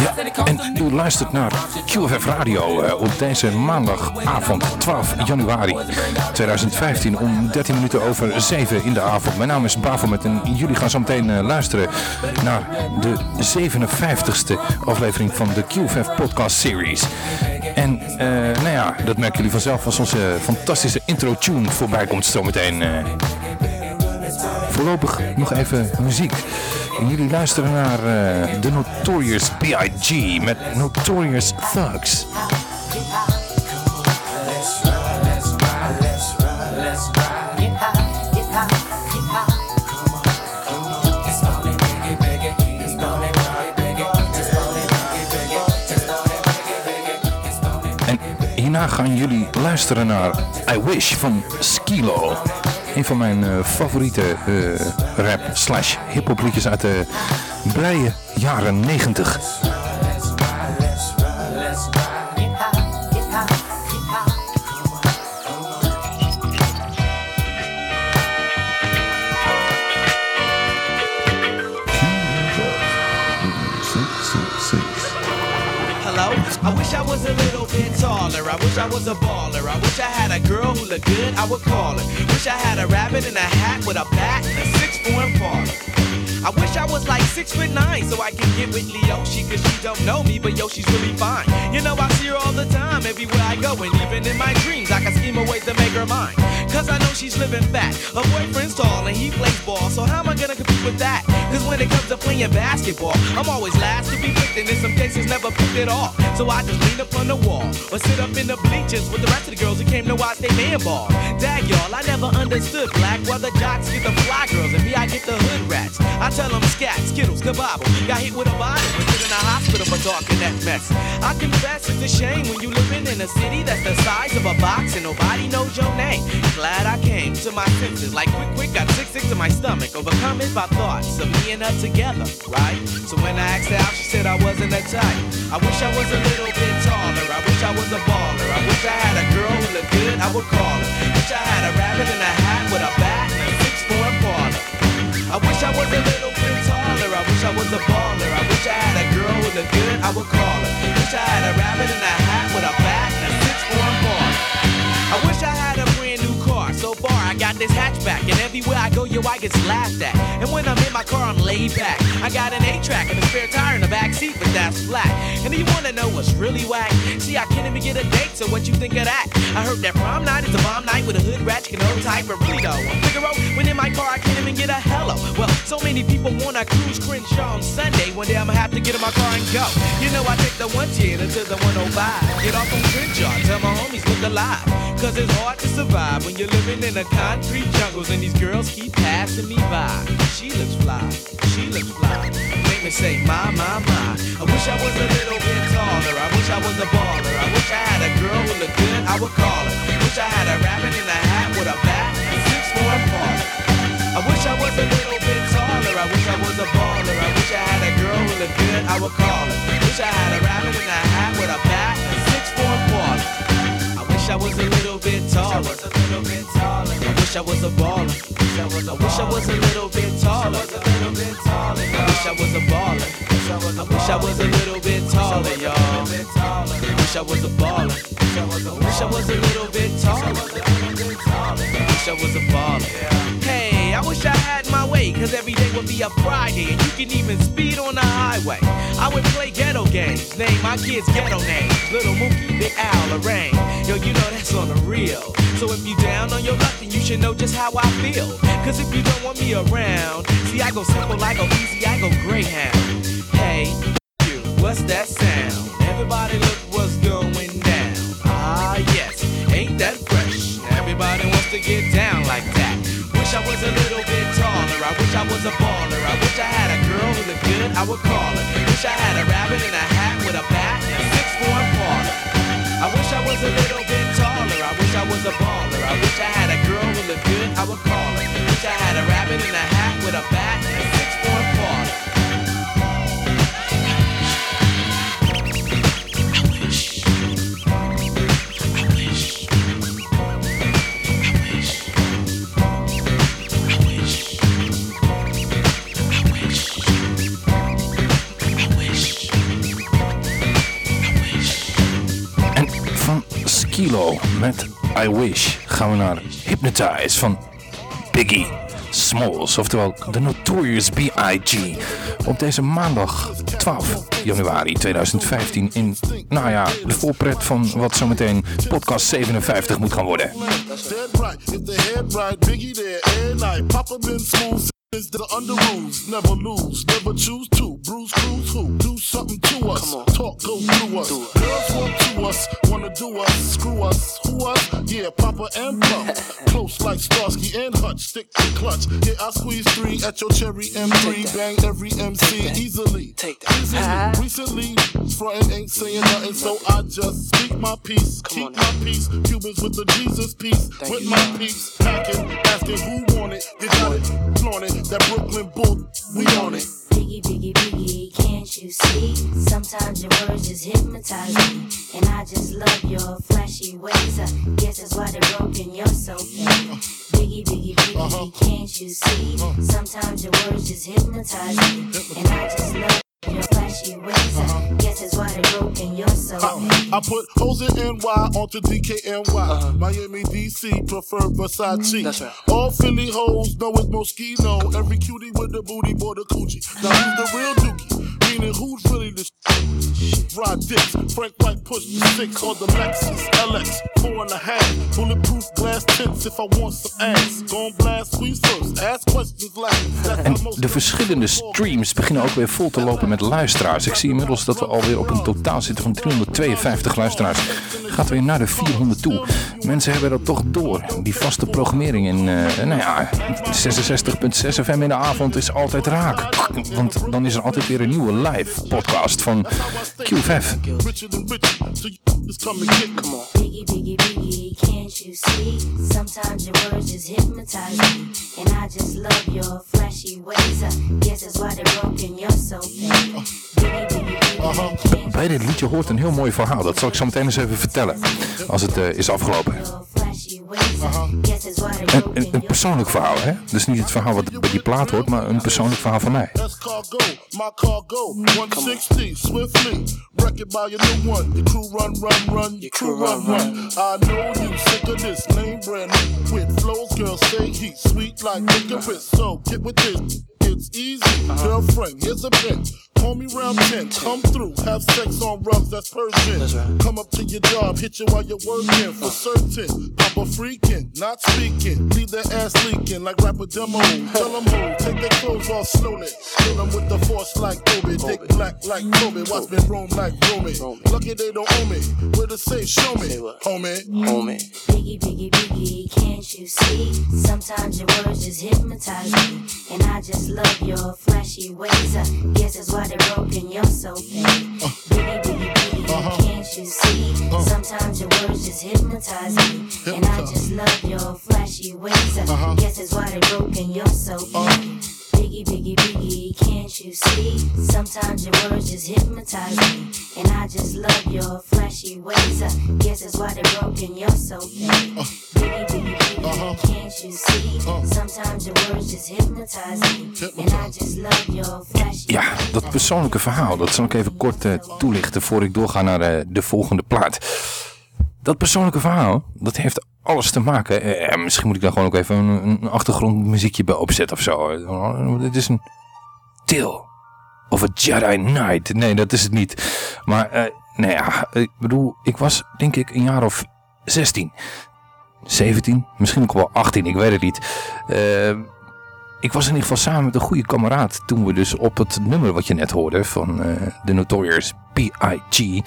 Ja, en u luistert naar QFF Radio uh, op deze maandagavond 12 januari 2015 om 13 minuten over 7 in de avond. Mijn naam is Bafomet en jullie gaan zo meteen uh, luisteren naar de 57ste aflevering van de QFF podcast series. En uh, nou ja, dat merken jullie vanzelf als onze fantastische intro tune voorbij komt zometeen. Voorlopig nog even muziek. En jullie luisteren naar uh, de Notorious B.I.G. met Notorious Thugs. En hierna gaan jullie luisteren naar I Wish van Skilo. Een van mijn uh, favoriete uh, rap slash hip-hop liedjes uit de blije jaren 90. Taller. I wish I was a baller. I wish I had a girl who looked good, I would call her. Wish I had a rabbit in a hat with a bat and a six form parlor. I wish I was like six foot nine so I can get with Leoshi cause she don't know me, but yo, she's really fine. You know, I see her all the time, everywhere I go, and even in my dreams, I can scheme a ways to make her mine. Cause I know she's living fat. Her boyfriend's tall and he plays ball, so how am I gonna compete with that? Cause when it comes to playing basketball, I'm always last to be picked, and in some cases never picked at all. So I just lean up on the wall, or sit up in the bleachers with the rest of the girls who came to watch they man ball. Dag y'all, I never understood black, why the jocks get the fly girls, and me I get the hood rats. I tell them scat, skittles, kabobble. Got hit with a bottle and put in a hospital for talking that mess. I confess it's a shame when you living in a city that's the size of a box and nobody knows your name. Glad I came to my senses, like quick, quick, got sick, sick to my stomach. Overcome it by thoughts of me and her together, right? So when I asked her out, she said I wasn't a type. I wish I was a little bit taller. I wish I was a baller. I wish I had a girl who looked good, I would call her. Wish I had a rabbit in a hat with a bat and a six four parlor. I wish I was a little wish I was a baller. I wish I had a girl who looked good, I would call her. Wish I had a rabbit in a hat with a bat and a six four baller. I wish I had a brand new car. So far, I got this hatchback, and everywhere I go, yo, I get laughed at. And when I'm in my car, I'm laid back. I got an A-track and a spare tire in the back seat, but that's flat. And you wanna know what's really whack? See, I can't even get a date, so what you think of that? I heard that prom night is a bomb night with a hood rat, you can hold tight, but really though, I'm Figaro, when in my car, I can't even get a hello. Well, so many people wanna cruise Crenshaw on Sunday. One day I'ma have to get in my car and go. You know, I take the 110 until the 105. Get off on Crenshaw, tell my homies look alive. Cause it's hard to survive when you're living in the concrete jungles and these girls keep passing me by. She looks fly, she looks fly. Make me say, my, my, my. I wish I was a little bit taller. I wish I was a baller. I wish I had a girl who looked good, I would call her. Wish I had a rabbit in a hat with a bat and six four parlor. I wish I was a little bit taller. I wish I was a baller. I wish I had a girl who looked good, I would call her. Wish I had a rabbit in a hat with a bat wish I was a little bit taller. I wish I was a baller. I wish I was a little bit taller. I wish I was a baller. I wish I was a little bit taller, y'all. I wish I was a baller. I wish I was a little bit taller. I wish I was a baller. Hey, I wish I had my way, cause every day would be a Friday, and you can even speed on the highway. I would play ghetto games, name my kids ghetto names. Little Mookie, Big Al, Lorraine. Yo, you know that's on the real. So if you down on your luck, then you should know just how I feel. Cause if you don't want me around, see, I go simple, I go easy, I go Greyhound. Hey, you, what's that sound? Everybody look what's going down. Ah, yes, ain't that fresh? Everybody wants to get down like that. I wish I was a little bit taller. I wish I was a baller. I wish I had a girl who looked good, I would call her. Wish I had a rabbit in a hat with a bat and a six form parlor. I wish I was a little bit taller. I wish I was a baller. I wish I had a girl who looked good, I would call her. Wish I had a rabbit in a hat with a bat and a six form parlor. Kilo met I Wish gaan we naar Hypnotize van Biggie Smalls, oftewel de Notorious B.I.G. Op deze maandag 12 januari 2015 in, nou ja, de voorpret van wat zometeen podcast 57 moet gaan worden. the under. Never lose, never choose to. Bruise, cruise, who? Do something to us. Talk, go through us. Girls want to us, wanna do us. Screw us, who us? Yeah, Papa and Plum. Close like Starsky and Hutch, stick to clutch. Yeah, I squeeze three at your cherry M3. Bang every MC easily. Take that. Easily. Recently, frontin' ain't saying nothing, so I just speak my peace. Keep my peace. Cubans with the Jesus peace. With my peace. Packing, asking who want it. They got it, flaunt it. That Brooklyn bull, we on it. Biggie, biggie, biggie, can't you see? Sometimes your words just hypnotize me. And I just love your flashy ways. I guess that's why they're broken, you're so fake. Biggie, biggie, biggie, uh-huh. can't you see? Sometimes your words just hypnotize me. And I just love your flashy ways. Uh-huh. Guess that's why they broke in your soul. I, I put hoes in NY onto DKNY. Uh-huh. Miami, DC, prefer Versace. That's right. All Philly hoes know it's Moschino. Every cutie with the booty, boy, the coochie. Now who's the real dookie? Meaning who's really the Ride dicks, Frank White push the six on the Lexus LX, four and a half. Bulletproof glass tips if I want some ass. Gon' blast squeeze first, ask questions last. En de verschillende streams beginnen ook weer vol te lopen met luisteraars. Ik zie inmiddels dat we alweer op een totaal zitten van 352 luisteraars. Gaat weer naar de 400 toe. Mensen hebben dat toch door. Die vaste programmering in, uh, nou ja, 66.6 FM in de avond is altijd raak. Want dan is er altijd weer een nieuwe live podcast van QFF. Bij dit liedje hoort een heel mooi verhaal. Dat zal ik zo meteen eens even vertellen. Als het uh, is afgelopen. Een, een, een, persoonlijk verhaal, hè? Dus niet het verhaal wat bij die plaat hoort, maar een persoonlijk verhaal van mij. I know you sick of this lame brand with flows, girls say he's sweet like licorice. So get with this. It's easy, girlfriend. Here's a pin. Call me round 10, come through, have sex on rugs, that's Persian. That's right. Come up to your job, hit you while you're working, for certain. Papa freaking, not speaking, leave their ass leaking like rapper demo. Tell them who, take their clothes off slowly. Kill them with the force like Kobe, dick black like Kobe, watch me roam like Romy. Lucky they don't own me, where to say, show me, homie. Homie. Biggie, biggie, biggie, can't you see? Sometimes your words just hypnotize me, and I just love your flashy ways. I guess that's why they broke in your soul pain. Biggie, biggie, biggie, uh-huh. can't you see? Uh-huh. Sometimes your words just hypnotize me. And I just love your flashy ways. I uh-huh. guess that's why they broke in your soul pain. Biggie, biggie, biggie, can't you see? Sometimes your words just hypnotize me. And I just love your flashy ways. I guess that's why they broke in your soul pain. Biggie, biggie, biggie, uh-huh. can't you see? Sometimes your words just hypnotize me. And I just love your flashy Ja, dat persoonlijke verhaal, dat zal ik even kort uh, toelichten voor ik doorga naar uh, de volgende plaat. Dat persoonlijke verhaal, dat heeft alles te maken. Eh, misschien moet ik daar gewoon ook even een, een achtergrondmuziekje bij opzetten of zo. Dit is een Tale of a Jedi Knight. Nee, dat is het niet. Maar, eh, nee, ja, ik bedoel, ik was denk ik een jaar of 16, 17, misschien ook wel 18, ik weet het niet. Uh, ik was in ieder geval samen met een goede kameraad toen we dus op het nummer wat je net hoorde van uh, de Notorious P.I.G.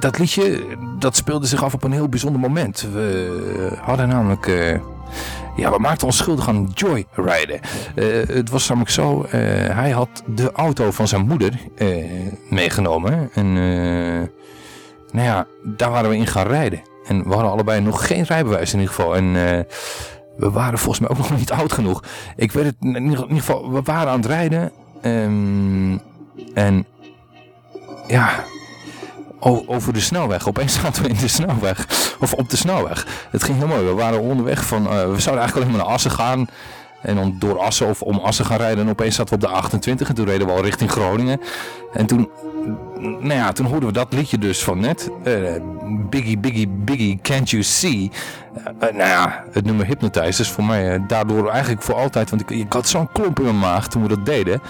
Dat liedje, dat speelde zich af op een heel bijzonder moment. We hadden namelijk... Uh, ja, we maakten ons schuldig aan joyriden. Uh, het was namelijk zo, uh, hij had de auto van zijn moeder meegenomen. En nou ja, daar waren we in gaan rijden. En we hadden allebei nog geen rijbewijs in ieder geval. En we waren volgens mij ook nog niet oud genoeg. Ik weet het in ieder geval, we waren aan het rijden. Um, en ja, over de snelweg. Opeens zaten we in de snelweg. Of op de snelweg. Het ging heel mooi. We waren onderweg van, uh, we zouden eigenlijk alleen maar naar Assen gaan. En dan door Assen of om Assen gaan rijden. En opeens zaten we op de 28 en toen reden we al richting Groningen. En toen nou ja, toen hoorden we dat liedje dus van net. Biggie, Biggie, Biggie, Can't You See? Nou ja, het nummer Hypnotize is voor mij daardoor eigenlijk voor altijd. Want ik, ik had zo'n klomp in mijn maag toen we dat deden.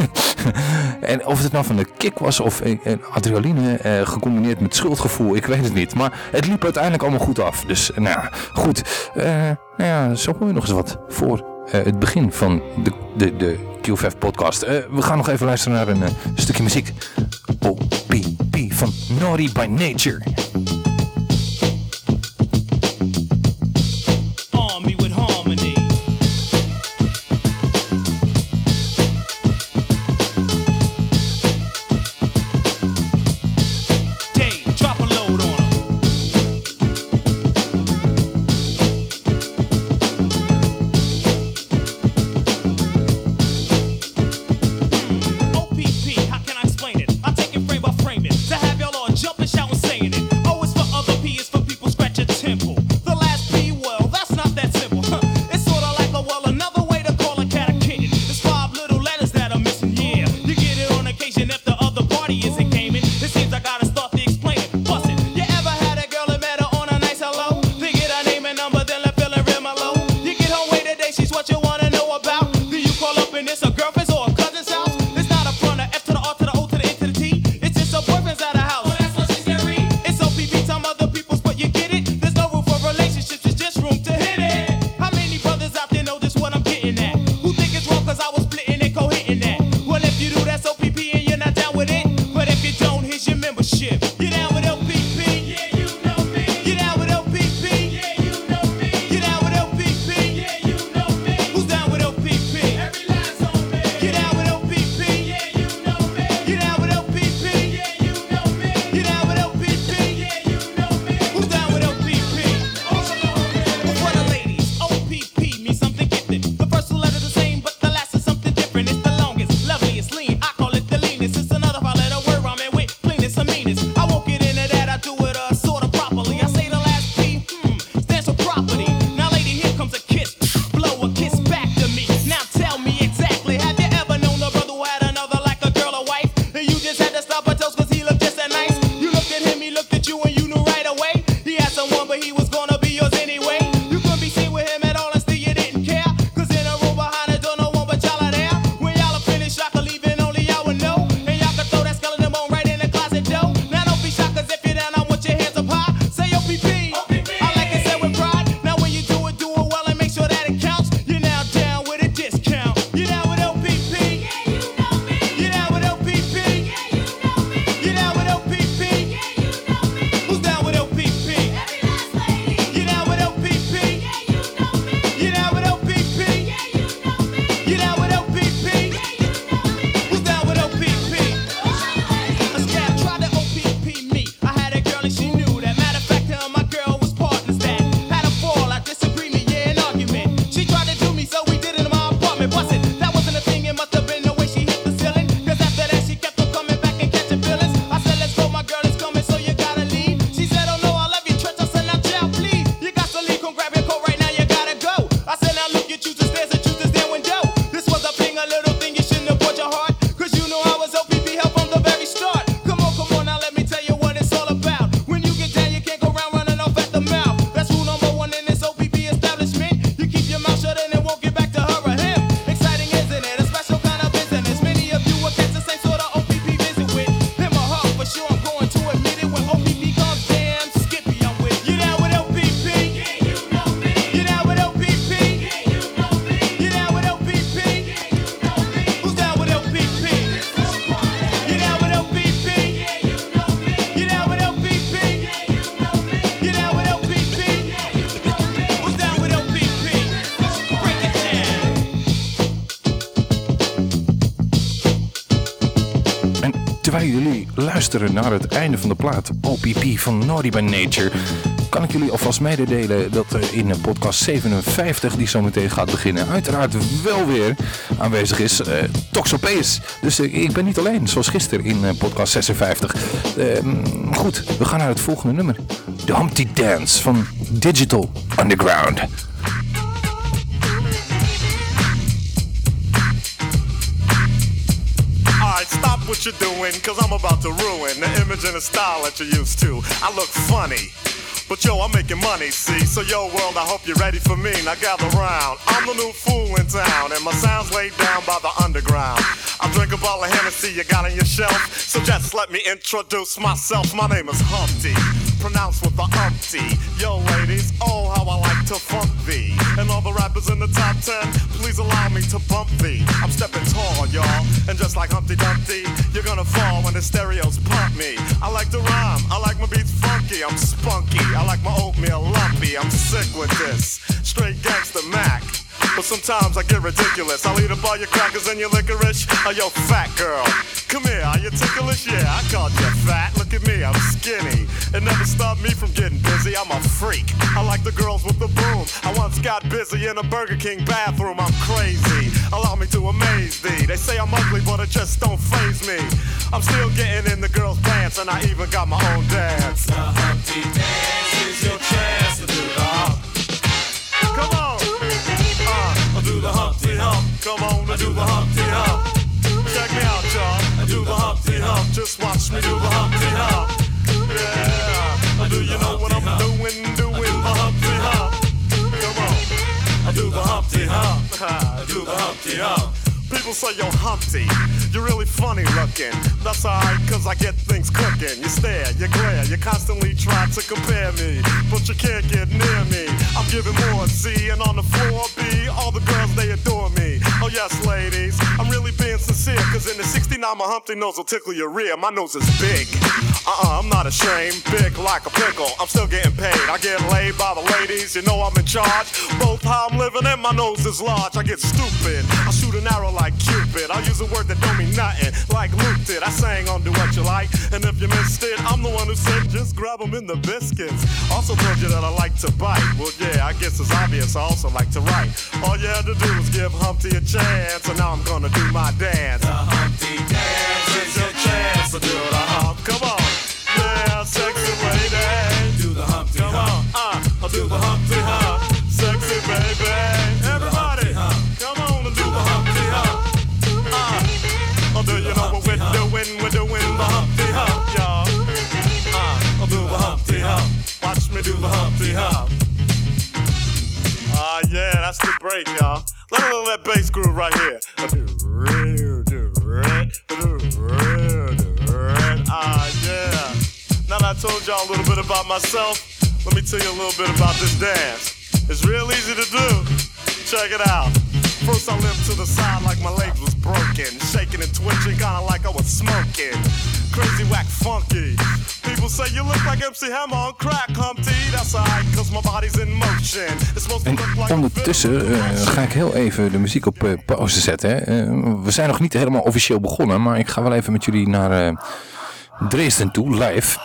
en of het nou van de kick was of adrenaline gecombineerd met schuldgevoel, ik weet het niet. Maar het liep uiteindelijk allemaal goed af. Dus nou ja, goed. nou ja, zo hoor je nog eens wat voor het begin van de, de, de QFF podcast. We gaan nog even luisteren naar een stukje muziek. OPP van Naughty by Nature. Naar het einde van de plaat OPP van Naughty by Nature kan ik jullie alvast mededelen dat er in podcast 57, die zo meteen gaat beginnen, uiteraard wel weer aanwezig is uh, Toxopeus. Dus uh, ik ben niet alleen, zoals gisteren in uh, podcast 56. Ehm, goed, we gaan naar het volgende nummer. The Humpty Dance van Digital Underground. Image the style that you're used to. I look funny. But yo, I'm making money, see? So yo, world, I hope you're ready for me. Now gather round. I'm the new fool in town, and my sound's laid down by the underground. I drink a bottle of Hennessy you got on your shelf. So just let me introduce myself. My name is Humpty, pronounced with the umpty. Yo, ladies, oh, to funk thee. And all the rappers in the top ten, please allow me to bump thee. I'm stepping tall, y'all. And just like Humpty Dumpty, you're gonna fall when the stereos pump me. I like to rhyme, I like my beats funky, I'm spunky. I like my oatmeal lumpy, I'm sick with this. Straight gangster Mac. But sometimes I get ridiculous. I'll eat up all your crackers and your licorice. Oh, yo, fat girl. Come here, are you ticklish? Yeah, I called you fat. Look at me, I'm skinny. It never stopped me from getting busy. I'm a freak. I like the girls with the boom. I once got busy in a Burger King bathroom. I'm crazy. Allow me to amaze thee. They say I'm ugly, but it just don't phase me. I'm still getting in the girls' pants, and I even got my own dance. The Humpty Dance is your chance do the Humpty Hump. Come on, I do the Humpty Hump. Check me out, y'all. I do the Humpty Hump. Just watch me do the Humpty Hump. Yeah. Do you know what I'm doing? Doing the Humpty Hump. Come on. I do the Humpty Hump. I do the Humpty Hump. People say, you're Humpty, you're really funny looking. That's alright, cause I get things cooking. You stare, you glare, you constantly try to compare me. But you can't get near me. I'm giving more C, and on the floor B, all the girls, they adore me. Oh, yes, ladies, I'm really being sincere, cause in the 69, my Humpty nose will tickle your rear. My nose is big. Uh uh, I'm not ashamed. Big like a pickle. I'm still getting paid. I get laid by the ladies, you know I'm in charge. Both how I'm living and my nose is large. I get stupid. I shoot an arrow like Cupid. I use a word that don't mean nothing, like Luke did. I sang on Do What You Like, and if you missed it, I'm the one who said just grab 'em in the biscuits. Also told you that I like to bite. Well, yeah, I guess it's obvious I also like to write. All you had to do was give Humpty a chance, and now I'm gonna do my dance. The Humpty Dance is your chance to do the hump. Come on, yeah, sexy lady. Do the Humpty Come on, uh, I'll do the Humpty what we're doing? The Humpty Hump, y'all. Uh, I'll do the Humpty Hump. Watch me do the Humpty Hump. Ah, yeah, that's the break, y'all. Let know that bass groove right here. I do real, do do real, do. Ah, yeah. Now that I told y'all a little bit about myself, let me tell you a little bit about this dance. It's real easy to do. Check it out. First I limped to the side like my legs was broken, shaking and twitching, kinda like I was smoking. Crazy whack funky. People say you look like MC Hammer on crack, Humpty. That's alright, cause my body's in motion. It's supposed to look like ondertussen eh, ga ik heel even de muziek op eh, pauze zetten. hè. Eh, we zijn nog niet helemaal officieel begonnen, maar ik ga wel even met jullie naar Dresden toe, live.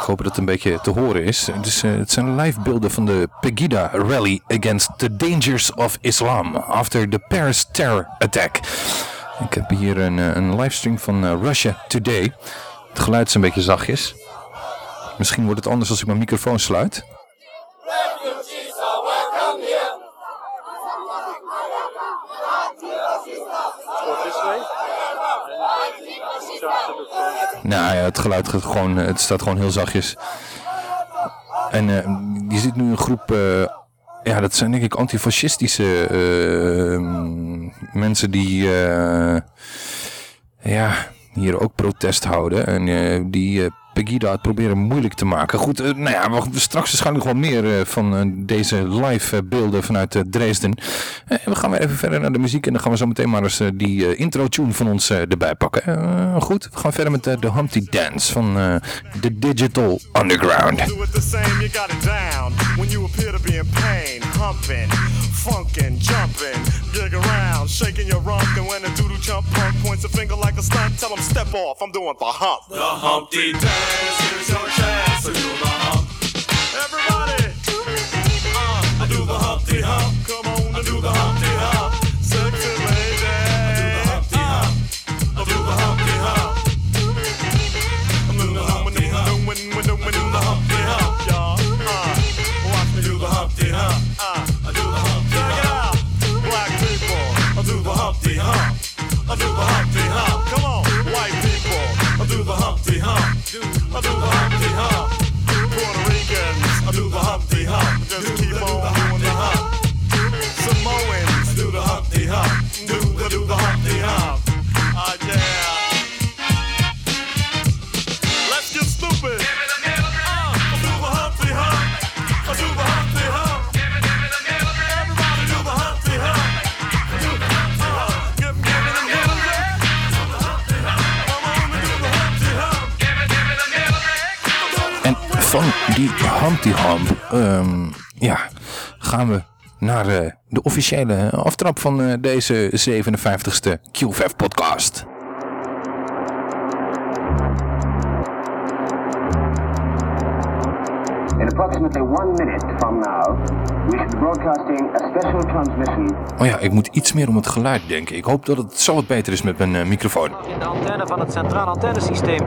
Ik hoop dat het een beetje te horen is. Het, eh, het zijn live beelden van de Pegida Rally Against the Dangers of Islam after the Paris Terror Attack. Ik heb hier een, eh, een livestream van eh, Russia Today. Het geluid is een beetje zachtjes. Misschien wordt het anders als ik mijn microfoon sluit. Nou ja, het geluid gaat gewoon, het staat gewoon heel zachtjes. En eh, je ziet nu een groep, eh, ja dat zijn denk ik antifascistische eh, mensen die ja, hier ook protest houden. En die Pegida het proberen moeilijk te maken. Goed, eh, nou ja, we, straks waarschijnlijk wel meer eh, van eh, deze live beelden vanuit Dresden. We gaan weer even verder naar de muziek en dan gaan we zo meteen maar eens die intro tune van ons erbij pakken. Goed, we gaan verder met de Humpty Dance van The Digital Underground. Dig around, shaking your rump. And when a doodle jump punk points a finger like a stunt, tell him step off, I'm doing the hump. The Humpty Dance is your chance to do the hump. Everybody, uh, I do the Humpty Hump. Come on, I do the Humpty I do the Humpty Hump. Come on, white people, I do the Humpty Hump. I do the Humpty Hump. Puerto Ricans, I do the Humpty Hump. Just keep on doing the hump. Samoans, do the Humpty Hump. Do the do the Humpty Hump. Van die Humpty Hump um, ja, gaan we naar uh, de officiële aftrap van uh, deze 57ste QVF podcast. In approximately one minute from now, we should be broadcasting a special transmission. Oh ja, ik moet iets meer om het geluid denken. Ik hoop dat het zo wat beter is met mijn uh, microfoon. In de antenne van het centraal antennesysteem.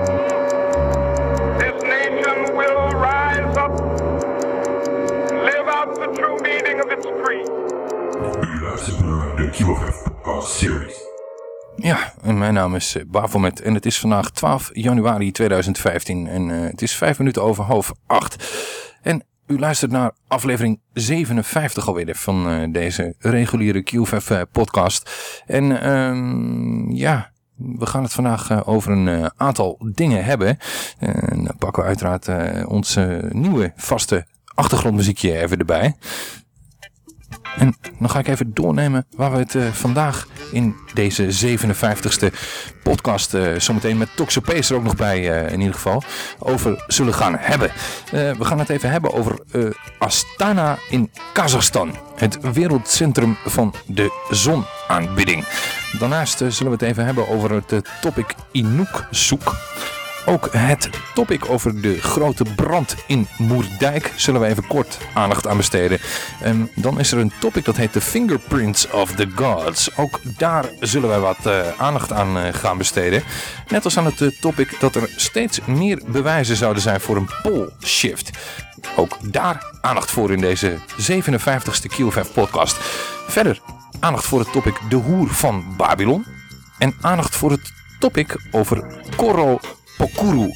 QFF Podcast Series. Ja, mijn naam is eh, Bafomet en het is vandaag 12 januari 2015 en uh, het is 5 minuten over half 8. En u luistert naar aflevering 57 alweer van uh, deze reguliere QFF podcast. En um, ja, we gaan het vandaag over een aantal dingen hebben. En dan pakken we uiteraard ons nieuwe vaste achtergrondmuziekje even erbij. En dan ga ik even doornemen waar we het uh, vandaag in deze 57ste podcast, uh, zometeen met Toxopees er ook nog bij uh, in ieder geval, over zullen gaan hebben. we gaan het even hebben over Astana in Kazachstan, het wereldcentrum van de zonaanbidding. Daarnaast zullen we het even hebben over het topic Inuk-zoek. Ook het topic over de grote brand in Moerdijk zullen we even kort aandacht aan besteden. En dan is er een topic dat heet The Fingerprints of the Gods. Ook daar zullen wij wat uh, aandacht aan uh, gaan besteden. Net als aan het uh, topic dat er steeds meer bewijzen zouden zijn voor een pole shift. Ook daar aandacht voor in deze 57ste QFF podcast. Verder aandacht voor het topic De Hoer van Babylon. En aandacht voor het topic over Koro Pokuru.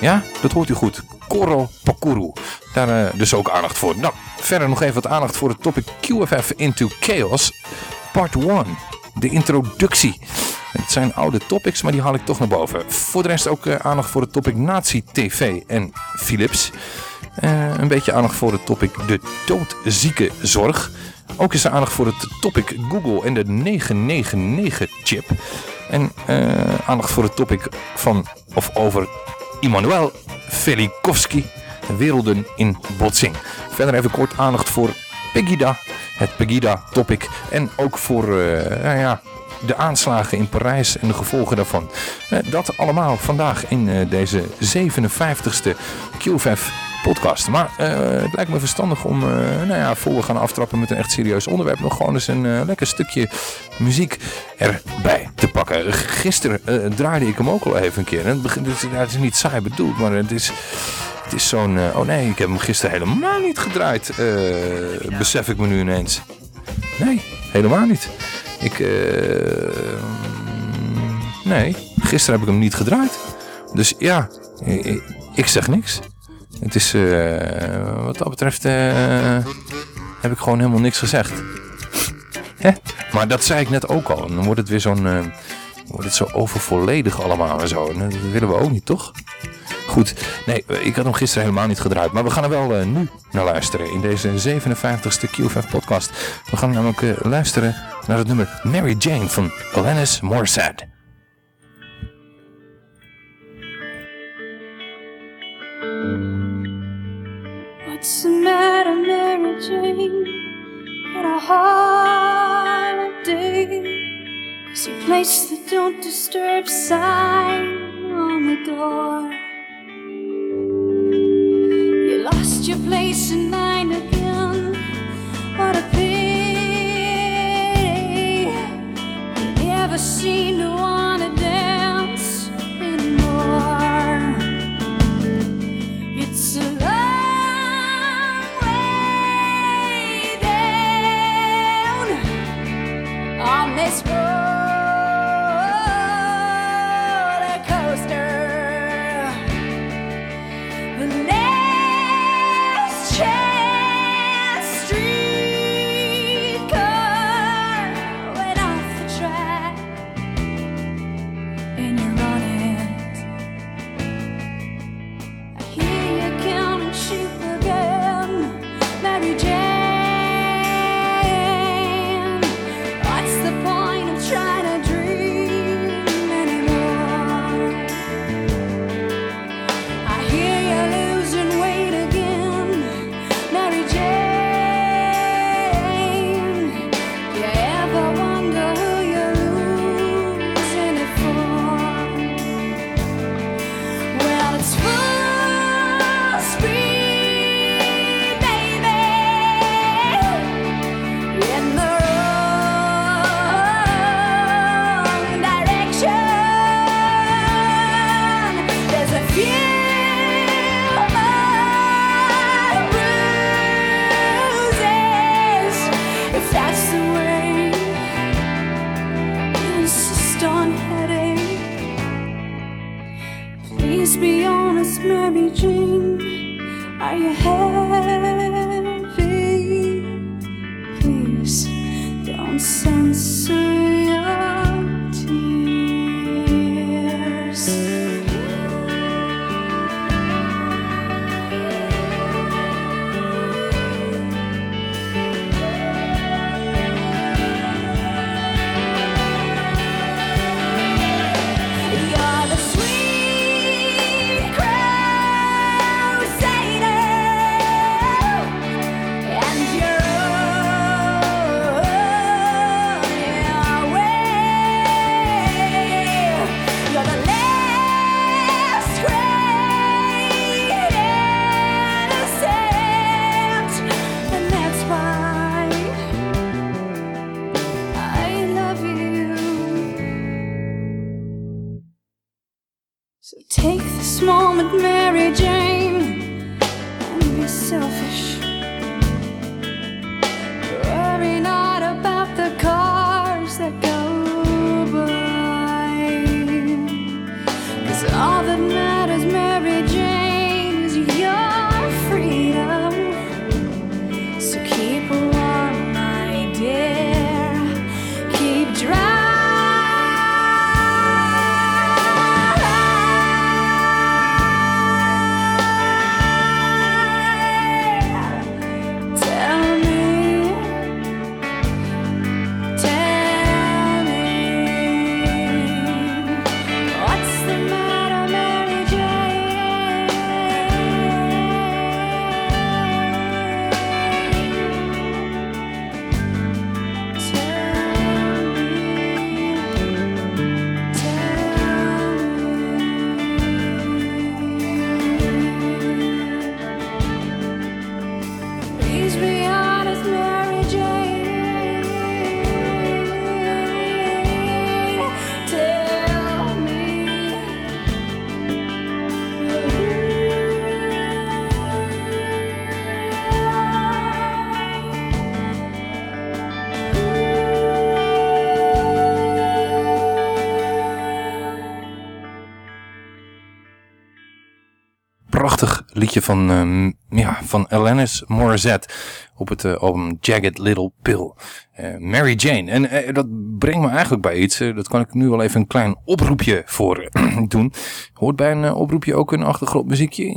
Ja, dat hoort u goed. Koro Pokuru. Daar uh, dus ook aandacht voor. Nou, verder nog even wat aandacht voor het topic QFF Into Chaos. Part 1. De introductie. Het zijn oude topics, maar die haal ik toch naar boven. Voor de rest ook uh, aandacht voor het topic Nazi TV en Philips. Uh, een beetje aandacht voor het topic de doodzieke zorg. Ook is er aandacht voor het topic Google en de 999-chip. En uh, aandacht voor het topic van of over Immanuel Velikovsky, Werelden in botsing. Verder even kort aandacht voor Pegida, het Pegida-topic. En ook voor nou ja, de aanslagen in Parijs en de gevolgen daarvan. Uh, dat allemaal vandaag in uh, deze 57ste QVF podcast. Maar uh, het lijkt me verstandig om, uh, nou ja, voor we gaan aftrappen met een echt serieus onderwerp, nog gewoon eens een uh, lekker stukje muziek erbij te pakken. Gisteren draaide ik hem ook al even een keer. En het, begint, het, het is niet saai bedoeld, maar het is... Het is zo'n... oh nee, ik heb hem gisteren helemaal niet gedraaid. besef ik me nu ineens. Nee, helemaal niet. Ik... nee, gisteren heb ik hem niet gedraaid. Dus ja, ik, zeg niks. Het is, uh, wat dat betreft, uh, heb ik gewoon helemaal niks gezegd. Maar dat zei ik net ook al. Dan wordt het weer zo'n, wordt het zo overvolledig allemaal en zo. Dat willen we ook niet, toch? Goed, nee, ik had hem gisteren helemaal niet gedraaid. Maar we gaan er wel nu naar luisteren in deze 57ste Q5 podcast. We gaan namelijk luisteren naar het nummer Mary Jane van Alanis Morissette. What's the matter, Mary Jane? Had a holiday? Cause you placed the don't disturb sign on the door. Lost your place in mine again. What a pity. You never seem to wanna dance anymore. It's a long way down on this roller van, ehm, ja, van Alanis Morissette op het eh, album Jagged Little Pill. Eh, Mary Jane. En eh, dat brengt me eigenlijk bij iets. dat kan ik nu wel even een klein oproepje voor doen. Hoort bij een oproepje ook een achtergrondmuziekje?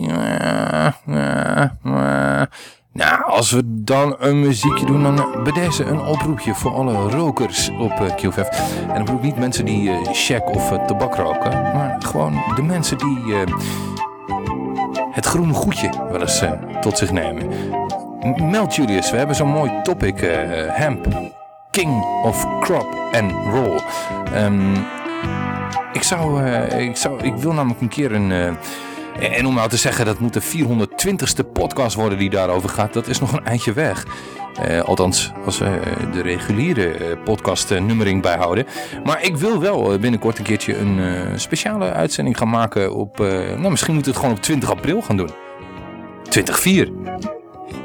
Nou, als we dan een muziekje doen, dan bij deze een oproepje voor alle rokers op QFF. En dan bedoel ik niet mensen die check of tabak roken, maar gewoon de mensen die het groene goedje wel eens eh, tot zich nemen. M- Meld Julius, we hebben zo'n mooi topic, eh, hemp, king of crop and roll. Ehm, ik zou, eh, ik zou, ik wil namelijk een keer een... eh, en om nou te zeggen, dat moet de 420ste podcast worden die daarover gaat, dat is nog een eindje weg. Eh, althans, als we eh, de reguliere eh, podcast eh, nummering bijhouden. Maar ik wil wel binnenkort een keertje een speciale uitzending gaan maken op... nou, misschien moeten we het gewoon op 20 april gaan doen. 24.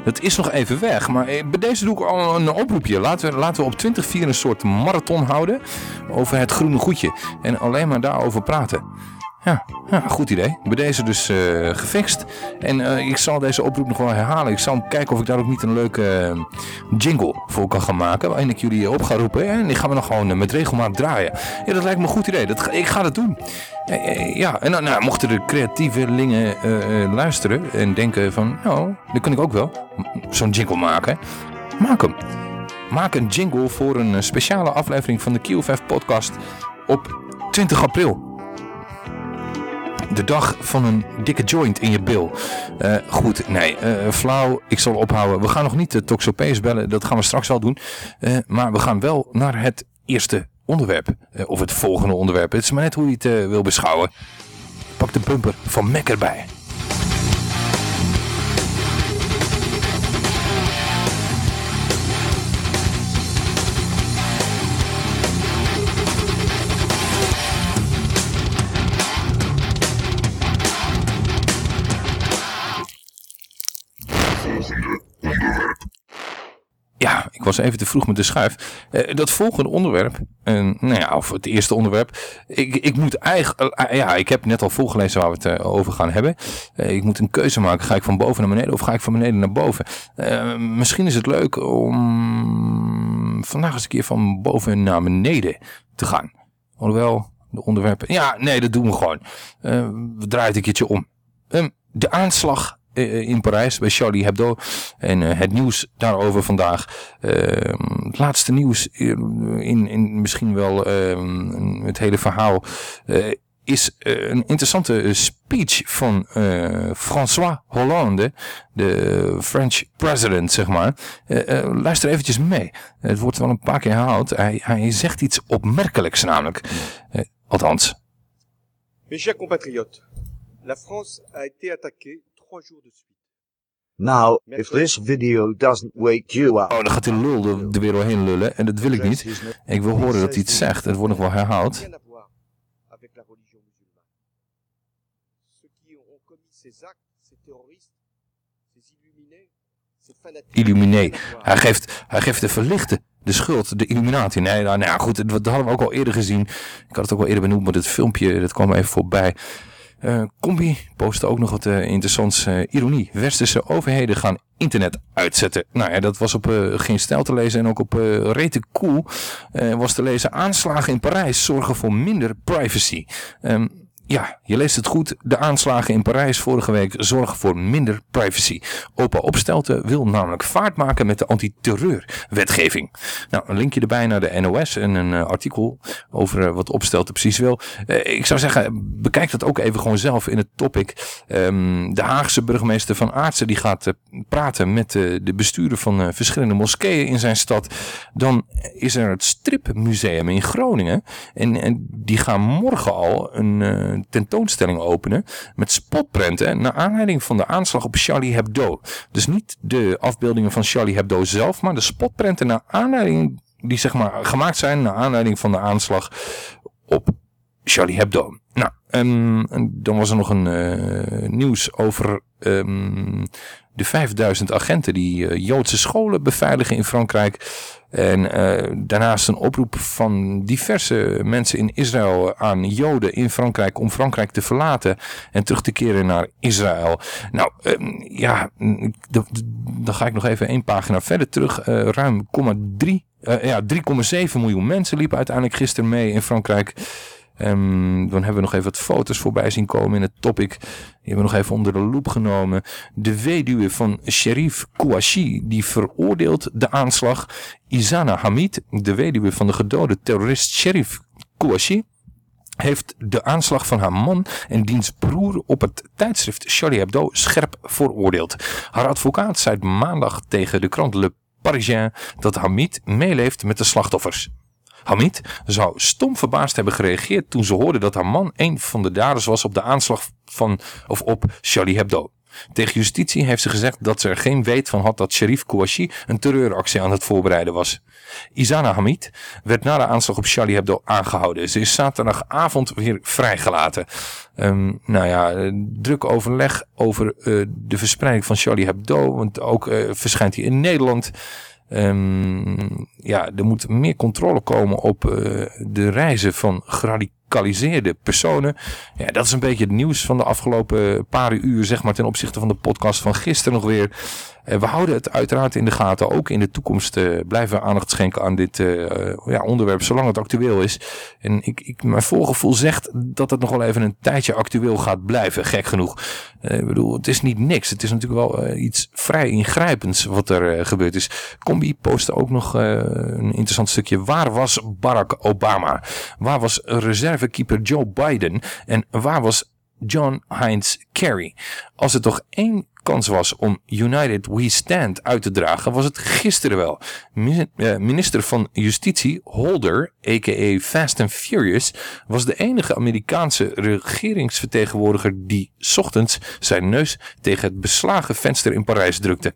Dat is nog even weg, maar bij deze doe ik al een oproepje. Laten we, laten we op 24 een soort marathon houden over het groene goedje. En alleen maar daarover praten. Ja, ja, goed idee. Bij deze dus eh, gefixt. En eh, ik zal deze oproep nog wel herhalen. Ik zal kijken of ik daar ook niet een leuke eh, jingle voor kan gaan maken. Waarin ik jullie op ga roepen. En die gaan we dan gewoon met regelmaat draaien. Ja, dat lijkt me een goed idee. Dat, ik ga dat doen. Ja, en nou, mochten de creatievelingen luisteren en denken van... Nou, dat kan ik ook wel. Zo'n jingle maken. Maak hem. Maak een jingle voor een speciale aflevering van de QFF podcast op 20 april de dag van een dikke joint in je bil. Eh, goed, nee, eh, flauw, ik zal ophouden. We gaan nog niet de Toxopees bellen, dat gaan we straks wel doen. Eh, maar we gaan wel naar het eerste onderwerp. Of het volgende onderwerp. Het is maar net hoe je het wil beschouwen. Pak de bumper van Mac erbij. Was even te vroeg met de schuif. Uh, dat volgende onderwerp, uh, nou ja, of het eerste onderwerp. Ik, ik moet eigenlijk, ja, ik heb net al voorgelezen waar we het over gaan hebben. ik moet een keuze maken. Ga ik van boven naar beneden of ga ik van beneden naar boven? misschien is het leuk om vandaag eens een keer van boven naar beneden te gaan. Hoewel, de onderwerpen... Ja, nee, dat doen we gewoon. we draaien het een keertje om. Um, de aanslag eh, in Parijs bij Charlie Hebdo. En uh, het nieuws daarover vandaag. Uh, het laatste nieuws in, in misschien wel uh, het hele verhaal is een interessante speech van François Hollande, de French president, zeg maar. luister eventjes mee. Het wordt wel een paar keer herhaald. Hij, hij zegt iets opmerkelijks namelijk. althans. Mes chers compatriotes, la France a été attaquée trois jours de suite. Now, if this video doesn't wake you up... Oh, dan gaat die lul er, er weer doorheen lullen. En dat wil ik niet. Ik wil horen dat hij iets zegt. Het wordt nog wel herhaald. Illuminé. Hij geeft, hij geeft de verlichte de schuld, de illuminatie. Nee, nou, nou goed, dat hadden we ook al eerder gezien. Ik had het ook al eerder benoemd, maar dit filmpje, dat kwam even voorbij. Uh, Combi postte ook nog wat uh, interessants uh, ironie. Westerse overheden gaan internet uitzetten. Nou ja, dat was op Geen Stijl te lezen en ook op Rete Cool was te lezen. Aanslagen in Parijs zorgen voor minder privacy. Um, ja, je leest het goed. De aanslagen in Parijs vorige week zorgen voor minder privacy. Opa Opstelten wil namelijk vaart maken met de antiterreurwetgeving. Nou, een linkje erbij naar de NOS en een uh, artikel over uh, wat Opstelten precies wil. Uh, ik zou zeggen, bekijk dat ook even gewoon zelf in het topic. Um, de Haagse burgemeester van Aartsen die gaat praten met de bestuurder van verschillende moskeeën in zijn stad. Dan is er het Stripmuseum in Groningen. En, en die gaan morgen al een tentoonstelling openen met spotprenten naar aanleiding van de aanslag op Charlie Hebdo. Dus niet de afbeeldingen van Charlie Hebdo zelf, maar de spotprenten naar aanleiding die zeg maar gemaakt zijn naar aanleiding van de aanslag op Charlie Hebdo. Nou, um, dan was er nog een uh, nieuws over um, de 5000 agenten die uh, Joodse scholen beveiligen in Frankrijk. En uh, daarnaast een oproep van diverse mensen in Israël aan Joden in Frankrijk om Frankrijk te verlaten en terug te keren naar Israël. Nou, uh, ja, dan ga ik nog even één pagina verder terug. Uh, ruim 3,3 ja, 3,7 miljoen mensen liepen uiteindelijk gisteren mee in Frankrijk. Um, dan hebben we nog even wat foto's voorbij zien komen in het topic. Die hebben we nog even onder de loep genomen. De weduwe van Sherif Kouachi, die veroordeelt de aanslag. Izana Hamid, de weduwe van de gedode terrorist Sherif Kouachi heeft de aanslag van haar man en diens broer op het tijdschrift Charlie Hebdo scherp veroordeeld. Haar advocaat zei maandag tegen de krant Le Parisien dat Hamid meeleeft met de slachtoffers. Hamid zou stom verbaasd hebben gereageerd toen ze hoorde dat haar man een van de daders was op de aanslag van, of op Charlie Hebdo. Tegen justitie heeft ze gezegd dat ze er geen weet van had dat Sharif Kouachi een terreuractie aan het voorbereiden was. Izana Hamid werd na de aanslag op Charlie Hebdo aangehouden. Ze is zaterdagavond weer vrijgelaten. Um, nou ja, druk overleg over uh, de verspreiding van Charlie Hebdo. Want ook uh, verschijnt hij in Nederland. Um, ja, er moet meer controle komen op uh, de reizen van geradicaliseerde personen. Ja, dat is een beetje het nieuws van de afgelopen paar uur, zeg maar, ten opzichte van de podcast van gisteren nog weer. We houden het uiteraard in de gaten. Ook in de toekomst blijven we aandacht schenken aan dit ja, onderwerp, zolang het actueel is. En ik, ik, mijn voorgevoel zegt dat het nog wel even een tijdje actueel gaat blijven, gek genoeg. ik bedoel, het is niet niks. Het is natuurlijk wel iets vrij ingrijpends wat er gebeurd is. Combi postte ook nog een interessant stukje. Waar was Barack Obama? Waar was reservekeeper Joe Biden? En waar was John Heinz Kerry? Als er toch één kans was om United We Stand uit te dragen, was het gisteren wel. Eh, minister van Justitie Holder, a.k.a. Fast and Furious, was de enige Amerikaanse regeringsvertegenwoordiger die ochtends zijn neus tegen het beslagen venster in Parijs drukte.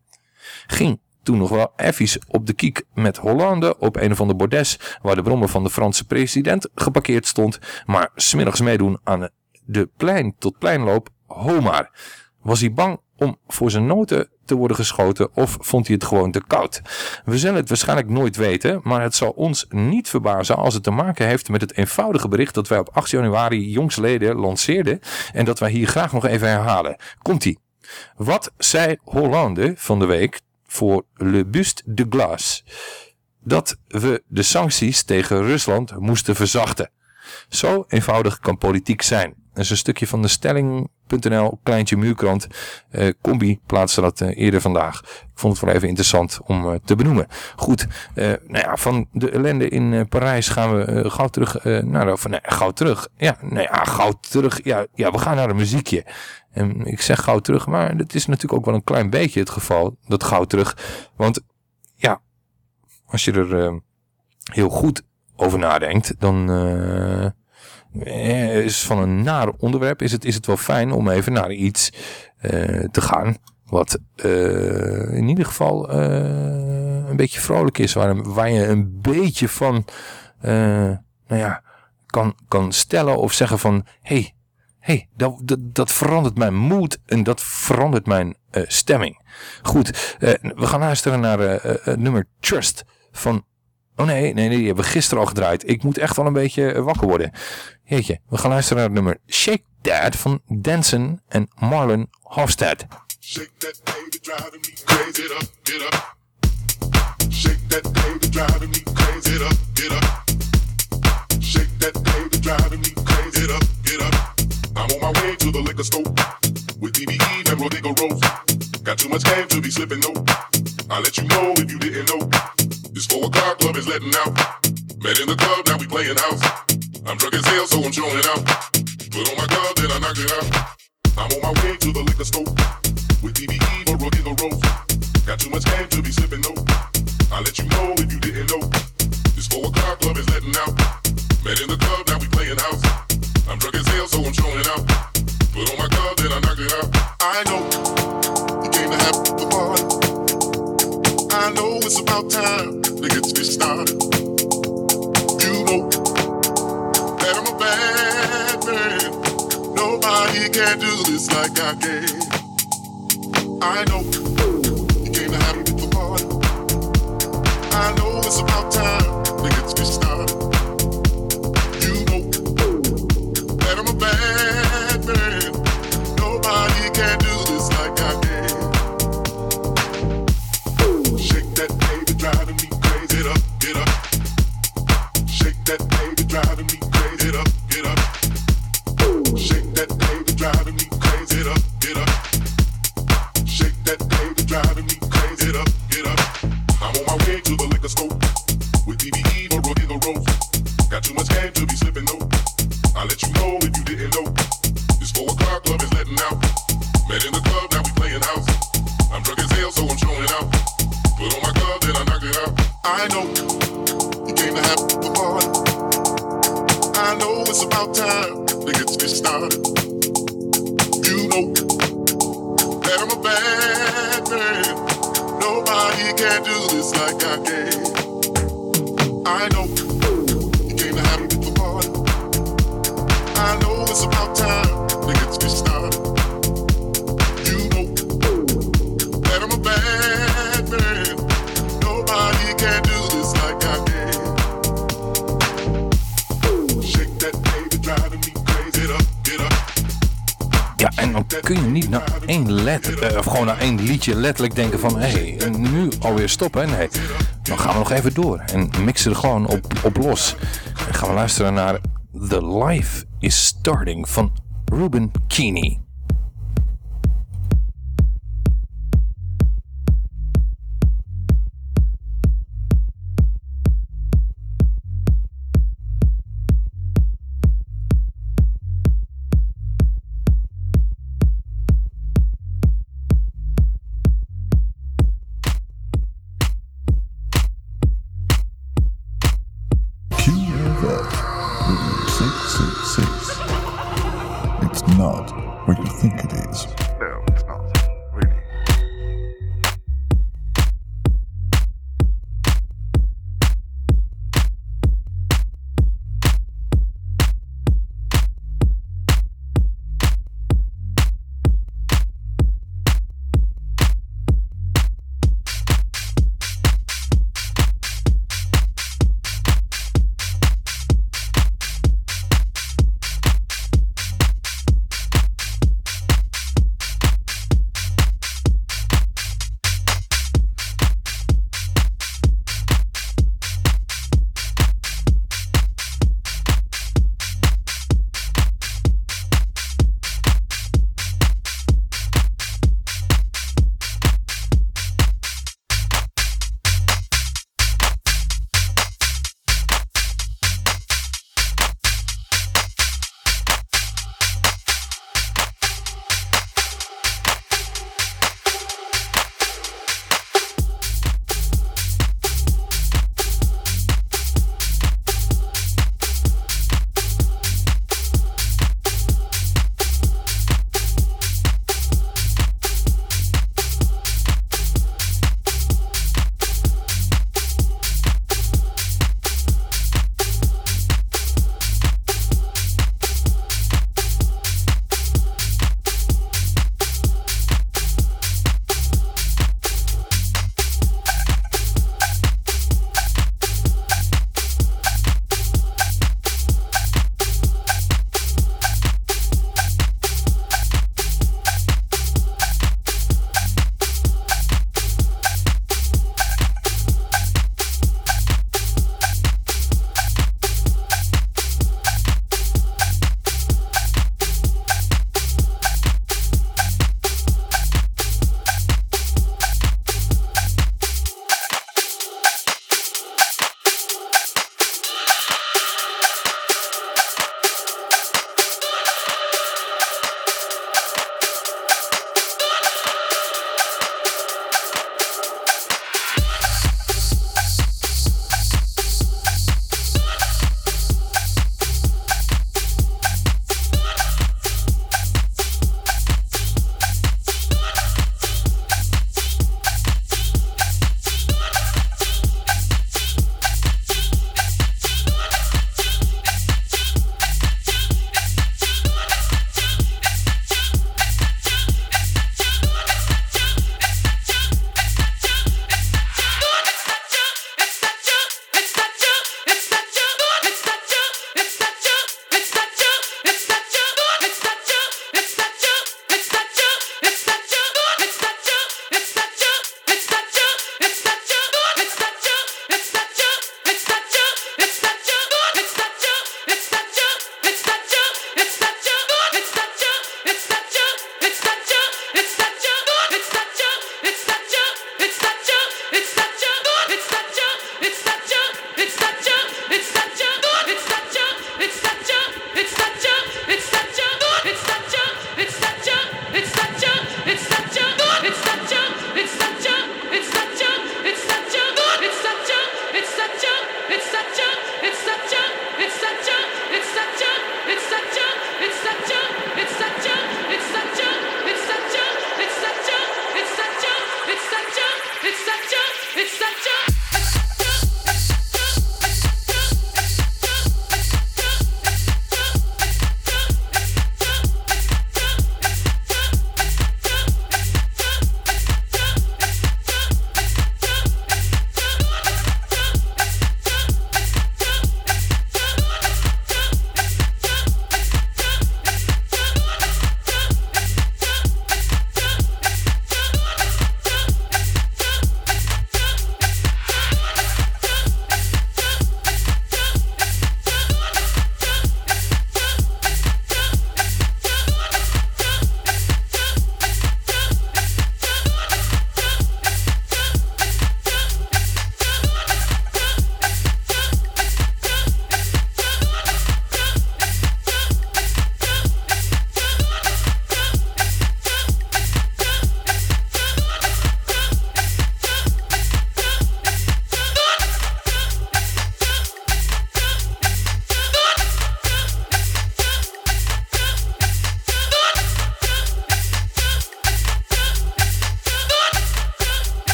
Ging toen nog wel effies op de kiek met Hollande op een of ander bordes waar de brommer van de Franse president geparkeerd stond, maar smiddags meedoen aan de plein tot pleinloop, Homar. Was hij bang om voor zijn noten te worden geschoten of vond hij het gewoon te koud? We zullen het waarschijnlijk nooit weten, maar het zal ons niet verbazen als het te maken heeft met het eenvoudige bericht dat wij op 8 januari jongsleden lanceerden en dat wij hier graag nog even herhalen. Komt-ie. Wat zei Hollande van de week voor Le Buste de Glace? Dat we de sancties tegen Rusland moesten verzachten. Zo eenvoudig kan politiek zijn. Dat is een stukje van de stelling.nl, kleintje muurkrant. Uh, Combi plaatste dat uh, eerder vandaag. Ik vond het wel even interessant om uh, te benoemen. Goed, nou ja, van de ellende in Parijs gaan we gauw terug naar, of nee, gauw terug. Ja, nee, ja, gauw terug. Ja, ja, we gaan naar een muziekje. En ik zeg gauw terug, maar het is natuurlijk ook wel een klein beetje het geval, dat gauw terug. Want ja, als je er heel goed over nadenkt, dan eh, is van een naar onderwerp is het, is het wel fijn om even naar iets uh, te gaan. Wat uh, in ieder geval een beetje vrolijk is. Waar, waar je een beetje van nou ja, kan, kan stellen of zeggen van... hey, hey, dat, dat, dat, verandert mijn moed en dat verandert mijn stemming. Goed, we gaan luisteren naar het nummer Trust van Oh nee, nee, nee, die hebben we gisteren al gedraaid. Ik moet echt wel een beetje wakker worden. Jeetje, we gaan luisteren naar het nummer Shake Dad van Danson en Marlon Hofstad. Shake that baby driving me crazy, get up, get up. Shake that baby driving me crazy, get up, get up. Shake that baby driving me crazy, up, get up. I'm on my way to the liquor store with DBE and Rodrigo Rose. Got too much game to be slipping, no. I'll let you know if you didn't know. This four o'clock club is letting out. Met in the club, now we playing house. I'm drunk as hell, so I'm showing out. Put on oh my glove, then I knock it out. I'm on my way to the liquor store this liedje letterlijk denken van, hé, hey, nu alweer stoppen. Nee, dan gaan we nog even door en mixen er gewoon op, op los. En gaan we luisteren naar The Life is Starting van Ruben Keeney.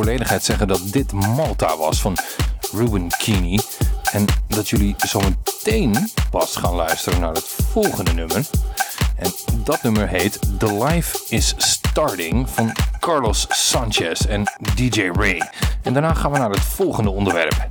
Volledigheid zeggen dat dit Malta was van Ruben Keeney. En dat jullie zo meteen pas gaan luisteren naar het volgende nummer. En dat nummer heet The Life is Starting van Carlos Sanchez en DJ Ray. En daarna gaan we naar het volgende onderwerp.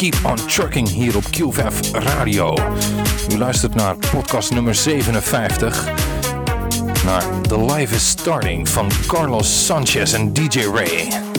Keep on Trucking hier op QVF Radio. U luistert naar podcast nummer 57. Naar The Life is Starting van Carlos Sanchez en DJ Ray.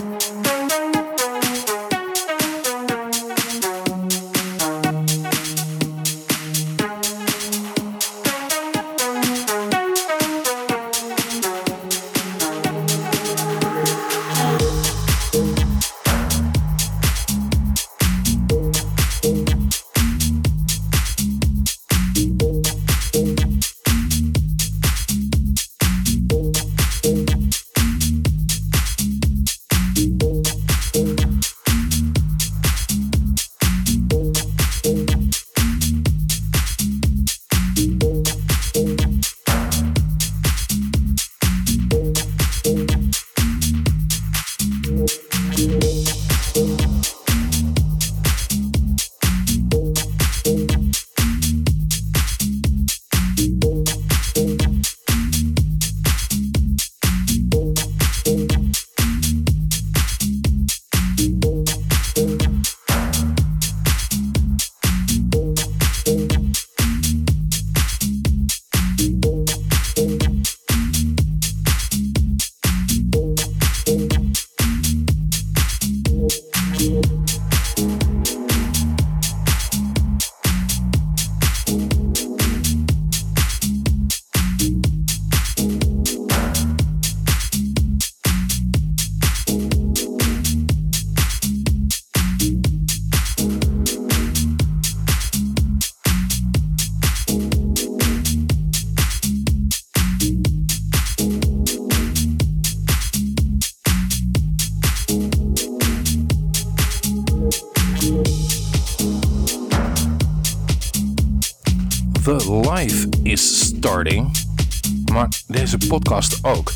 Maar deze podcast ook.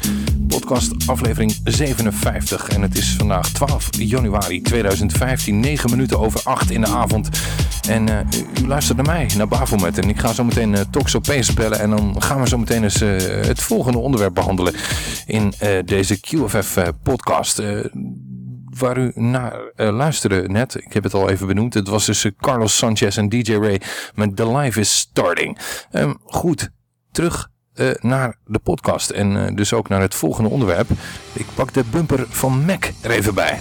Podcast aflevering 57. En het is vandaag 12 januari 2015. 9 minuten over 8 in de avond. En uh, u, luistert naar mij, naar Bafomet. En ik ga zo meteen uh, Toxopees bellen. En dan gaan we zo meteen eens uh, het volgende onderwerp behandelen. In deze QFF podcast waar u naar uh, luisterde net. Ik heb het al even benoemd. Het was dus Carlos Sanchez en DJ Ray met The Life is Starting. Um, goed, terug uh, naar de podcast en uh, dus ook naar het volgende onderwerp. Ik pak de bumper van Mac er even bij.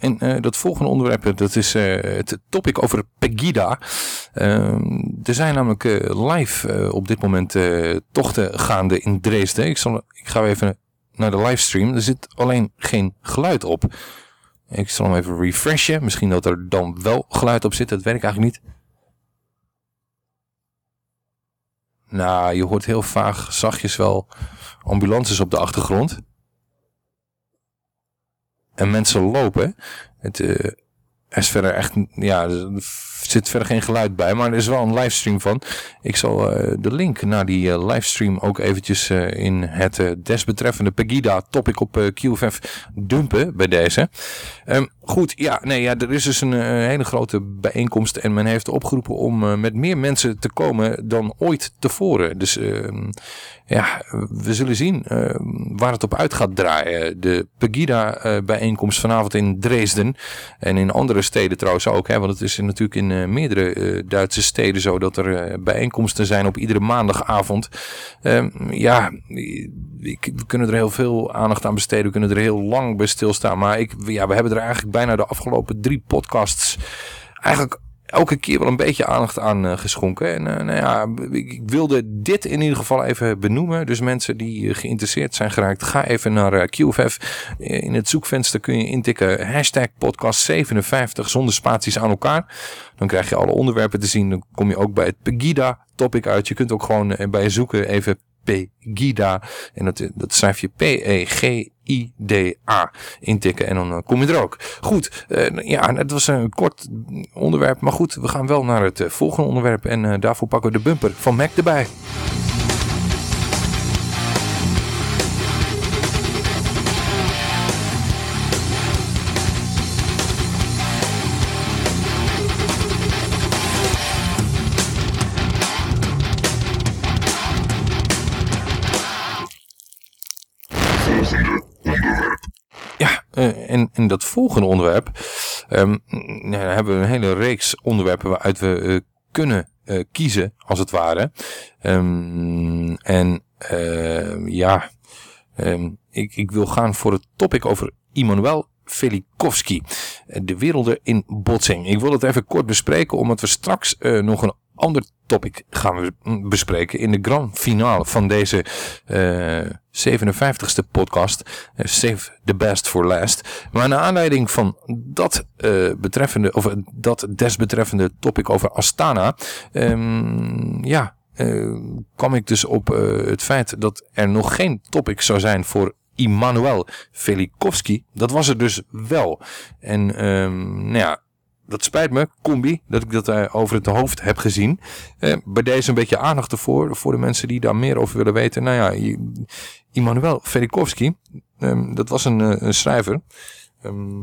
En uh, dat volgende onderwerp, dat is uh, het topic over Pegida. Uh, er zijn namelijk live op dit moment tochten gaande in Dresden. Ik, zal, ik ga even naar de livestream. Er zit alleen geen geluid op. Ik zal hem even refreshen. Misschien dat er dan wel geluid op zit. Dat weet ik eigenlijk niet. Nou, je hoort heel vaag, zachtjes wel ambulances op de achtergrond en mensen lopen. Het uh, is verder echt, ja, er zit verder geen geluid bij, maar er is wel een livestream van. Ik zal uh, de link naar die uh, livestream ook eventjes in het desbetreffende Pegida topic op QFF dumpen bij deze. Um, goed, ja, nee, ja, er is dus een hele grote bijeenkomst en men heeft opgeroepen om met meer mensen te komen dan ooit tevoren. Dus ehm, ja, we zullen zien uh, waar het op uit gaat draaien. De Pegida uh, bijeenkomst vanavond in Dresden. En in andere steden trouwens ook. Hè, want het is natuurlijk in uh, meerdere Duitse steden zo dat er bijeenkomsten zijn op iedere maandagavond. Ehm, ja, we kunnen er heel veel aandacht aan besteden. We kunnen er heel lang bij stilstaan. Maar ik, ja, we hebben er eigenlijk bijna de afgelopen drie podcasts eigenlijk elke keer wel een beetje aandacht aan uh, geschonken. En uh, nou ja, ik wilde dit in ieder geval even benoemen. Dus mensen die uh, geïnteresseerd zijn geraakt, ga even naar QFF. In het zoekvenster kun je intikken hashtag podcast 57 zonder spaties aan elkaar. Dan krijg je alle onderwerpen te zien. Dan kom je ook bij het Pegida topic uit. Je kunt ook gewoon bij zoeken even Pegida. En dat, dat schrijf je P-E-G-I-D-A intikken en dan kom je er ook. Goed, uh, ja, het was een kort onderwerp. Maar goed, we gaan wel naar het volgende onderwerp. En daarvoor pakken we de bumper van Mac erbij. En in dat volgende onderwerp dan hebben we een hele reeks onderwerpen waaruit we eh, kunnen eh, kiezen, als het ware. Ehm, en ehm, ja, ik, ik wil gaan voor het topic over Immanuel Velikovsky. Eh, De werelden in botsing. Ik wil het even kort bespreken, omdat we straks nog een ander topic gaan we bespreken in de grand finale van deze eh 57ste podcast. Eh, save the best for last. Maar naar aanleiding van dat eh, betreffende, of eh, dat desbetreffende topic over Astana, ehm, ja, eh, kwam ik dus op eh, het feit dat er nog geen topic zou zijn voor Immanuel Velikovsky. Dat was er dus wel. En ehm, nou ja, dat spijt me, combi, dat ik dat eh, over het hoofd heb gezien. Eh, bij deze een beetje aandacht ervoor, voor de mensen die daar meer over willen weten. Nou ja, Immanuel Velikovsky, ehm, dat was een, eh, een schrijver. Ehm,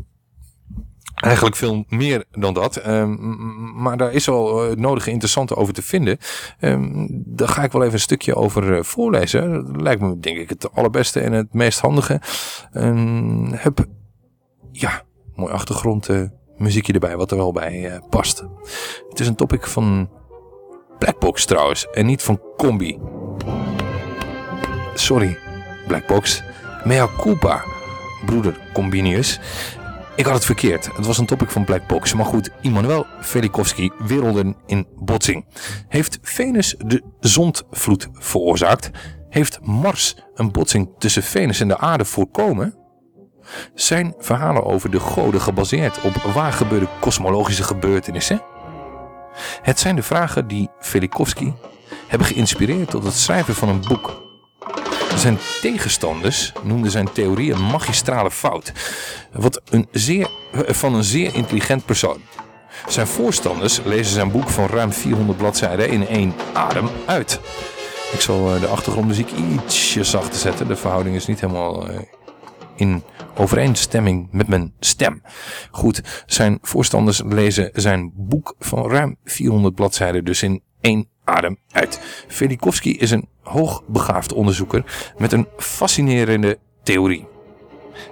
Eigenlijk veel meer dan dat. Ehm, maar daar is wel het nodige interessante over te vinden. Daar ga ik wel even een stukje over voorlezen. Dat lijkt me denk ik het allerbeste en het meest handige. Heb, ja, mooi achtergrond muziekje erbij wat er wel bij eh, past. Het is een topic van Blackbox trouwens en niet van Combi. Sorry, Blackbox. Mea culpa, broeder Combinius. Ik had het verkeerd. Het was een topic van Blackbox. Maar goed, Immanuel Velikovsky, werelden in botsing. Heeft Venus de zondvloed veroorzaakt? Heeft Mars een botsing tussen Venus en de aarde voorkomen? Zijn verhalen over de goden gebaseerd op waar gebeurde kosmologische gebeurtenissen? Het zijn de vragen die Velikovsky hebben geïnspireerd tot het schrijven van een boek. Zijn tegenstanders noemden zijn theorie een magistrale fout. Wat een zeer, van een zeer intelligent persoon. Zijn voorstanders lezen zijn boek van ruim 400 bladzijden in één adem uit. Ik zal eh, de achtergrondmuziek ietsje zachter zetten. De verhouding is niet helemaal eh, in overeenstemming met mijn stem. Goed, zijn voorstanders lezen zijn boek van ruim 400 bladzijden dus in één adem uit. Velikovsky is een hoogbegaafd onderzoeker met een fascinerende theorie.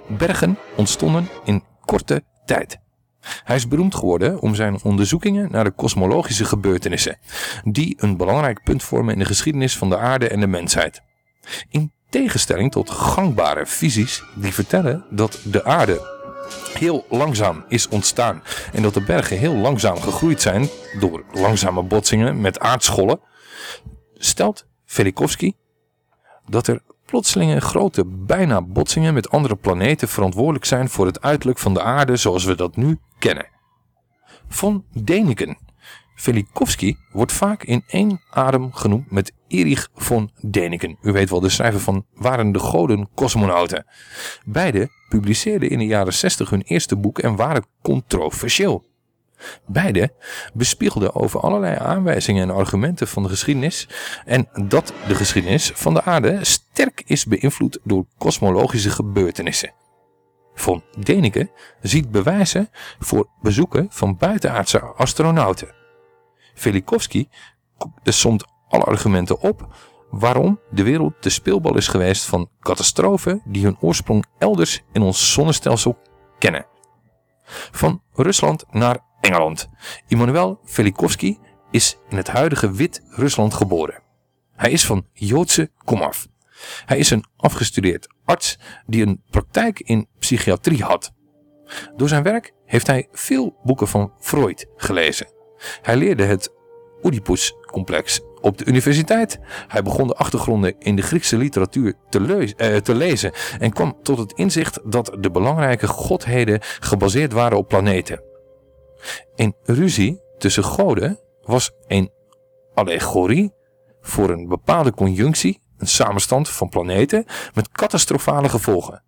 Bergen ontstonden in korte tijd. Hij is beroemd geworden om zijn onderzoekingen naar de kosmologische gebeurtenissen, die een belangrijk punt vormen in de geschiedenis van de aarde en de mensheid. In tegenstelling tot gangbare visies die vertellen dat de aarde heel langzaam is ontstaan en dat de bergen heel langzaam gegroeid zijn door langzame botsingen met aardschollen, stelt Velikovsky dat er plotselinge grote bijna botsingen met andere planeten verantwoordelijk zijn voor het uiterlijk van de aarde zoals we dat nu kennen. Von Däniken. Velikovsky wordt vaak in één adem genoemd met Erich von Däniken. U weet wel, de schrijver van Waren de Goden Cosmonauten. Beide publiceerden in de jaren 60 hun eerste boek en waren controversieel. Beide bespiegelden over allerlei aanwijzingen en argumenten van de geschiedenis en dat de geschiedenis van de aarde sterk is beïnvloed door kosmologische gebeurtenissen. Von Däniken ziet bewijzen voor bezoeken van buitenaardse astronauten. Velikovsky somt alle argumenten op waarom de wereld de speelbal is geweest van catastrofen die hun oorsprong elders in ons zonnestelsel kennen. Van Rusland naar Engeland. Immanuel Velikovsky is in het huidige Wit-Rusland geboren. Hij is van Joodse komaf. Hij is een afgestudeerd arts die een praktijk in psychiatrie had. Door zijn werk heeft hij veel boeken van Freud gelezen. Hij leerde het Oedipus-complex op de universiteit. Hij begon de achtergronden in de Griekse literatuur te, eh, te lezen en kwam tot het inzicht dat de belangrijke godheden gebaseerd waren op planeten. Een ruzie tussen goden was een allegorie voor een bepaalde conjunctie, een samenstand van planeten met catastrofale gevolgen.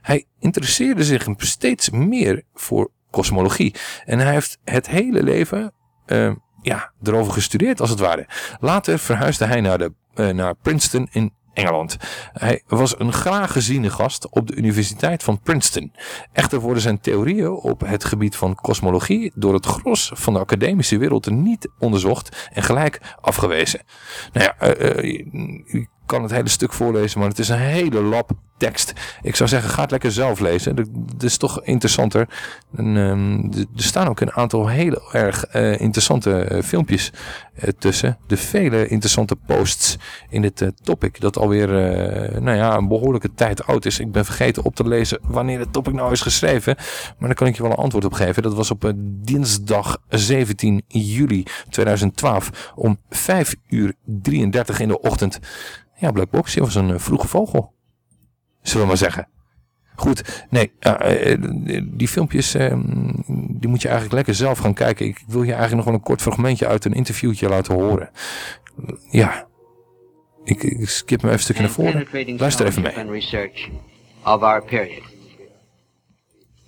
Hij interesseerde zich steeds meer voor kosmologie en hij heeft het hele leven eh, ja, erover gestudeerd als het ware. Later verhuisde hij naar, de, eh, naar Princeton in Engeland. Hij was een graag geziene gast op de Universiteit van Princeton. Echter worden zijn theorieën op het gebied van kosmologie door het gros van de academische wereld niet onderzocht en gelijk afgewezen. Nou ja, eh, eh, kan het hele stuk voorlezen, maar het is een hele lap tekst. Ik zou zeggen, ga het lekker zelf lezen. Dat, is toch interessanter. En, ehm, er staan ook een aantal heel erg eh, interessante eh, filmpjes uh, tussen. De vele interessante posts in dit topic. Dat alweer nou ja, een behoorlijke tijd oud is. Ik ben vergeten op te lezen wanneer het topic nou is geschreven. Maar daar kan ik je wel een antwoord op geven. Dat was op dinsdag 17 juli 2012 om 5 uur 33 in de ochtend. Ja, Black Box, was een vroege vogel zullen we maar zeggen. Goed, nee, uh, die filmpjes uh, die moet je eigenlijk lekker zelf gaan kijken. Ik wil je eigenlijk nog wel een kort fragmentje uit een interviewtje laten horen. Ja, ik, ik skip me even een stukje naar voren. Luister even mee. of our period.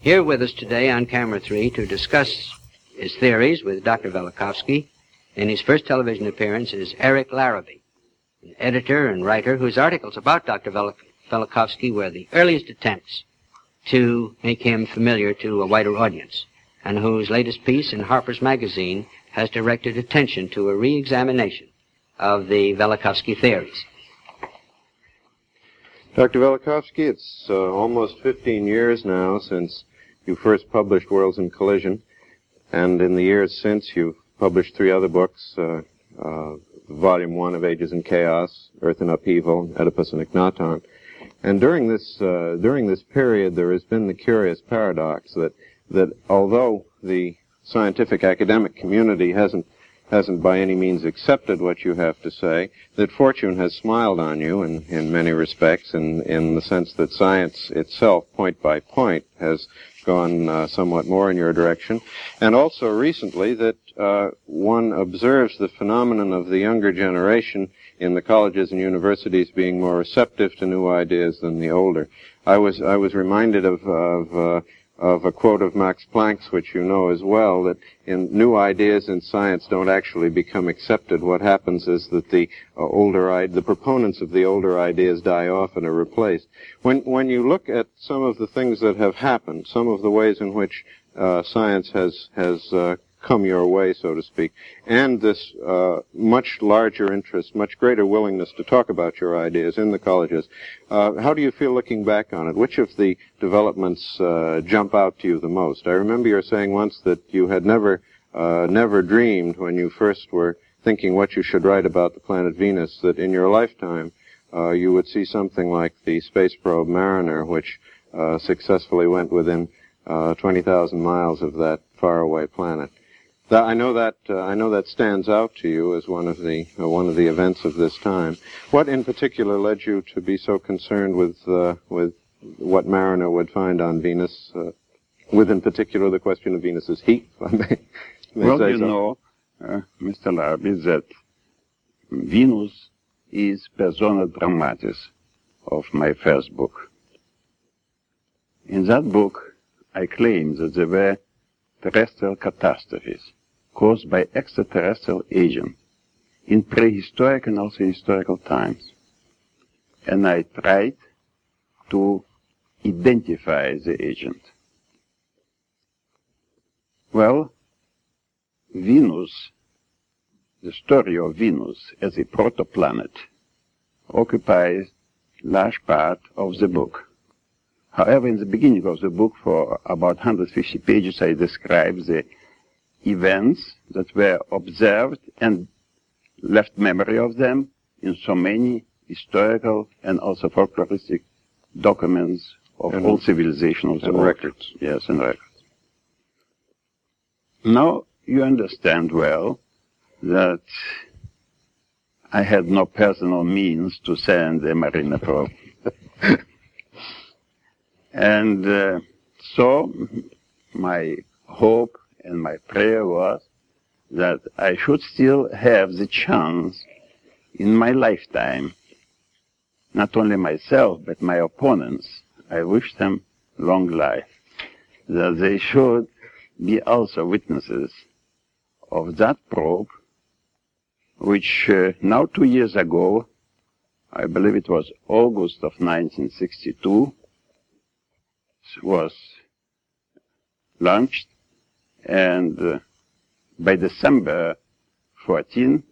Here with us today on camera 3 to discuss his theories with Dr. Velikovsky in his first television appearance is Eric Larrabee, editor and writer whose articles about Dr. Velikovsky were the earliest attempts to make him familiar to a wider audience, and whose latest piece in Harper's Magazine has directed attention to a re-examination of the Velikovsky theories. Dr. Velikovsky, it's uh, almost 15 years now since you first published Worlds in Collision, and in the years since you've published three other books, uh, uh, Volume 1 of Ages and Chaos, Earth in Upheaval, Oedipus and Ignaton. And during this uh, during this period, there has been the curious paradox that that although the scientific academic community hasn't hasn't by any means accepted what you have to say, that fortune has smiled on you in, in many respects, in, in the sense that science itself, point by point, has gone uh, somewhat more in your direction. And also recently that uh, one observes the phenomenon of the younger generation in the colleges and universities being more receptive to new ideas than the older. I was I was reminded of of, uh, of a quote of Max Planck's, which you know as well, that in new ideas in science don't actually become accepted. What happens is that the uh, older the proponents of the older ideas die off and are replaced. When when you look at some of the things that have happened, some of the ways in which uh, science has has uh, come your way, so to speak, and this uh, much larger interest, much greater willingness to talk about your ideas in the colleges. Uh, how do you feel looking back on it? Which of the developments uh, jump out to you the most? I remember you saying once that you had never, uh, never dreamed when you first were thinking what you should write about the planet Venus that in your lifetime uh, you would see something like the space probe Mariner, which uh, successfully went within 20,000 miles of that faraway planet. That, I know that uh, I know that stands out to you as one of the uh, one of the events of this time. What in particular led you to be so concerned with uh, with what Mariner would find on Venus? Uh, with in particular the question of Venus's heat. May, may well, you so. know, uh, Mr. Larby, that Venus is persona dramatis of my first book. In that book, I claim that there were terrestrial catastrophes caused by extraterrestrial agents in prehistoric and also historical times. And I tried to identify the agent. Well, Venus, the story of Venus as a protoplanet, occupies large part of the book. However, in the beginning of the book, for about 150 pages, I describe the events that were observed and left memory of them in so many historical and also folkloristic documents of and, all civilizations and records. Yes, and records. Now you understand well that I had no personal means to send a marina probe. and uh, so my hope and my prayer was that I should still have the chance in my lifetime, not only myself, but my opponents, I wish them long life, that they should be also witnesses of that probe, which uh, now two years ago, I believe it was August of 1962, was launched and uh, by December 14,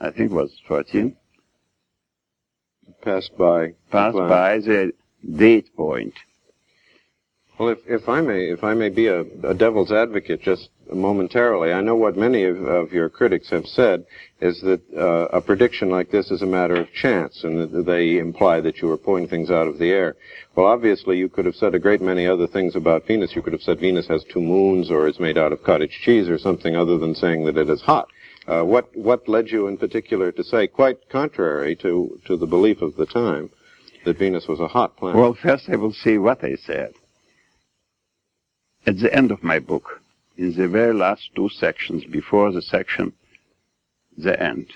I think it was 14, passed by passed the by the date point. Well, if, if I may, if I may be a, a devil's advocate just momentarily, I know what many of, of your critics have said is that uh, a prediction like this is a matter of chance, and they imply that you were pulling things out of the air. Well, obviously, you could have said a great many other things about Venus. You could have said Venus has two moons, or is made out of cottage cheese, or something other than saying that it is hot. Uh, what what led you in particular to say, quite contrary to to the belief of the time, that Venus was a hot planet? Well, first I will see what I said. At the end of my book, in the very last two sections before the section the end,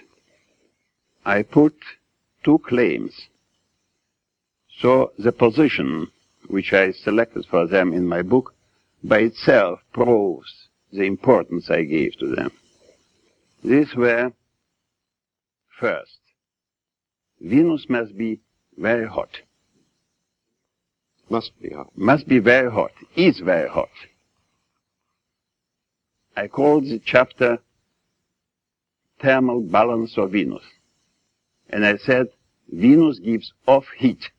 I put two claims. So the position which I selected for them in my book by itself proves the importance I gave to them. These were first, Venus must be very hot. Must be hot. Must be very hot. Is very hot. I called the chapter Thermal Balance of Venus. And I said, Venus gives off heat.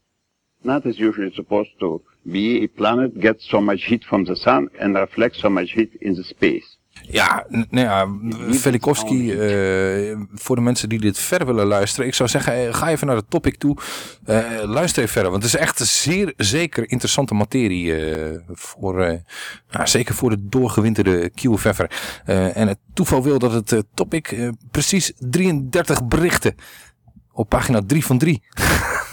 Not as usually supposed to be a planet gets so much heat from the sun and reflects so much heat in the space. Ja, nou ja, Velikovsky, eh, voor de mensen die dit verder willen luisteren, ik zou zeggen, eh, ga even naar de topic toe, Eh, luister even verder, want het is echt een zeer zeker interessante materie, voor, nou, zeker voor de doorgewinterde QFF'er. En het toeval wil dat het topic precies 33 berichten op pagina 3 van 3.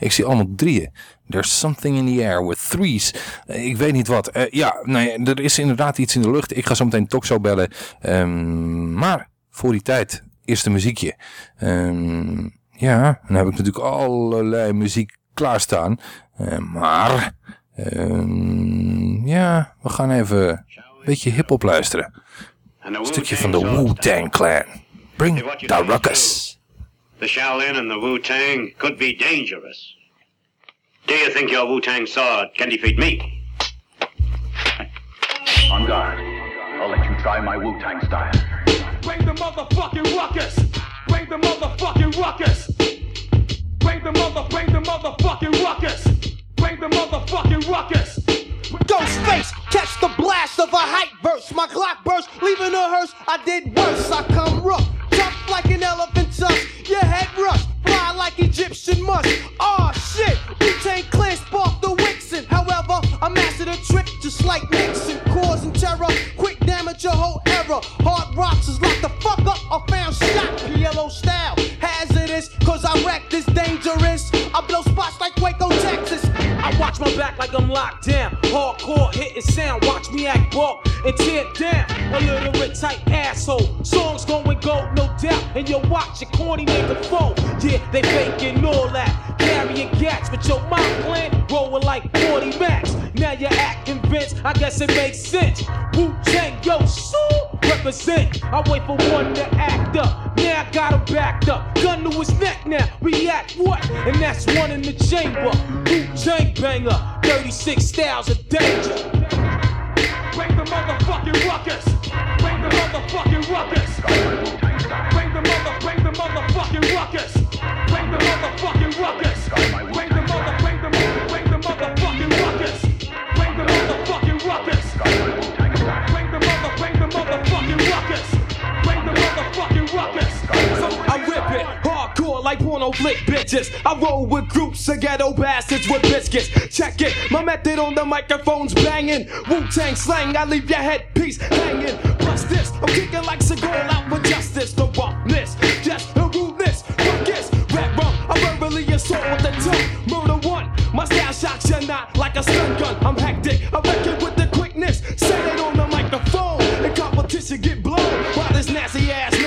Ik zie allemaal drieën. There's something in the air with threes. Ik weet niet wat. Eh, ja, nee, er is inderdaad iets in de lucht. Ik ga zo meteen Toxo bellen. Ehm, maar voor die tijd, eerst een muziekje. Ehm, ja, dan heb ik natuurlijk allerlei muziek klaarstaan. Eh, maar, ehm, ja, we gaan even een beetje hip-hop luisteren. Een stukje van de Wu-Tang Clan. Bring the ruckus. The Shaolin and the Wu Tang could be dangerous. Do you think your Wu Tang sword can defeat me? On guard. I'll let you try my Wu Tang style. Bring the motherfucking ruckus. Bring the motherfucking ruckus. Bring the mother, bring the motherfucking ruckus. Bring the motherfucking ruckus. Ghost face, catch the blast of a hype verse. My clock burst, leaving a hearse. I did worse. I come rough, tough like an elephant tusk. Your head rush, fly like Egyptian musk. Aw shit, Wu-Tang Clan sparked the Wixen. However, I mastered a trick just like Nixon, causing terror. Quick damage your whole era. Hard rocks is locked the fuck up. I found shot, PLO style. Hazardous, cause I wreck this dangerous. I blow spots like Waco, Texas. I watch my back like I'm locked down. Hardcore hitting sound, watch me act bulk and tear down. A literate type asshole. Songs going gold, no doubt. And you watch your corny nigga foe. Yeah, they faking all that. Carrying gats, but your mind plan rolling like 40 max. Now you act convinced, I guess it makes sense. Wu Tang, yo, so represent. I wait for one to act up. Now I got him backed up. Gun to his neck now, react what? And that's one in the chamber. Wu Tang banger, 36 styles of danger. Bring the motherfucking ruckus. Bring the motherfucking ruckus. Bring the mother, bring the motherfucking ruckus. Bring the motherfucking hardcore like porno flick bitches. I roll with groups of ghetto bastards with biscuits. Check it, my method on the microphone's banging. Wu Tang slang, I leave your headpiece hanging. Plus this, I'm kicking like Seagull out with justice. The roughness, just the rudeness. Ruckus, rap rum, I verbally assault with the tongue. Murder one, my style shocks you not like a stun gun. I'm hectic, I reckon with the quickness. Say it on the microphone, and competition get blown. While this nasty ass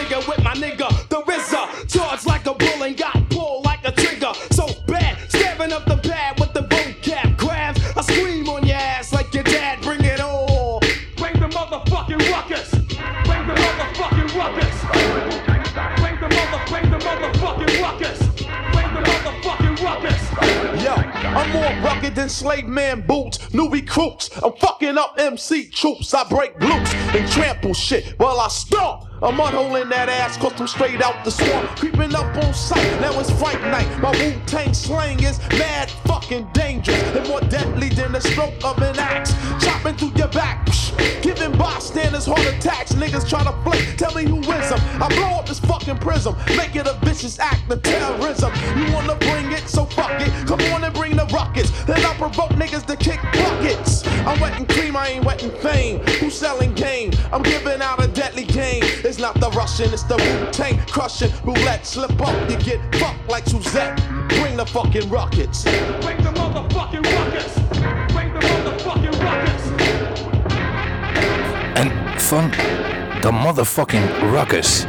I'm more rugged than slave man boots, new recruits. I'm fucking up MC troops. I break loose and trample shit while I stomp A mud hole in that ass, cause I'm straight out the swamp. Creeping up on sight, now it's fight night. My Wu Tang slang is mad fucking dangerous. And more deadly than the stroke of an axe. Chopping through your back, giving bystanders heart attacks. Niggas try to flake, tell me who is them. I blow up this fucking prism, make it a vicious act of terrorism. You wanna bring it, so fuck it. Come on and bring the rockets. Then I provoke niggas to kick buckets. I'm wetting cream, I ain't wetting fame. Who's selling game? I'm giving out a deadly game. It's not the Russian, it's the Wu Tang crushing. Roulette, slip up, you get fucked like Suzette. Bring the fucking rockets. Bring the motherfucking ruckus. Bring the motherfucking ruckus. En van de motherfucking ruckus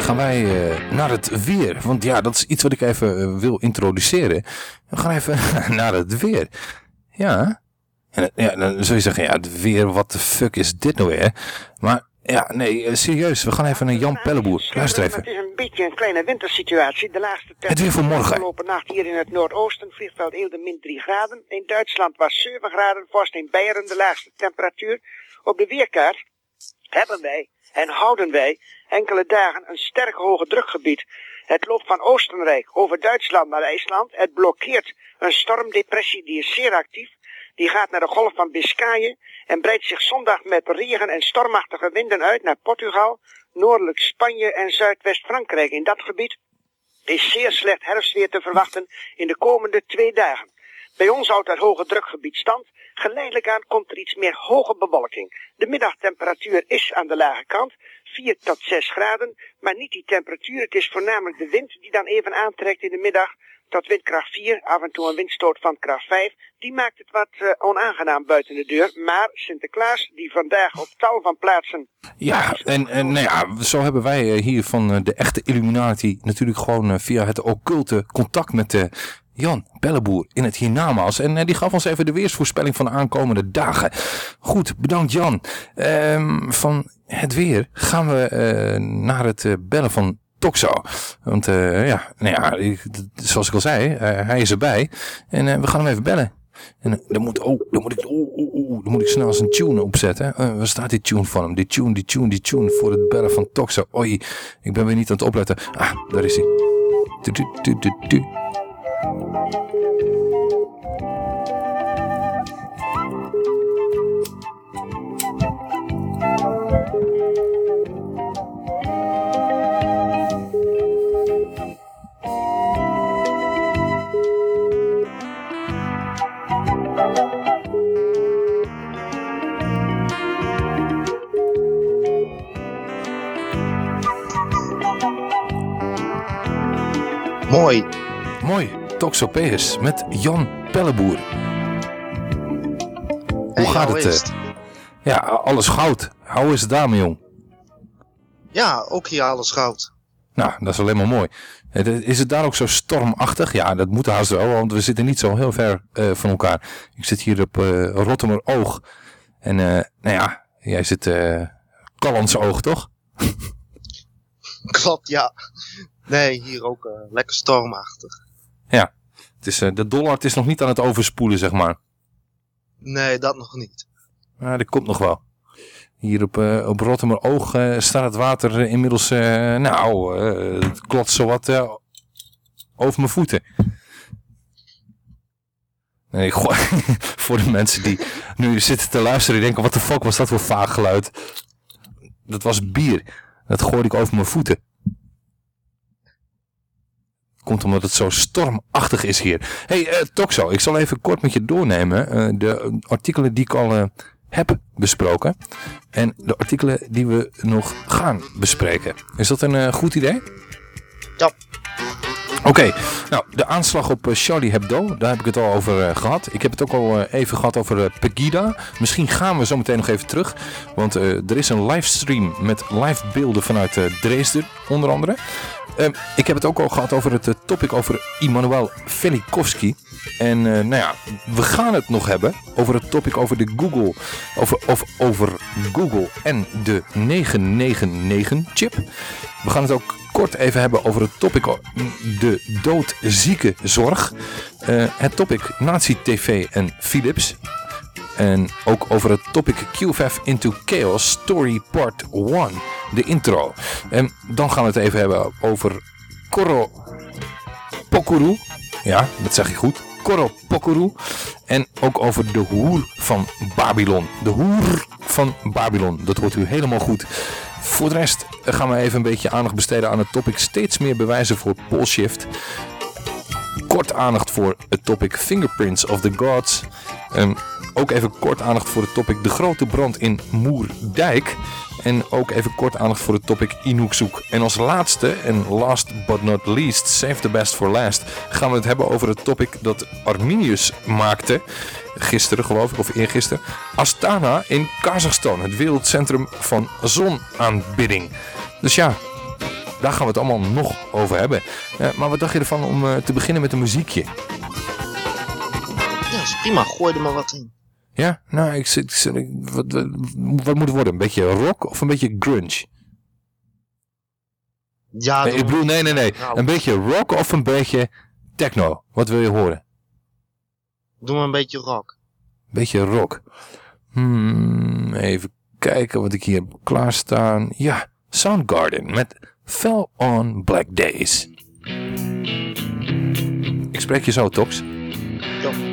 gaan wij eh, naar het weer. Want ja, dat is iets wat ik even eh, wil introduceren. We gaan even naar het weer. Ja. En, ja, dan zul je zeggen, ja, het weer, wat de fuck is dit nou weer? Maar ja, nee, eh, serieus. We gaan even naar Jan Pelleboer. Luister even. Het is een beetje een kleine wintersituatie. De laagste Het weer voor morgen. afgelopen nacht hier in het noordoosten, vliegveld Eelde min 3 graden. In Duitsland was 7 graden, vorst in Beieren de laagste temperatuur. Op de weerkaart hebben wij en houden wij enkele dagen een sterk hoge drukgebied. Het loopt van Oostenrijk over Duitsland naar IJsland. Het blokkeert een stormdepressie die is zeer actief. Die gaat naar de golf van Biscayen en breidt zich zondag met regen en stormachtige winden uit naar Portugal, noordelijk Spanje en Zuidwest-Frankrijk. In dat gebied is zeer slecht herfstweer te verwachten in de komende twee dagen. Bij ons houdt het hoge drukgebied stand. Geleidelijk aan komt er iets meer hoge bewolking. De middagtemperatuur is aan de lage kant, 4 tot 6 graden, maar niet die temperatuur. Het is voornamelijk de wind die dan even aantrekt in de middag tot windkracht 4, af en toe een windstoot van kracht 5. Die maakt het wat eh, onaangenaam buiten de deur. Maar Sinterklaas, die vandaag op tal van plaatsen Ja, en, en nou ja, zo hebben wij eh, hier van eh, de echte Illuminati natuurlijk gewoon via het occulte contact met eh, Jan Pelleboer in het hiernamaals. En die gaf ons even de weersvoorspelling van de aankomende dagen. Goed, bedankt Jan. Ehm, van het weer gaan we naar het bellen van Toxo. Want eh, ja, nou ja, zoals ik al zei, eh, hij is erbij. En eh, we gaan hem even bellen. En dan moet, oh, dan moet ik, oh, oh, oh, dan moet ik snel een tune opzetten. Waar staat die tune van hem? Die tune, die tune, die tune voor het bellen van Toxo. Oei, ik ben weer niet aan het opletten. Ah, daar is hij. Mooi. Mooi, Toxopeus met Jan Pelleboer. Hoe Hey, gaat het? is eh? Ja, alles goud. Hoe is het daarmee, jong? Ja, ook hier alles goud. Nou, dat is alleen maar mooi. Eh, Is het daar ook zo stormachtig? Ja, dat moet haast wel, want we zitten niet zo heel ver eh, van elkaar. Ik zit hier op eh Rotterdam Oog. En nou ja, jij zit eh Callans Oog, toch? Klopt, ja. Nee, hier ook eh, lekker stormachtig. Ja, het is, eh, de dollar het is nog niet aan het overspoelen, zeg maar. Nee, dat nog niet. Maar dat komt nog wel. Hier op, eh op Rotterdam Oog eh, staat het water inmiddels, nou, het klotst zowat over mijn voeten. Nee, gooi- voor de mensen die nu zitten te luisteren, die denken, wat de fuck was dat voor vaag geluid? Dat was bier. Dat gooide ik over mijn voeten. Komt omdat het zo stormachtig is hier. hey, eh Toxo, ik zal even kort met je doornemen. eh, de artikelen die ik al eh, heb besproken. En de artikelen die we nog gaan bespreken. Is dat een goed idee? Ja. Oké, nou de aanslag op eh, Charlie Hebdo, daar heb ik het al over eh, gehad. Ik heb het ook al eh, even gehad over Pegida. Misschien gaan we zo meteen nog even terug. Want er is een livestream met live beelden vanuit Dresden, onder andere. Eh, ik heb het ook al gehad over het topic over Immanuel Velikovsky. En nou ja, we gaan het nog hebben over het topic over de Google, over, of over Google en de 999 chip. We gaan het ook kort even hebben over het topic de doodzieke zorg. Eh, het topic Nazi TV en Philips. En ook over het topic QFF into Chaos Story Part 1. de intro. En dan gaan we het even hebben over Koro Pokuru. Ja, dat zeg je goed. Koro. En ook over de hoer van Babylon. De hoer van Babylon. Dat hoort u helemaal goed. Voor de rest gaan we even een beetje aandacht besteden aan het topic steeds meer bewijzen voor polshift. Kort aandacht voor het topic Fingerprints of the Gods. Ook even kort aandacht voor het topic de grote brand in Moerdijk. En ook even kort aandacht voor het topic Inukzoek. En als laatste, en last but not least, save the best for last, gaan we het hebben over het topic dat Arminius maakte. Gisteren geloof ik, of eergisteren. Astana in Kazachstan, het wereldcentrum van zonaanbidding. Dus ja, daar gaan we het allemaal nog over hebben. Uh, maar wat dacht je ervan om uh, te beginnen met een muziekje? Ja, is prima. Gooi er maar wat in. Ja, nou, ik zit. Wat, wat, wat, moet het worden? Een beetje rock of een beetje grunge? Ja, nee, ik bedoel, nee, nee, nee. Nou, een beetje rock of een beetje techno? Wat wil je horen? Doe maar een beetje rock. Beetje rock. Hmm, even kijken wat ik hier heb klaarstaan. Ja, Soundgarden met Fell on Black Days. Ik spreek je zo, Tox. Ja.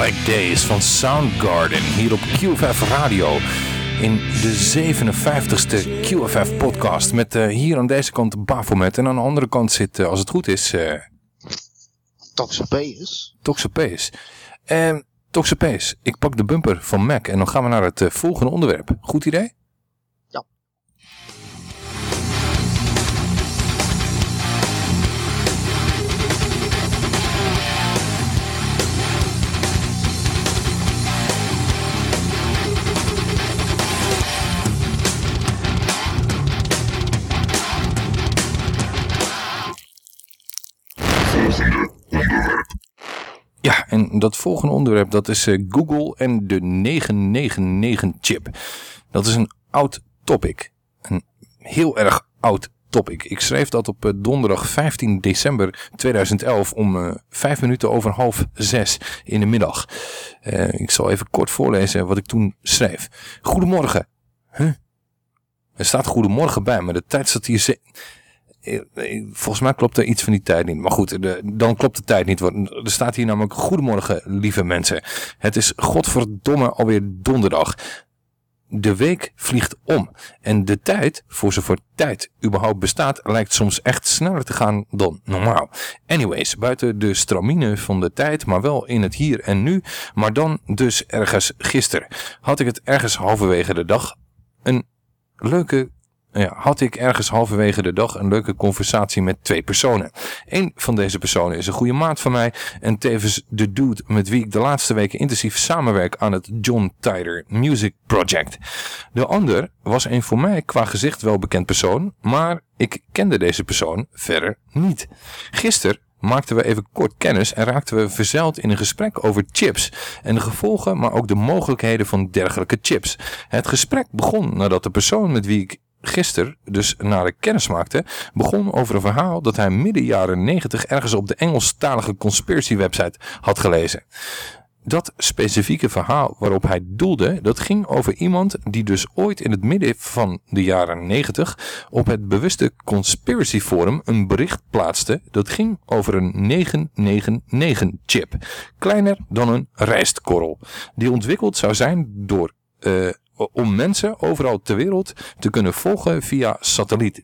Black Days van Soundgarden hier op QFF Radio. In de 57ste QFF podcast met uh, hier aan deze kant Bafomet. En aan de andere kant zit, uh, als het goed is... Uh, Toxopeus. Toxopeus. En Toxopeus, ik pak de bumper van Mac en dan gaan we naar het volgende onderwerp. Goed idee? Dat volgende onderwerp dat is uh, Google en de 999-chip. Dat is een oud topic. Een heel erg oud topic. Ik schreef dat op uh, donderdag 15 december 2011 om uh, vijf minuten over half zes in de middag. ik zal even kort voorlezen wat ik toen schreef. Goedemorgen. Er staat goedemorgen bij, maar de tijd staat hier... Eh, eh, volgens mij klopt er iets van die tijd niet. Maar goed, dan klopt de tijd niet. Er staat hier namelijk Goedemorgen, lieve mensen. Het is godverdomme alweer donderdag. De week vliegt om. En de tijd, voor zover tijd überhaupt bestaat, lijkt soms echt sneller te gaan dan normaal. Anyways, buiten de stramine van de tijd, maar wel in het hier en nu. Maar dan dus ergens gisteren. Had ik het ergens halverwege de dag een leuke ja, had ik ergens halverwege de dag een leuke conversatie met twee personen. Eén van deze personen is een goede maat van mij en tevens de dude met wie ik de laatste weken intensief samenwerk aan het John Tyler Music Project. De ander was een voor mij qua gezicht wel bekend persoon, maar ik kende deze persoon verder niet. Gisteren maakten we even kort kennis en raakten we verzeild in een gesprek over chips en de gevolgen, maar ook de mogelijkheden van dergelijke chips. Het gesprek begon nadat de persoon met wie ik gisteren dus naar de kennis maakte, begon over een verhaal dat hij midden jaren 90 ergens op de Engelstalige conspiracy website had gelezen. Dat specifieke verhaal waarop hij doelde, dat ging over iemand die dus ooit in het midden van de jaren 90 op het bewuste conspiracy forum een bericht plaatste dat ging over een 999 chip. Kleiner dan een rijstkorrel. Die ontwikkeld zou zijn door uh, om mensen overal ter wereld te kunnen volgen via satelliet.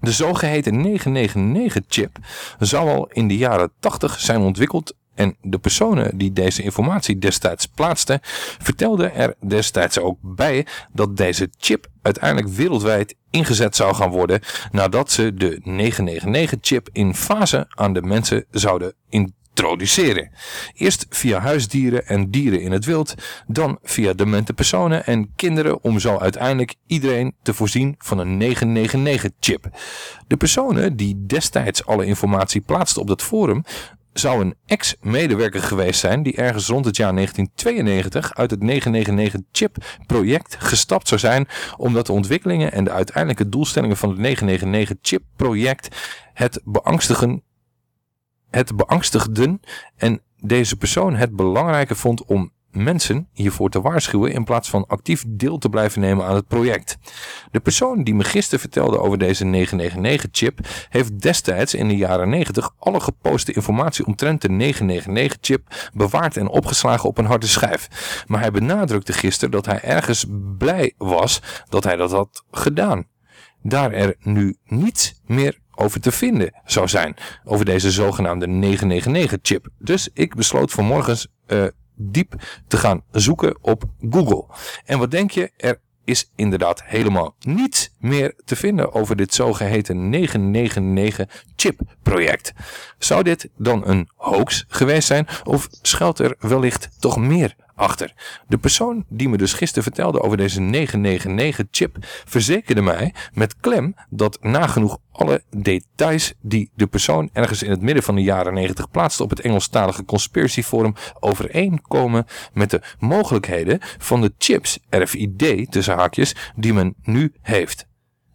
De zogeheten 999-chip zou al in de jaren 80 zijn ontwikkeld en de personen die deze informatie destijds plaatsten, vertelden er destijds ook bij dat deze chip uiteindelijk wereldwijd ingezet zou gaan worden nadat ze de 999-chip in fase aan de mensen zouden in introduceren. Eerst via huisdieren en dieren in het wild, dan via demente personen en kinderen om zo uiteindelijk iedereen te voorzien van een 999-chip. De personen die destijds alle informatie plaatsten op dat forum zou een ex-medewerker geweest zijn die ergens rond het jaar 1992 uit het 999-chip-project gestapt zou zijn omdat de ontwikkelingen en de uiteindelijke doelstellingen van het 999-chip-project het beangstigen het beangstigden en deze persoon het belangrijker vond om mensen hiervoor te waarschuwen in plaats van actief deel te blijven nemen aan het project. De persoon die me gisteren vertelde over deze 999-chip heeft destijds in de jaren 90 alle geposte informatie omtrent de 999-chip bewaard en opgeslagen op een harde schijf. Maar hij benadrukte gisteren dat hij ergens blij was dat hij dat had gedaan. Daar er nu niets meer over te vinden zou zijn. Over deze zogenaamde 999-chip. Dus ik besloot vanmorgens uh, diep te gaan zoeken op Google. En wat denk je? Er is inderdaad helemaal niets meer te vinden over dit zogeheten 999-chip project. Zou dit dan een hoax geweest zijn of schuilt er wellicht toch meer achter. De persoon die me dus gisteren vertelde over deze 999-chip verzekerde mij met klem dat nagenoeg alle details die de persoon ergens in het midden van de jaren 90 plaatste op het Engelstalige conspiracy forum overeenkomen met de mogelijkheden van de chips RFID tussen haakjes die men nu heeft.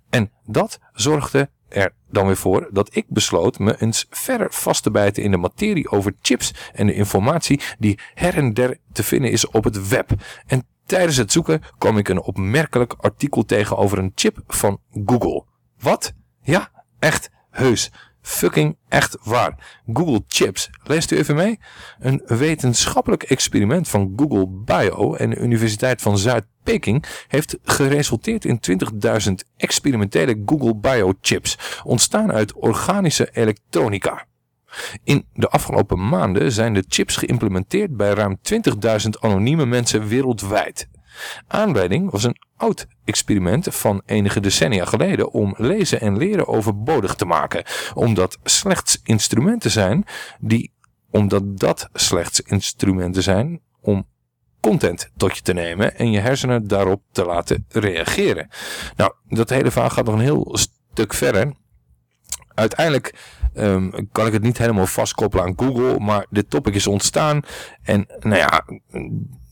En dat zorgde er dan weer voor dat ik besloot me eens verder vast te bijten in de materie over chips en de informatie die her en der te vinden is op het web. En tijdens het zoeken kwam ik een opmerkelijk artikel tegen over een chip van Google. Wat? Ja, echt heus. fucking echt waar. Google Chips. Leest u even mee? Een wetenschappelijk experiment van Google Bio en de Universiteit van Heeft geresulteerd in 20.000 experimentele Google Bio chips, ontstaan uit organische elektronica. In de afgelopen maanden zijn de chips geïmplementeerd bij ruim 20.000 anonieme mensen wereldwijd. Aanleiding was een oud experiment van enige decennia geleden om lezen en leren overbodig te maken. Omdat slechts instrumenten zijn die, omdat dat slechts instrumenten zijn om content tot je te nemen en je hersenen daarop te laten reageren. Nou, dat hele verhaal gaat nog een heel stuk verder. Uiteindelijk ehm, kan ik het niet helemaal vastkoppelen aan Google, maar dit topic is ontstaan en nou ja,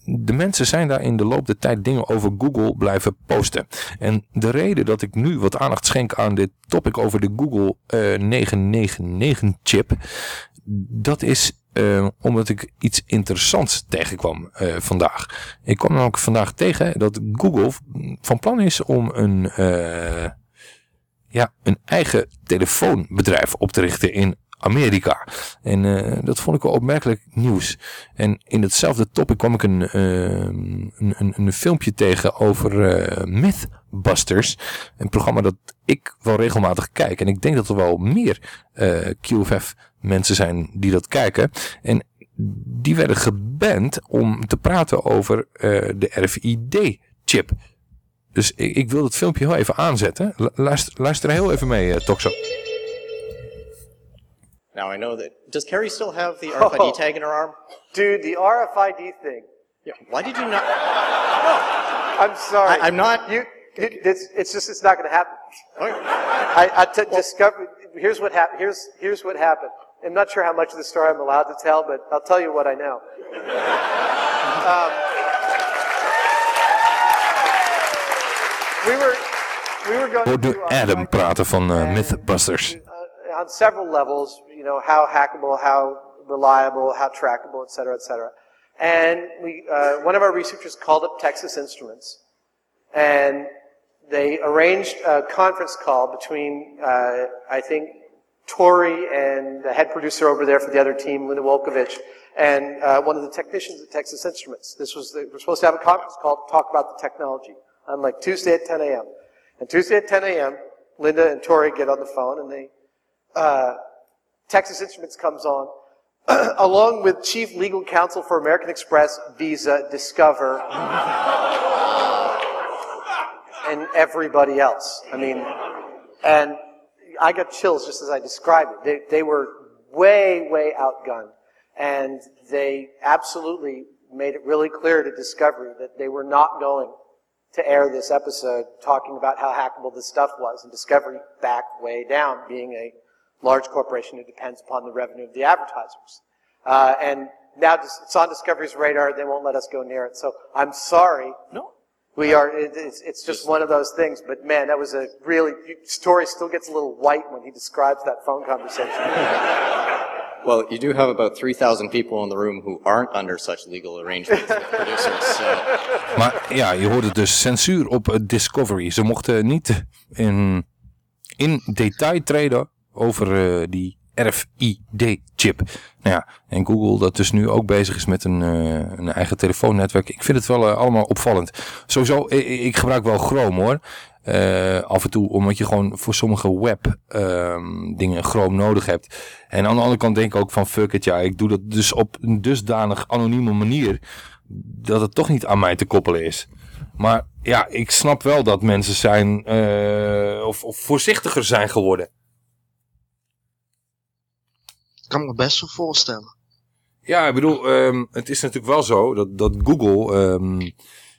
de mensen zijn daar in de loop der tijd dingen over Google blijven posten. En de reden dat ik nu wat aandacht schenk aan dit topic over de Google eh 999 chip, dat is eh, omdat ik iets interessants tegenkwam eh, vandaag. Ik kwam namelijk vandaag tegen dat Google van plan is om een, eh, ja, een eigen telefoonbedrijf op te richten in Amerika. En eh, dat vond ik wel opmerkelijk nieuws. En in hetzelfde topic kwam ik een, eh, een, een, een filmpje tegen over eh, Mythbusters. Een programma dat ik wel regelmatig kijk. En ik denk dat er wel meer QFF mensen zijn die dat kijken. En die werden geband om te praten over de RFID-chip. Dus ik, ik wil dat filmpje heel even aanzetten. Lu- Luister, luister heel even mee, Toxo. Now I know that. Does Carrie still have the RFID Oh. tag in her arm? Dude, the RFID thing. Yeah. Why did you not? no. I'm sorry. I- I'm not- You, you it's, it's just it's not going to happen. I, I t- discovered. Here's what happened. Here's here's what happened. I'm not sure how much of the story I'm allowed to tell, but I'll tell you what I know. um, we were we were going Hoort nu to uh, Adam praten van uh, Mythbusters. uh, on several levels, you know, how hackable, how reliable, how trackable, et cetera, et cetera. And we, uh, one of our researchers called up Texas Instruments, and they arranged a conference call between, uh, I think, Tori and the head producer over there for the other team, Linda Wolkovich, and uh, one of the technicians at Texas Instruments. This was the, we're supposed to have a conference call to talk about the technology on like Tuesday at 10 a.m. And Tuesday at 10 a.m., Linda and Tori get on the phone and they uh, Texas Instruments comes on, along with Chief Legal Counsel for American Express, Visa, Discover, and everybody else. I mean, and I got chills just as I described it. They, they were way, way outgunned. And they absolutely made it really clear to Discovery that they were not going to air this episode talking about how hackable this stuff was. And Discovery backed way down, being a large corporation who depends upon the revenue of the advertisers. Uh, and now it's on Discovery's radar. They won't let us go near it. So I'm sorry. No. We are, it's, it's just one of those things. But man, that was a really, story still gets a little white when he describes that phone conversation. Well, you do have about 3,000 people in the room who aren't under such legal arrangements with producers. So Maar ja, je hoorde dus censuur op Discovery. Ze mochten niet in, in detail treden over eh, die RFID-chip. Nou ja, en Google dat dus nu ook bezig is met een, eh, een eigen telefoonnetwerk. Ik vind het wel eh, allemaal opvallend. Sowieso, ik, ik gebruik wel Chrome hoor. Af en toe, omdat je gewoon voor sommige web ehm, dingen Chrome nodig hebt. En aan de andere kant denk ik ook van fuck it, ja, ik doe dat dus op een dusdanig anonieme manier dat het toch niet aan mij te koppelen is. Maar ja, ik snap wel dat mensen zijn of, of voorzichtiger zijn geworden. Ik kan me best wel voorstellen. Ja, ik bedoel, ehm, het is natuurlijk wel zo dat, dat Google ehm,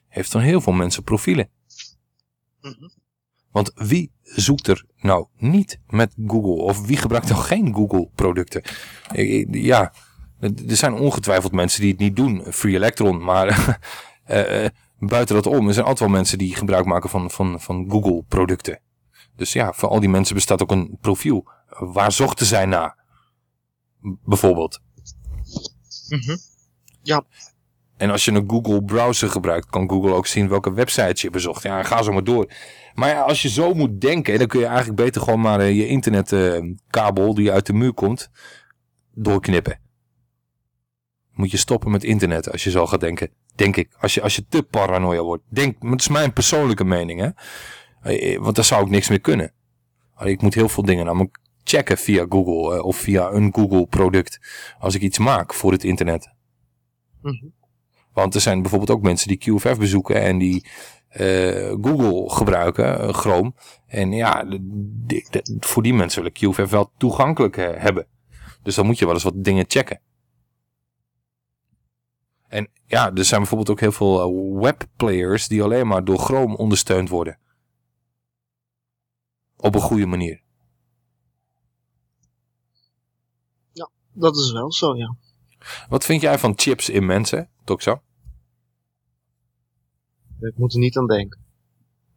heeft van heel veel mensen profielen. Want wie zoekt er nou niet met Google? Of wie gebruikt nou geen Google producten? Ja, er zijn ongetwijfeld mensen die het niet doen. Free Electron, maar eh, eh, buiten dat om. Er zijn altijd wel mensen die gebruik maken van, van, van Google producten. Dus ja, voor al die mensen bestaat ook een profiel. Waar zochten zij naar? Bijvoorbeeld. Mhm. Ja. En als je een Google browser gebruikt, kan Google ook zien welke websites je bezocht. Ja, ga zo maar door. Maar ja, als je zo moet denken, dan kun je eigenlijk beter gewoon maar eh, je internetkabel die uit de muur komt, doorknippen. Moet je stoppen met internet als je zo gaat denken. Denk ik. Als je, als je te paranoia wordt. Denk, maar dat is mijn persoonlijke mening hè. Eh, eh, Want dan zou ik niks meer kunnen. Ik moet heel veel dingen namelijk checken via Google eh, of via een Google product. Als ik iets maak voor het internet. Mhm. Want er zijn bijvoorbeeld ook mensen die QFF bezoeken en die eh, Google gebruiken, eh, Chrome. En ja, de- de- de- voor die mensen wil ik QFF wel toegankelijk hebben. Dus dan moet je wel eens wat dingen checken. En ja, er zijn bijvoorbeeld ook heel veel webplayers die alleen maar door Chrome ondersteund worden. Op een goede manier. Dat is wel zo, ja. Wat vind jij van chips in mensen, Toxo? Ik moet er niet aan denken.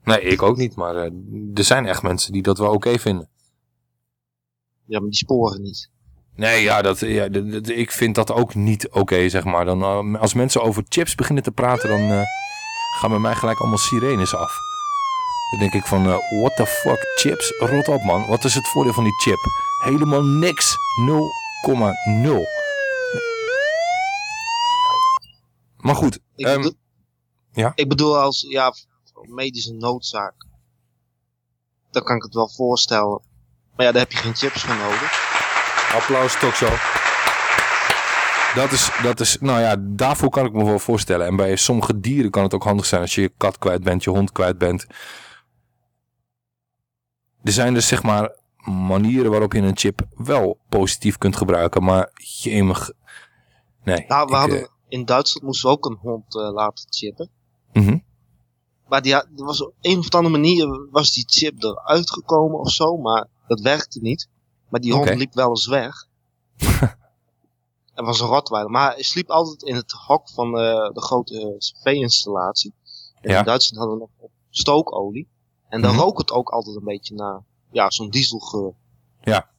Nee, ik ook niet, maar eh, er zijn echt mensen die dat wel oké vinden. Ja, maar die sporen niet. Nee, ja, dat, ja dat- dat- ik vind dat ook niet oké, zeg maar. Dan, eh, als mensen over chips beginnen te praten, dan eh, gaan bij mij gelijk allemaal sirenes af. Dan denk ik van, what the fuck, chips? Rot op, man. Wat is het voordeel van die chip? Helemaal niks. 0,0. Maar goed. Ik, ehm, bedoel, ja? ik bedoel als ja, medische noodzaak. Dan kan ik het wel voorstellen. Maar ja, daar heb je geen chips voor nodig. Applaus, Toxo. Dat is, dat is, nou ja, daarvoor kan ik me wel voorstellen. En bij sommige dieren kan het ook handig zijn als je je kat kwijt bent, je hond kwijt bent. Er zijn dus zeg maar manieren waarop je een chip wel positief kunt gebruiken, maar jemig, nee. Nou, we ik, hadden, eh, in Duitsland moesten we ook een hond eh, laten chippen. mhm. Maar die, er was op een of andere manier was die chip eruit gekomen of zo, maar dat werkte niet. Maar die hond liep wel eens weg. Het was een rotweiler, maar hij sliep altijd in het hok van eh, de grote cv-installatie. En Ja. in Duitsland hadden we nog stookolie. En dan Mhm. rook het ook altijd een beetje naar ja, zo'n dieselgeur. Ja.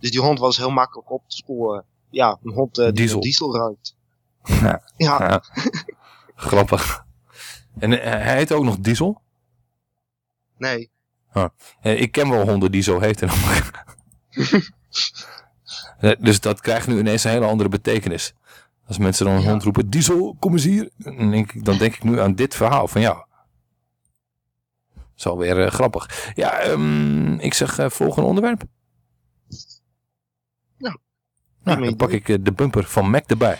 Dus die hond was heel makkelijk op te sporen. Ja, een hond eh, die Diesel. diesel ruikt. Ja. Ja. Grappig. En eh, hij heet ook nog Diesel? Nee. Ah. Eh, Ik ken wel honden die zo heten. dus dat krijgt nu ineens een hele andere betekenis. Als mensen dan een hond roepen, Diesel, kom eens hier. Dan denk, ik, dan denk ik nu aan dit verhaal van ja. Is alweer eh, grappig. Ja, ehm, ik zeg eh, volgende onderwerp. Ja. Nou, dan pak ik eh, de bumper van Mac erbij.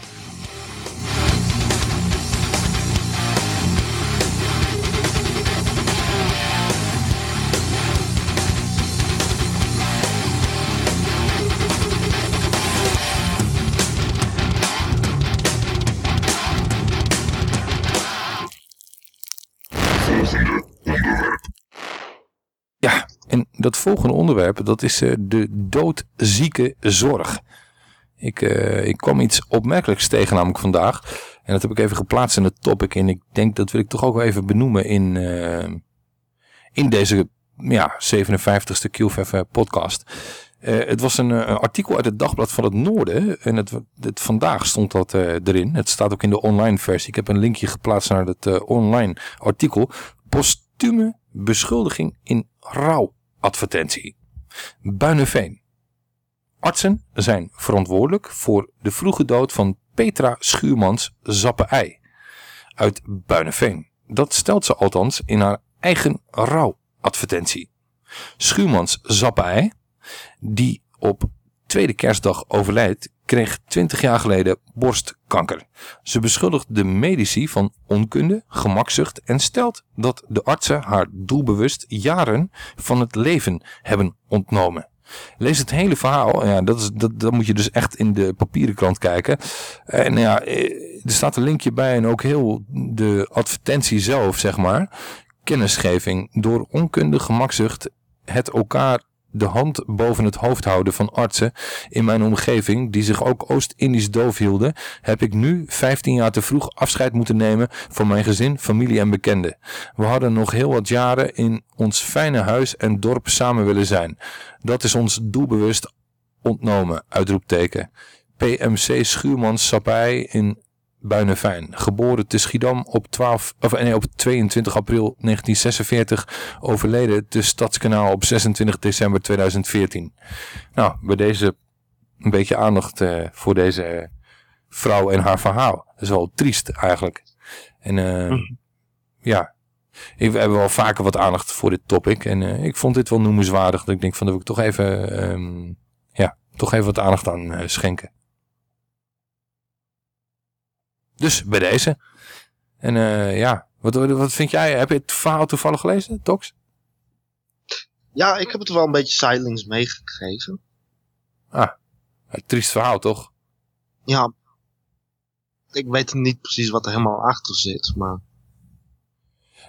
Dat volgende onderwerp, dat is eh, de doodzieke zorg. Ik, eh, ik kwam iets opmerkelijks tegen namelijk vandaag. En dat heb ik even geplaatst in het topic. En ik denk dat wil ik toch ook wel even benoemen in, eh, in deze ja, 57ste QVF podcast. Het was een, artikel uit het Dagblad van het Noorden. En het, het, vandaag stond dat erin. Het staat ook in de online versie. Ik heb een linkje geplaatst naar het online artikel. Postume beschuldiging in rouwadvertentie. Buineveen. Artsen zijn verantwoordelijk voor de vroege dood van Petra Schuurmans Zappe-ei uit Buineveen. Dat stelt ze althans in haar eigen rouwadvertentie. Schuurmans Zappe-ei, die op tweede kerstdag overlijdt, kreeg 20 jaar geleden borstkanker. Ze beschuldigt de medici van onkunde, gemakzucht en stelt dat de artsen haar doelbewust jaren van het leven hebben ontnomen. Lees het hele verhaal. Ja, dat is, dat, dan moet je dus echt in de papieren krant kijken. En ja, eh, er staat een linkje bij en ook heel de advertentie zelf, zeg maar. Kennisgeving door onkunde, gemakzucht, het elkaar de hand boven het hoofd houden van artsen in mijn omgeving die zich ook Oost-Indisch doof hielden, heb ik nu 15 jaar te vroeg afscheid moeten nemen van mijn gezin, familie en bekenden. We hadden nog heel wat jaren in ons fijne huis en dorp samen willen zijn. Dat is ons doelbewust ontnomen, uitroepteken. PMC Schuurmans Sapai in Buinevijn. Geboren te Schiedam op, 12, of, nee, op 22 april 1946. Overleden te Stadskanaal op 26 december 2014. Nou, bij deze een beetje aandacht uh, voor deze vrouw en haar verhaal. Dat is wel triest eigenlijk. En uh, mm. ja, ik, we hebben wel vaker wat aandacht voor dit topic. En uh, ik vond dit wel noemenswaardig. Dat ik denk van dat ik toch even, um, ja, toch even wat aandacht aan schenken. Dus bij deze. En uh, ja, wat, wat vind jij? Heb je het verhaal toevallig gelezen, Tox? Ja, ik heb het wel een beetje zijdelings meegekregen. Ah, een triest verhaal toch? Ja, ik weet niet precies wat er helemaal achter zit, maar...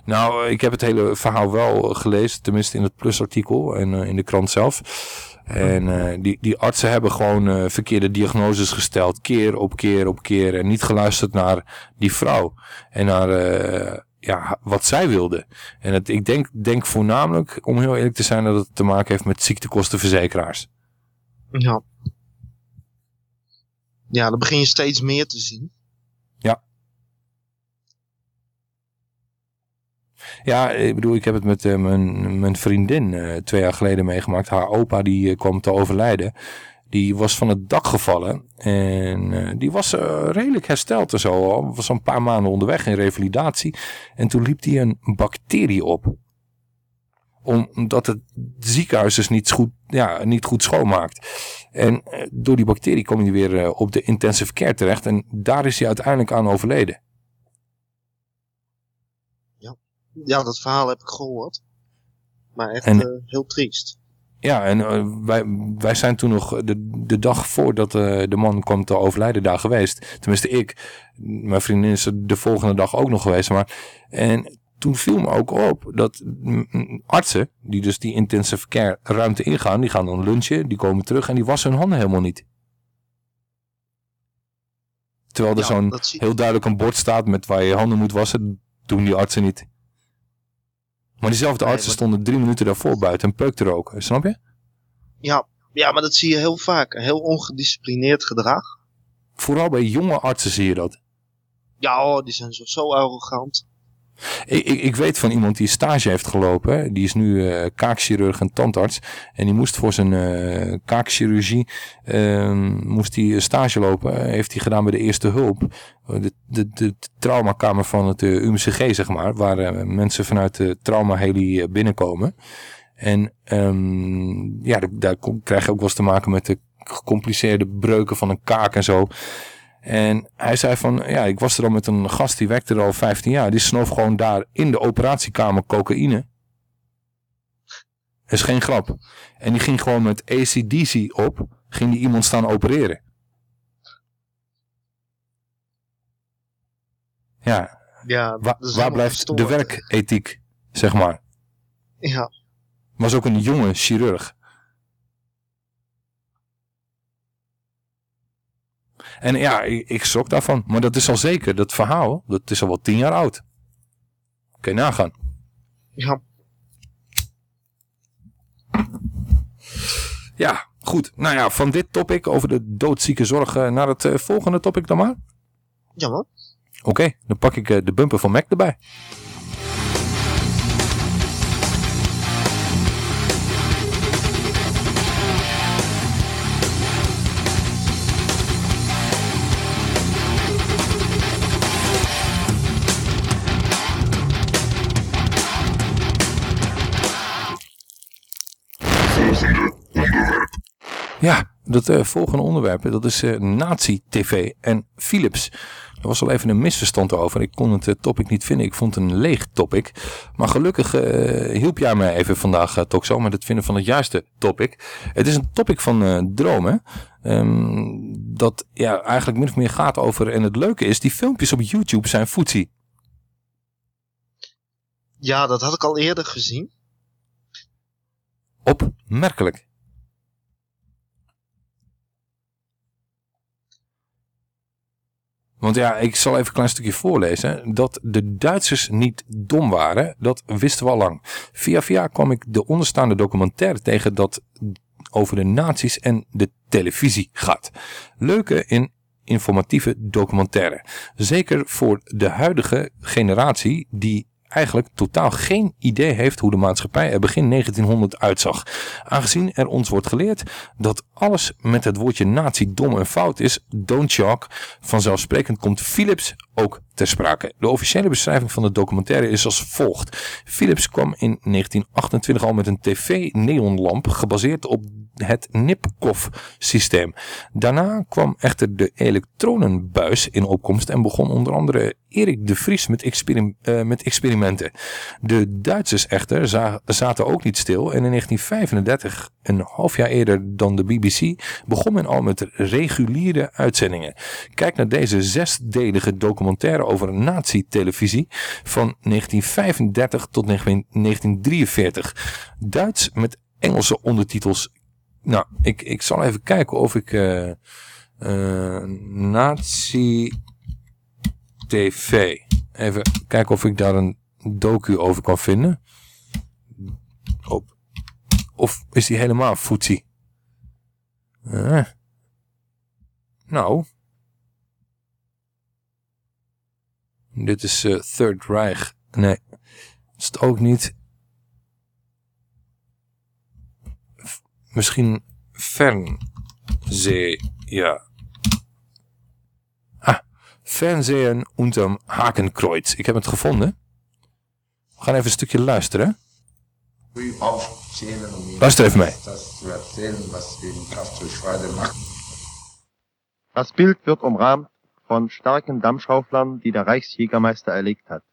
Nou, ik heb het hele verhaal wel gelezen, tenminste in het plusartikel en uh, in de krant zelf. En uh, die, die artsen hebben gewoon uh, verkeerde diagnoses gesteld, keer op keer op keer. En niet geluisterd naar die vrouw en naar ja, wat zij wilde. En het, ik denk, denk voornamelijk, om heel eerlijk te zijn, dat het te maken heeft met ziektekostenverzekeraars. Ja. Ja, dan begin je steeds meer te zien. Ja. Ja, ik bedoel, ik heb het met uh, mijn, mijn vriendin uh, twee jaar geleden meegemaakt. Haar opa die uh, kwam te overlijden. Die was van het dak gevallen. En die was redelijk hersteld en zo. Was een paar maanden onderweg in revalidatie. En toen liep hij een bacterie op. Omdat het ziekenhuis dus niet goed, ja, niet goed schoonmaakt. En door die bacterie kwam hij weer op de intensive care terecht. En daar is hij uiteindelijk aan overleden. Ja, dat verhaal heb ik gehoord. Maar echt en, uh, heel triest. Ja, en uh, wij, wij zijn toen nog de, de dag voordat uh, de man kwam te overlijden daar geweest. Tenminste ik. Mijn vriendin is er de volgende dag ook nog geweest. Maar, en toen viel me ook op dat artsen, die dus die intensive care ruimte ingaan, die gaan dan lunchen, die komen terug en die wassen hun handen helemaal niet. Terwijl er ja, zo'n heel duidelijk een bord staat met waar je je handen moet wassen, doen die artsen niet. Maar diezelfde nee, artsen stonden drie minuten daarvoor buiten een peuk te roken, snap je? Ja, ja, maar dat zie je heel vaak. Een heel ongedisciplineerd gedrag. Vooral bij jonge artsen zie je dat. Ja, oh, die zijn zo, zo arrogant. Ik, ik, ik, weet van iemand die stage heeft gelopen. Die is nu uh, kaakchirurg en tandarts. En die moest voor zijn uh, kaakchirurgie uh, moest hij stage lopen. heeft hij gedaan bij de eerste hulp. De, de, de traumakamer van het UMCG, zeg maar. Waar mensen vanuit de traumaheli binnenkomen. En um, ja, daar krijg je ook wel eens te maken met de gecompliceerde breuken van een kaak en zo. En hij zei van, ja, ik was er al met een gast die werkte er al 15 jaar. Die snoof gewoon daar in de operatiekamer cocaïne. is geen grap. En die ging gewoon met ACDC op, ging die iemand staan opereren. Ja, ja waar, waar blijft de werkethiek, zeg maar? Ja. Was ook een jonge chirurg. En ja, ik, ik schrok daarvan. Maar dat is al zeker, dat verhaal, dat is al wel tien jaar oud. Kun je nagaan. Ja. Ja, goed. Nou ja, van dit topic over de doodzieke zorg naar het uh, volgende topic dan maar. Ja man. Oké, okay, dan pak ik uh, de bumper van Mac erbij. Ja, dat uh, volgende onderwerp, dat is uh, Nazi-TV en Philips. Er was al even een misverstand over. Ik kon het uh, topic niet vinden. Ik vond het een leeg topic. Maar gelukkig hielp jij mij even vandaag, toch zo, met het vinden van het juiste topic. Het is een topic van dromen. Um, dat ja, eigenlijk min of meer gaat over... En het leuke is, die filmpjes op YouTube zijn footsie. Ja, dat had ik al eerder gezien. Opmerkelijk. Want ja, ik zal even een klein stukje voorlezen. Dat de Duitsers niet dom waren, dat wisten we al lang. Via via kwam ik de onderstaande documentaire tegen dat over de nazi's en de televisie gaat. Leuke in informatieve documentaire. Zeker voor de huidige generatie die eigenlijk totaal geen idee heeft hoe de maatschappij er begin 1900 uitzag. Aangezien er ons wordt geleerd dat alles met het woordje nazi dom en fout is, don't shock, vanzelfsprekend komt Philips ook ter sprake. De officiële beschrijving van de documentaire is als volgt. Philips kwam in 1928 al met een tv-neonlamp gebaseerd op het Nipkoff systeem. Daarna kwam echter de elektronenbuis in opkomst en begon onder andere Erik de Vries met, met experimenten. De Duitsers echter zaten ook niet stil en in 1935, een half jaar eerder dan de BBC, begon men al met reguliere uitzendingen. Kijk naar deze zesdelige documentaire over nazi-televisie van 1935 tot 1943. Duits met Engelse ondertitels nou, ik, ik zal even kijken of ik uh, uh, Nazi TV. Even kijken of ik daar een docu over kan vinden. Op. Of is die helemaal foetsie? Uh. Nou. Dit is uh, Third Reich. Nee. Is het ook niet. Misschien Fernseh, ja. Ah, Fernsehen unterm Hakenkreuz. Ik heb het gevonden. We gaan even een stukje luisteren. Luister even mee. Das Bild wird umrahmt von starken Dammschauflern, die der Reichsjägermeister erlegt hat.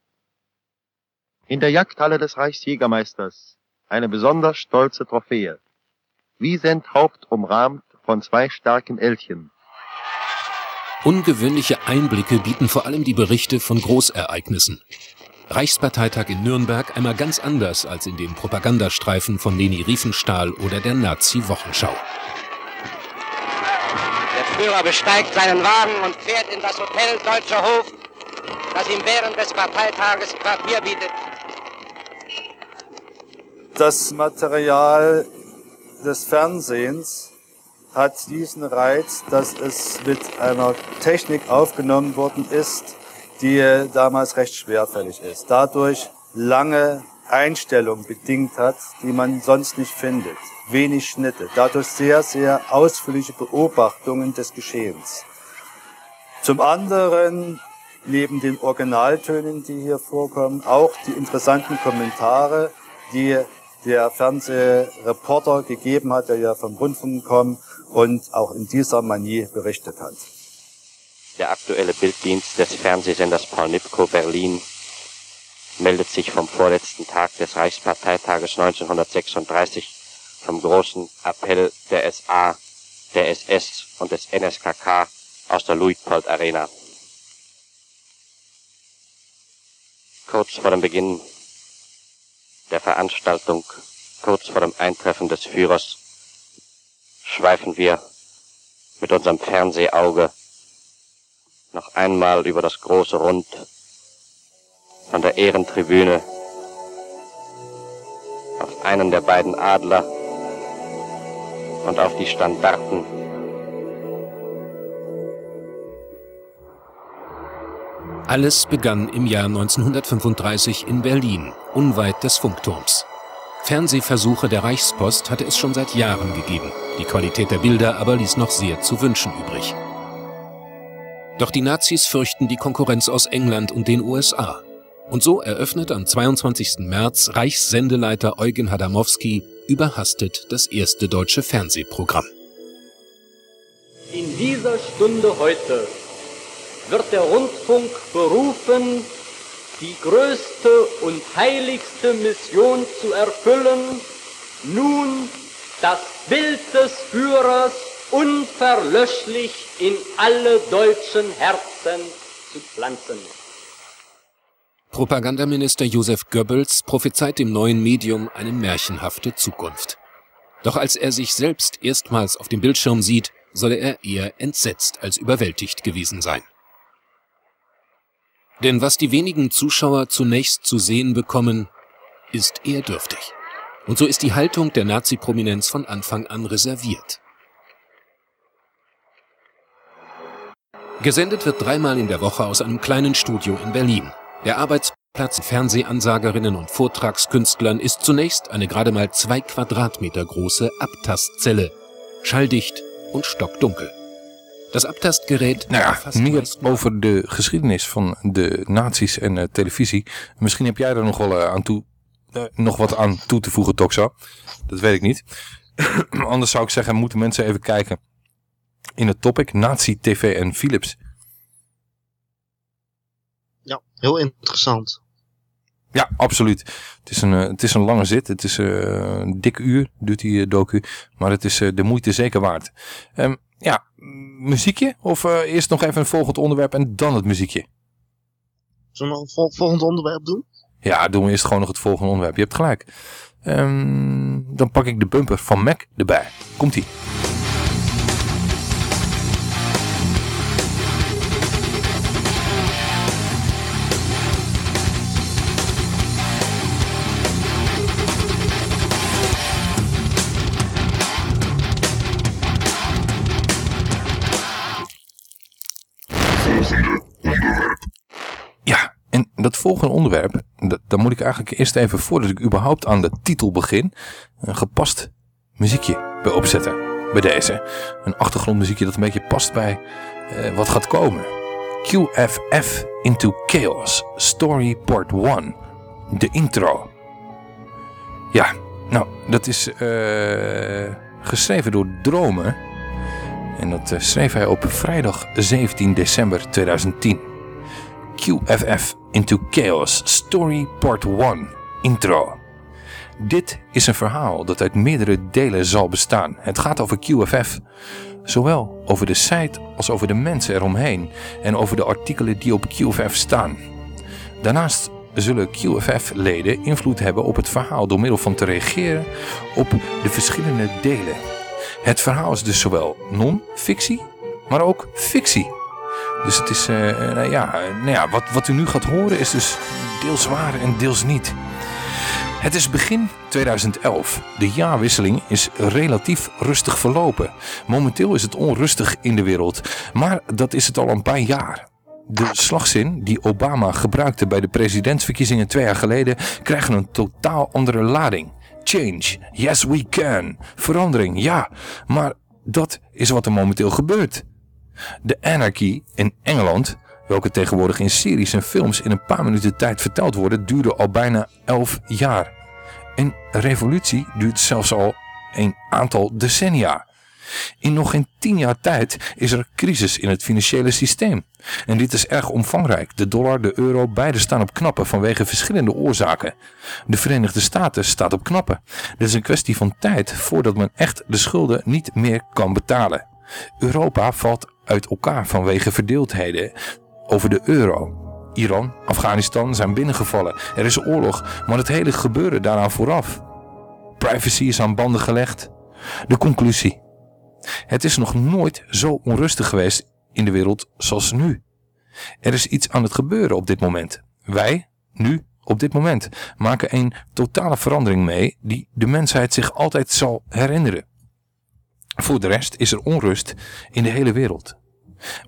In der Jagdhalle des Reichsjägermeisters eine besonders stolze Trophäe. Wiesent-Haupt umrahmt von zwei starken Elchen. Ungewöhnliche Einblicke bieten vor allem die Berichte von Großereignissen. Reichsparteitag in Nürnberg einmal ganz anders als in den Propagandastreifen von Leni Riefenstahl oder der Nazi-Wochenschau. Führer besteigt seinen Wagen und fährt in das Hotel Deutscher Hof, das ihm während des Parteitages Quartier bietet. Das Material des Fernsehens hat diesen Reiz, dass es mit einer Technik aufgenommen worden ist, die damals recht schwerfällig ist. Dadurch lange Einstellungen bedingt hat, die man sonst nicht findet. Wenig Schnitte. Dadurch sehr, sehr ausführliche Beobachtungen des Geschehens. Zum anderen, neben den Originaltönen, die hier vorkommen, auch die interessanten Kommentare, die der Fernsehreporter gegeben hat, der ja vom Rundfunk kommt und auch in dieser Manier berichtet hat. Der aktuelle Bilddienst des Fernsehsenders Paul Nipko Berlin meldet sich vom vorletzten Tag des Reichsparteitages 1936 vom großen Appell der SA, der SS und des NSKK aus der Luitpold Arena. Kurz vor dem Beginn der Veranstaltung, kurz vor dem Eintreffen des Führers, schweifen wir mit unserem Fernsehauge noch einmal über das große Rund von der Ehrentribüne auf einen der beiden Adler und auf die Standarten Alles begann im Jahr 1935 in Berlin, unweit des Funkturms. Fernsehversuche der Reichspost hatte es schon seit Jahren gegeben. Die Qualität der Bilder aber ließ noch sehr zu wünschen übrig. Doch die Nazis fürchten die Konkurrenz aus England und den USA. Und so eröffnet am 22. März Reichssendeleiter Eugen Hadamowski überhastet das erste deutsche Fernsehprogramm. In dieser Stunde heute wird der Rundfunk berufen, die größte und heiligste Mission zu erfüllen, nun das Bild des Führers unverlöschlich in alle deutschen Herzen zu pflanzen. Propagandaminister Josef Goebbels prophezeit dem neuen Medium eine märchenhafte Zukunft. Doch als er sich selbst erstmals auf dem Bildschirm sieht, solle er eher entsetzt als überwältigt gewesen sein. Denn was die wenigen Zuschauer zunächst zu sehen bekommen, ist eher dürftig. Und so ist die Haltung der Nazi-Prominenz von Anfang an reserviert. Gesendet wird dreimal in der Woche aus einem kleinen Studio in Berlin. Der Arbeitsplatz Fernsehansagerinnen und Vortragskünstlern ist zunächst eine gerade mal zwei Quadratmeter große Abtastzelle. Schalldicht und stockdunkel. Das Abtastgerät Nou ja, meer over de geschiedenis van de nazi's en eh, televisie. Misschien heb jij er nog wel eh, aan toe, eh, nog wat aan toe te voegen, Toxa. Dat weet ik niet. Anders zou ik zeggen, moeten mensen even kijken in het topic Nazi TV en Philips. Ja, heel interessant. Ja, absoluut. Het is een, eh, het is een lange zit. Het is eh, een dik uur, duurt die eh, docu. Maar het is de moeite zeker waard. Ehm, ja, muziekje? Of eerst nog even een volgend onderwerp en dan het muziekje? Zullen we nog een vol- volgend onderwerp doen? Ja, doen we eerst gewoon nog het volgende onderwerp. Je hebt gelijk. Ehm, dan pak ik de bumper van Mac erbij. Komt-ie. Dat volgende onderwerp, daar moet ik eigenlijk eerst even, voordat ik überhaupt aan de titel begin, een gepast muziekje bij opzetten. Bij deze. Een achtergrondmuziekje dat een beetje past bij eh, wat gaat komen. QFF Into Chaos, Story Part 1. De intro. Ja, nou, dat is eh, geschreven door Dromen. En dat eh, schreef hij op vrijdag 17 december 2010. QFF Into Chaos Story Part 1 Intro. Dit is een verhaal dat uit meerdere delen zal bestaan. Het gaat over QFF, zowel over de site als over de mensen eromheen en over de artikelen die op QFF staan. Daarnaast zullen QFF-leden invloed hebben op het verhaal door middel van te reageren op de verschillende delen. Het verhaal is dus zowel non-fictie, maar ook fictie. Dus het is, eh, nou ja, eh, nou ja wat, wat u nu gaat horen is dus deels waar en deels niet. Het is begin 2011. De jaarwisseling is relatief rustig verlopen. Momenteel is het onrustig in de wereld, maar dat is het al een paar jaar. De slagzin die Obama gebruikte bij de presidentsverkiezingen twee jaar geleden krijgt een totaal andere lading. Change, yes we can. Verandering, ja, maar dat is wat er momenteel gebeurt. De anarchy in Engeland, welke tegenwoordig in series en films in een paar minuten tijd verteld worden, duurde al bijna 11 jaar. Een revolutie duurt zelfs al een aantal decennia. In nog geen 10 jaar tijd is er crisis in het financiële systeem. En dit is erg omvangrijk. De dollar, de euro, beide staan op knappen vanwege verschillende oorzaken. De Verenigde Staten staat op knappen. Het is een kwestie van tijd voordat men echt de schulden niet meer kan betalen. Europa valt uit elkaar vanwege verdeeldheden over de euro. Iran, Afghanistan zijn binnengevallen. Er is oorlog, maar het hele gebeuren daaraan vooraf. Privacy is aan banden gelegd. De conclusie. Het is nog nooit zo onrustig geweest in de wereld zoals nu. Er is iets aan het gebeuren op dit moment. Wij, nu, op dit moment, maken een totale verandering mee die de mensheid zich altijd zal herinneren. Voor de rest is er onrust in de hele wereld.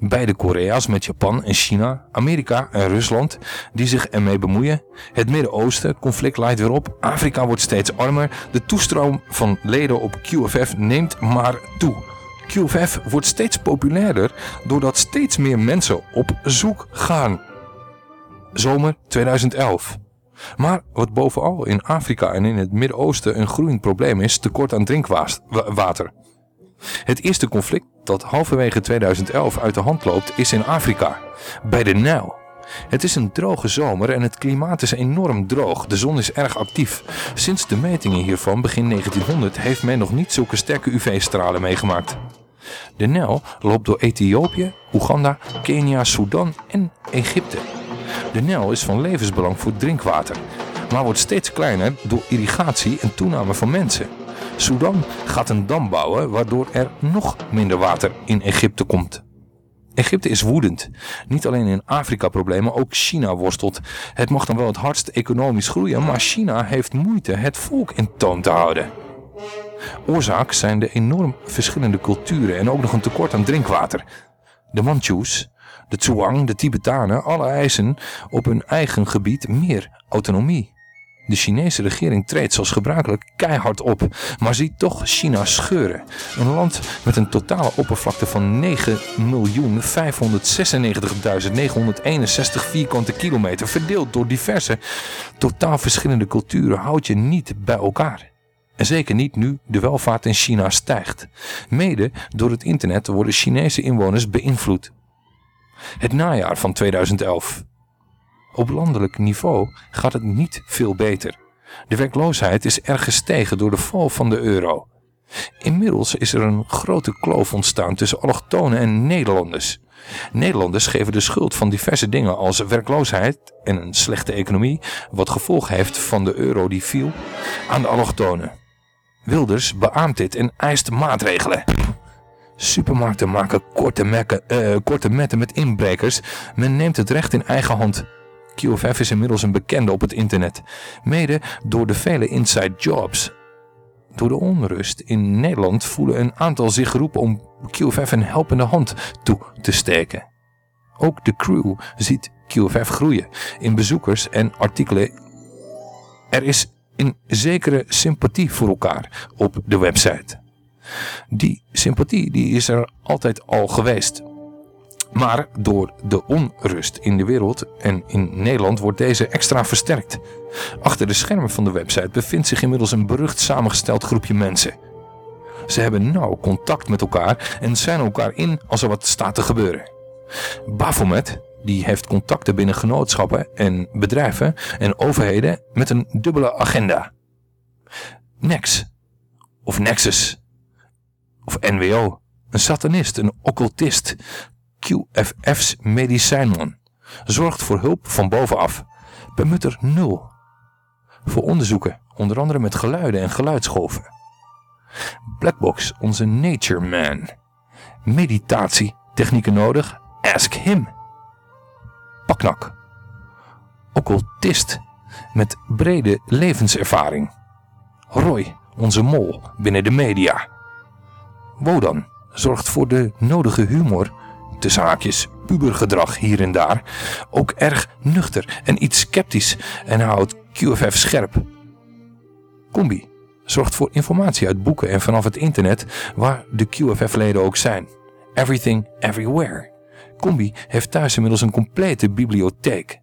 Beide Korea's met Japan en China, Amerika en Rusland die zich ermee bemoeien. Het Midden-Oosten, conflict leidt weer op. Afrika wordt steeds armer. De toestroom van leden op QFF neemt maar toe. QFF wordt steeds populairder doordat steeds meer mensen op zoek gaan. Zomer 2011. Maar wat bovenal in Afrika en in het Midden-Oosten een groeiend probleem is, tekort aan drinkwater. Het eerste conflict dat halverwege 2011 uit de hand loopt is in Afrika, bij de Nijl. Het is een droge zomer en het klimaat is enorm droog. De zon is erg actief. Sinds de metingen hiervan begin 1900 heeft men nog niet zulke sterke UV-stralen meegemaakt. De Nijl loopt door Ethiopië, Oeganda, Kenia, Sudan en Egypte. De Nijl is van levensbelang voor drinkwater, maar wordt steeds kleiner door irrigatie en toename van mensen. Sudan gaat een dam bouwen waardoor er nog minder water in Egypte komt. Egypte is woedend. Niet alleen in Afrika problemen, ook China worstelt. Het mag dan wel het hardst economisch groeien, maar China heeft moeite het volk in toom te houden. Oorzaak zijn de enorm verschillende culturen en ook nog een tekort aan drinkwater. De Manchus, de Zhuang, de Tibetanen, alle eisen op hun eigen gebied meer autonomie. De Chinese regering treedt zoals gebruikelijk keihard op, maar ziet toch China scheuren. Een land met een totale oppervlakte van 9.596.961 vierkante kilometer, verdeeld door diverse, totaal verschillende culturen, houdt je niet bij elkaar. En zeker niet nu de welvaart in China stijgt. Mede door het internet worden Chinese inwoners beïnvloed. Het najaar van 2011. Op landelijk niveau gaat het niet veel beter. De werkloosheid is erg gestegen door de val van de euro. Inmiddels is er een grote kloof ontstaan tussen allochtonen en Nederlanders. Nederlanders geven de schuld van diverse dingen als werkloosheid en een slechte economie, wat gevolg heeft van de euro die viel, aan de allochtonen. Wilders beaamt dit en eist maatregelen. Supermarkten maken korte, eh, korte metten met inbrekers. Men neemt het recht in eigen hand. QFF is inmiddels een bekende op het internet. Mede door de vele inside jobs. Door de onrust in Nederland voelen een aantal zich geroepen om QFF een helpende hand toe te steken. Ook de crew ziet QFF groeien in bezoekers en artikelen. Er is een zekere sympathie voor elkaar op de website. Die sympathie die is er altijd al geweest. Maar door de onrust in de wereld en in Nederland wordt deze extra versterkt. Achter de schermen van de website bevindt zich inmiddels een berucht samengesteld groepje mensen. Ze hebben nauw contact met elkaar en zijn elkaar in als er wat staat te gebeuren. Baphomet, die heeft contacten binnen genootschappen en bedrijven en overheden met een dubbele agenda. Nex, of Nexus, of NWO, een satanist, een occultist, QFF's medicijnman, zorgt voor hulp van bovenaf, bemutter nul. Voor onderzoeken, onder andere met geluiden en geluidsgolven. Blackbox, onze nature man. Meditatie, technieken nodig, ask him. Paknak. Occultist met brede levenservaring. Roy, onze mol binnen de media. Wodan zorgt voor de nodige humor, haakjes pubergedrag hier en daar, ook erg nuchter en iets sceptisch en houdt QFF scherp. Combi zorgt voor informatie uit boeken en vanaf het internet waar de QFF-leden ook zijn. Everything, everywhere. Combi heeft thuis inmiddels een complete bibliotheek.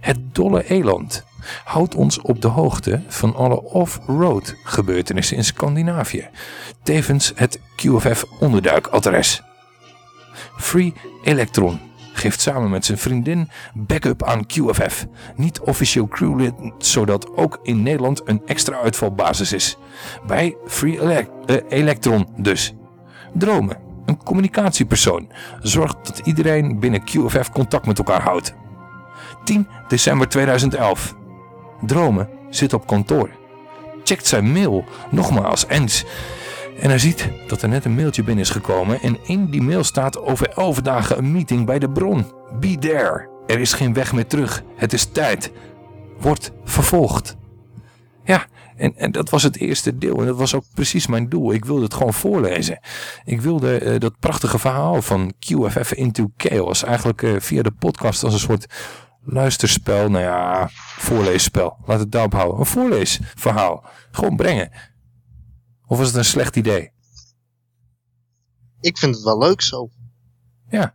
Het dolle eland houdt ons op de hoogte van alle off-road gebeurtenissen in Scandinavië. Tevens het QFF onderduikadres. Free Electron geeft samen met zijn vriendin backup aan QFF. Niet officieel crewlid, zodat ook in Nederland een extra uitvalbasis is. Bij Free uh, Electron dus. Dromen, een communicatiepersoon, zorgt dat iedereen binnen QFF contact met elkaar houdt. 10 december 2011. Dromen zit op kantoor. Checkt zijn mail nogmaals eens. En hij ziet dat er net een mailtje binnen is gekomen. En in die mail staat over 11 dagen een meeting bij de bron. Be there. Er is geen weg meer terug. Het is tijd. Wordt vervolgd. Ja, en, en dat was het eerste deel. En dat was ook precies mijn doel. Ik wilde het gewoon voorlezen. Ik wilde uh, dat prachtige verhaal van QFF Into Chaos eigenlijk uh, via de podcast als een soort luisterspel, nou ja, voorleesspel. Laat het daarop houden. Een voorleesverhaal. Gewoon brengen. Of was het een slecht idee? Ik vind het wel leuk zo. Ja.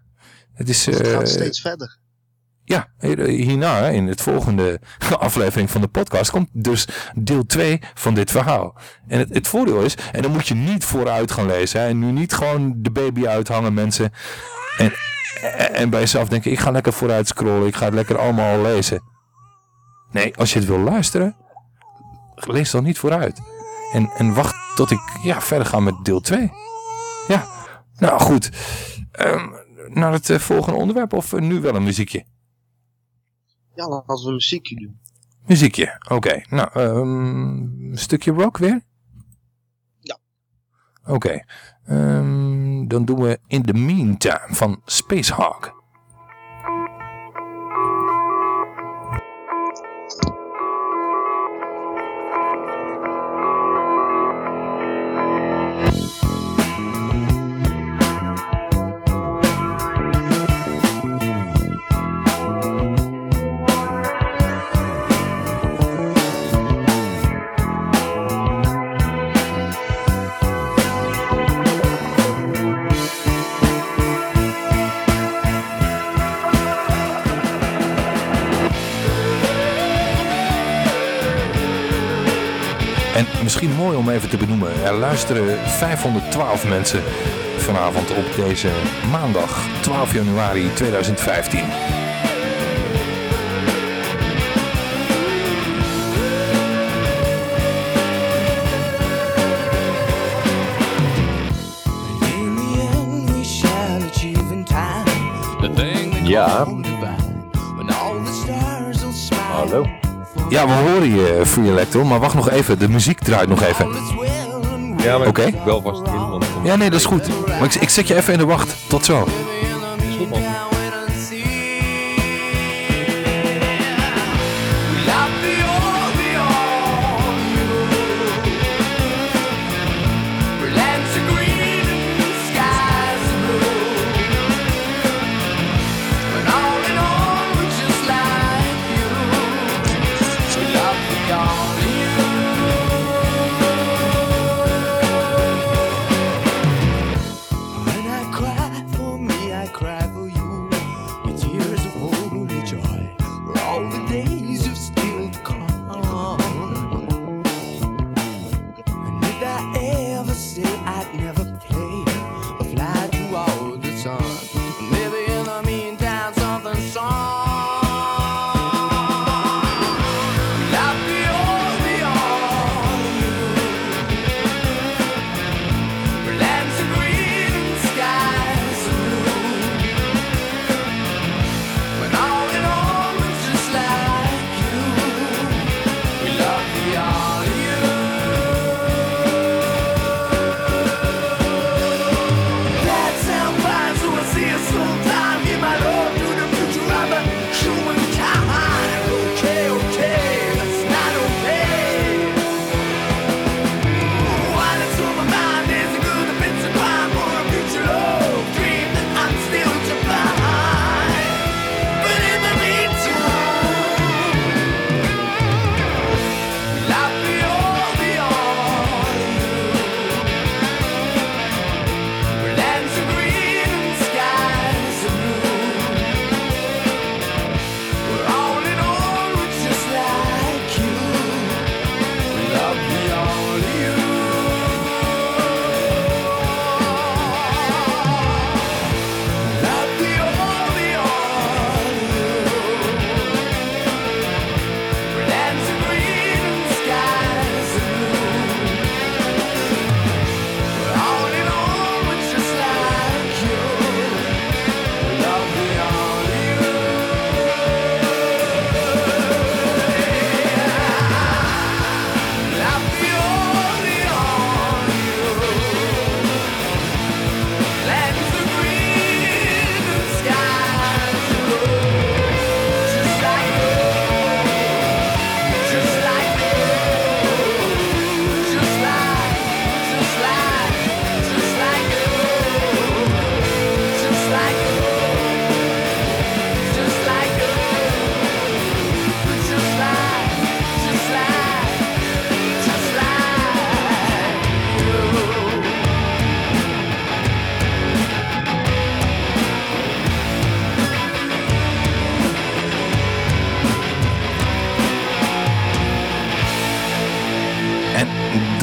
Het, is, het gaat uh, steeds verder. Ja, hierna in het volgende aflevering van de podcast komt dus deel 2 van dit verhaal. En het, het voordeel is, en dan moet je niet vooruit gaan lezen. Hè, en nu niet gewoon de baby uithangen mensen. En, en bij jezelf denken, ik ga lekker vooruit scrollen, ik ga het lekker allemaal lezen. Nee, als je het wil luisteren, lees dan niet vooruit. En, en wacht tot ik ja, verder ga met deel 2. Ja, nou goed. Um, naar het uh, volgende onderwerp of uh, nu wel een muziekje? Ja, laten we een muziekje doen. Muziekje, oké. Okay. Nou, um, een stukje rock weer? Ja. Oké. Okay. Um, dan doen we In the Meantime van Spacehawk. Misschien mooi om even te benoemen, er luisteren 512 mensen vanavond op deze maandag 12 januari 2015. Ja. Hallo. Ja, we horen je, Free Electro, maar wacht nog even, de muziek draait nog even. Ja, maar Oké. ik wel vast in. Want Ja, nee, dat is goed. Maar ik, ik zet je even in de wacht. Tot zo.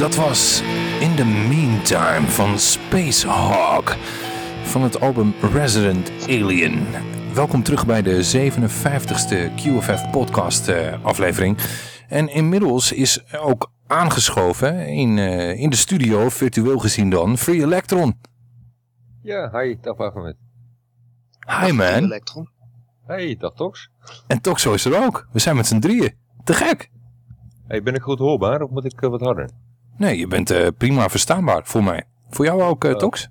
Dat was In the Meantime van Space Hawk van het album Resident Alien. Welkom terug bij de 57ste QFF podcast eh, aflevering. En inmiddels is ook aangeschoven in, eh, in de studio, virtueel gezien dan, Free Electron. Ja, hi, dag Baphomet. Hi man. Electron. Hey, dag Tox. En Toxo is er ook. We zijn met z'n drieën. Te gek. Hey, ben ik goed hoorbaar of moet ik eh, wat harder? Nee, je bent eh, prima verstaanbaar voor mij. Voor jou ook, eh, Tox?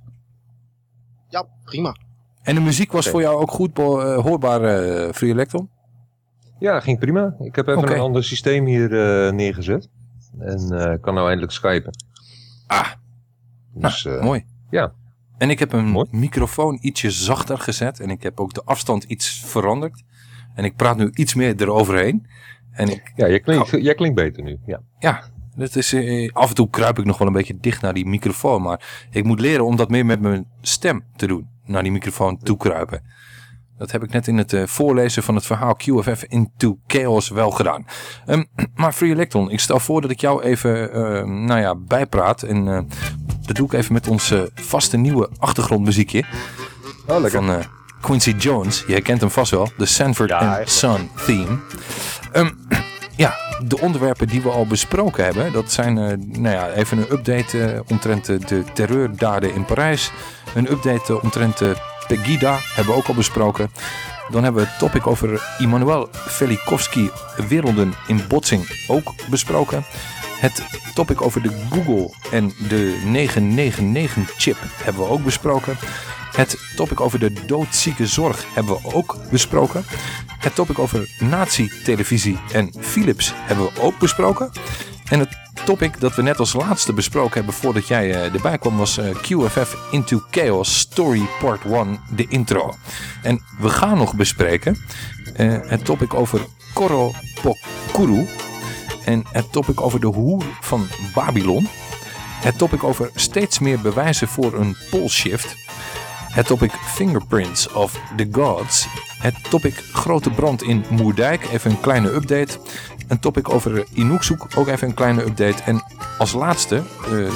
Ja, prima. En de muziek was voor jou ook goed eh, hoorbaar, eh Free Electron? Ja, ging prima. Ik heb even een ander systeem hier eh, neergezet. En eh, kan nou eindelijk skypen. Ah, Dus, eh, mooi. Ja. En ik heb een microfoon ietsje zachter gezet. En ik heb ook de afstand iets veranderd. En ik praat nu iets meer eroverheen. En ik, Ja, jij klinkt, jij klinkt beter nu. Ja. ja, dat is, eh, af en toe kruip ik nog wel een beetje dicht naar die microfoon. Maar ik moet leren om dat meer met mijn stem te doen. Naar die microfoon toe kruipen. Dat heb ik net in het eh, voorlezen van het verhaal QFF Into Chaos wel gedaan. Ehm, maar Free Electron, ik stel voor dat ik jou even eh, nou ja, bijpraat. En eh, dat doe ik even met ons vaste nieuwe achtergrondmuziekje. Oh, lekker. Van eh, Quincy Jones. Je herkent hem vast wel. De Sanford and Son theme. Ehm, ja, de onderwerpen die we al besproken hebben. Dat zijn eh, nou ja, even een update eh, omtrent de terreurdaden in Parijs. Een update eh, omtrent Pegida hebben we ook al besproken. Dan hebben we het topic over Immanuel Velikovsky werelden in botsing ook besproken. Het topic over de Google en de 999-chip hebben we ook besproken. Het topic over de doodzieke zorg hebben we ook besproken. Het topic over nazi-televisie en Philips hebben we ook besproken. En het topic dat we net als laatste besproken hebben voordat jij eh, erbij kwam was eh, QFF Into Chaos Story Part 1, de intro. En we gaan nog bespreken eh, het topic over Koro Pokuru en het topic over de hoer van Babylon. Het topic over steeds meer bewijzen voor een polshift. Het topic Fingerprints of the Gods. Het topic Grote brand in Moerdijk, even een kleine update. Een topic over Inukzoek, ook even een kleine update. En als laatste, eh,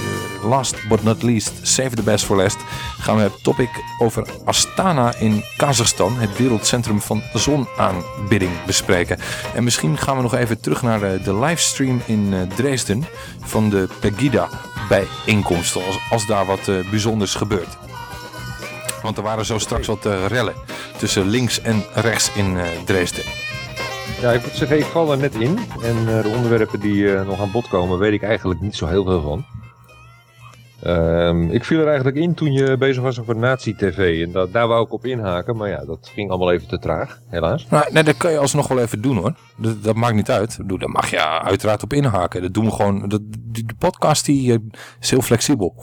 last but not least, save the best for last, gaan we het topic over Astana in Kazachstan, het wereldcentrum van zonaanbidding, bespreken. En misschien gaan we nog even terug naar eh, de livestream in eh, Dresden van de Pegida bijeenkomst, als, als daar wat bijzonders gebeurt. Want er waren zo straks wat eh, rellen tussen links en rechts in eh, Dresden. Ja, ik moet zeggen, ik val er net in. En eh, de onderwerpen die nog aan bod komen, weet ik eigenlijk niet zo heel veel van. Ehm, ik viel er eigenlijk in toen je bezig was over Nazi-TV. En dat, daar wou ik op inhaken, maar ja, dat ging allemaal even te traag, helaas. Nou, nee, dat kan je alsnog wel even doen hoor. Dat, dat maakt niet uit. Daar mag je uiteraard op inhaken. Dat doen we gewoon. Dat, die, de podcast die, is heel flexibel.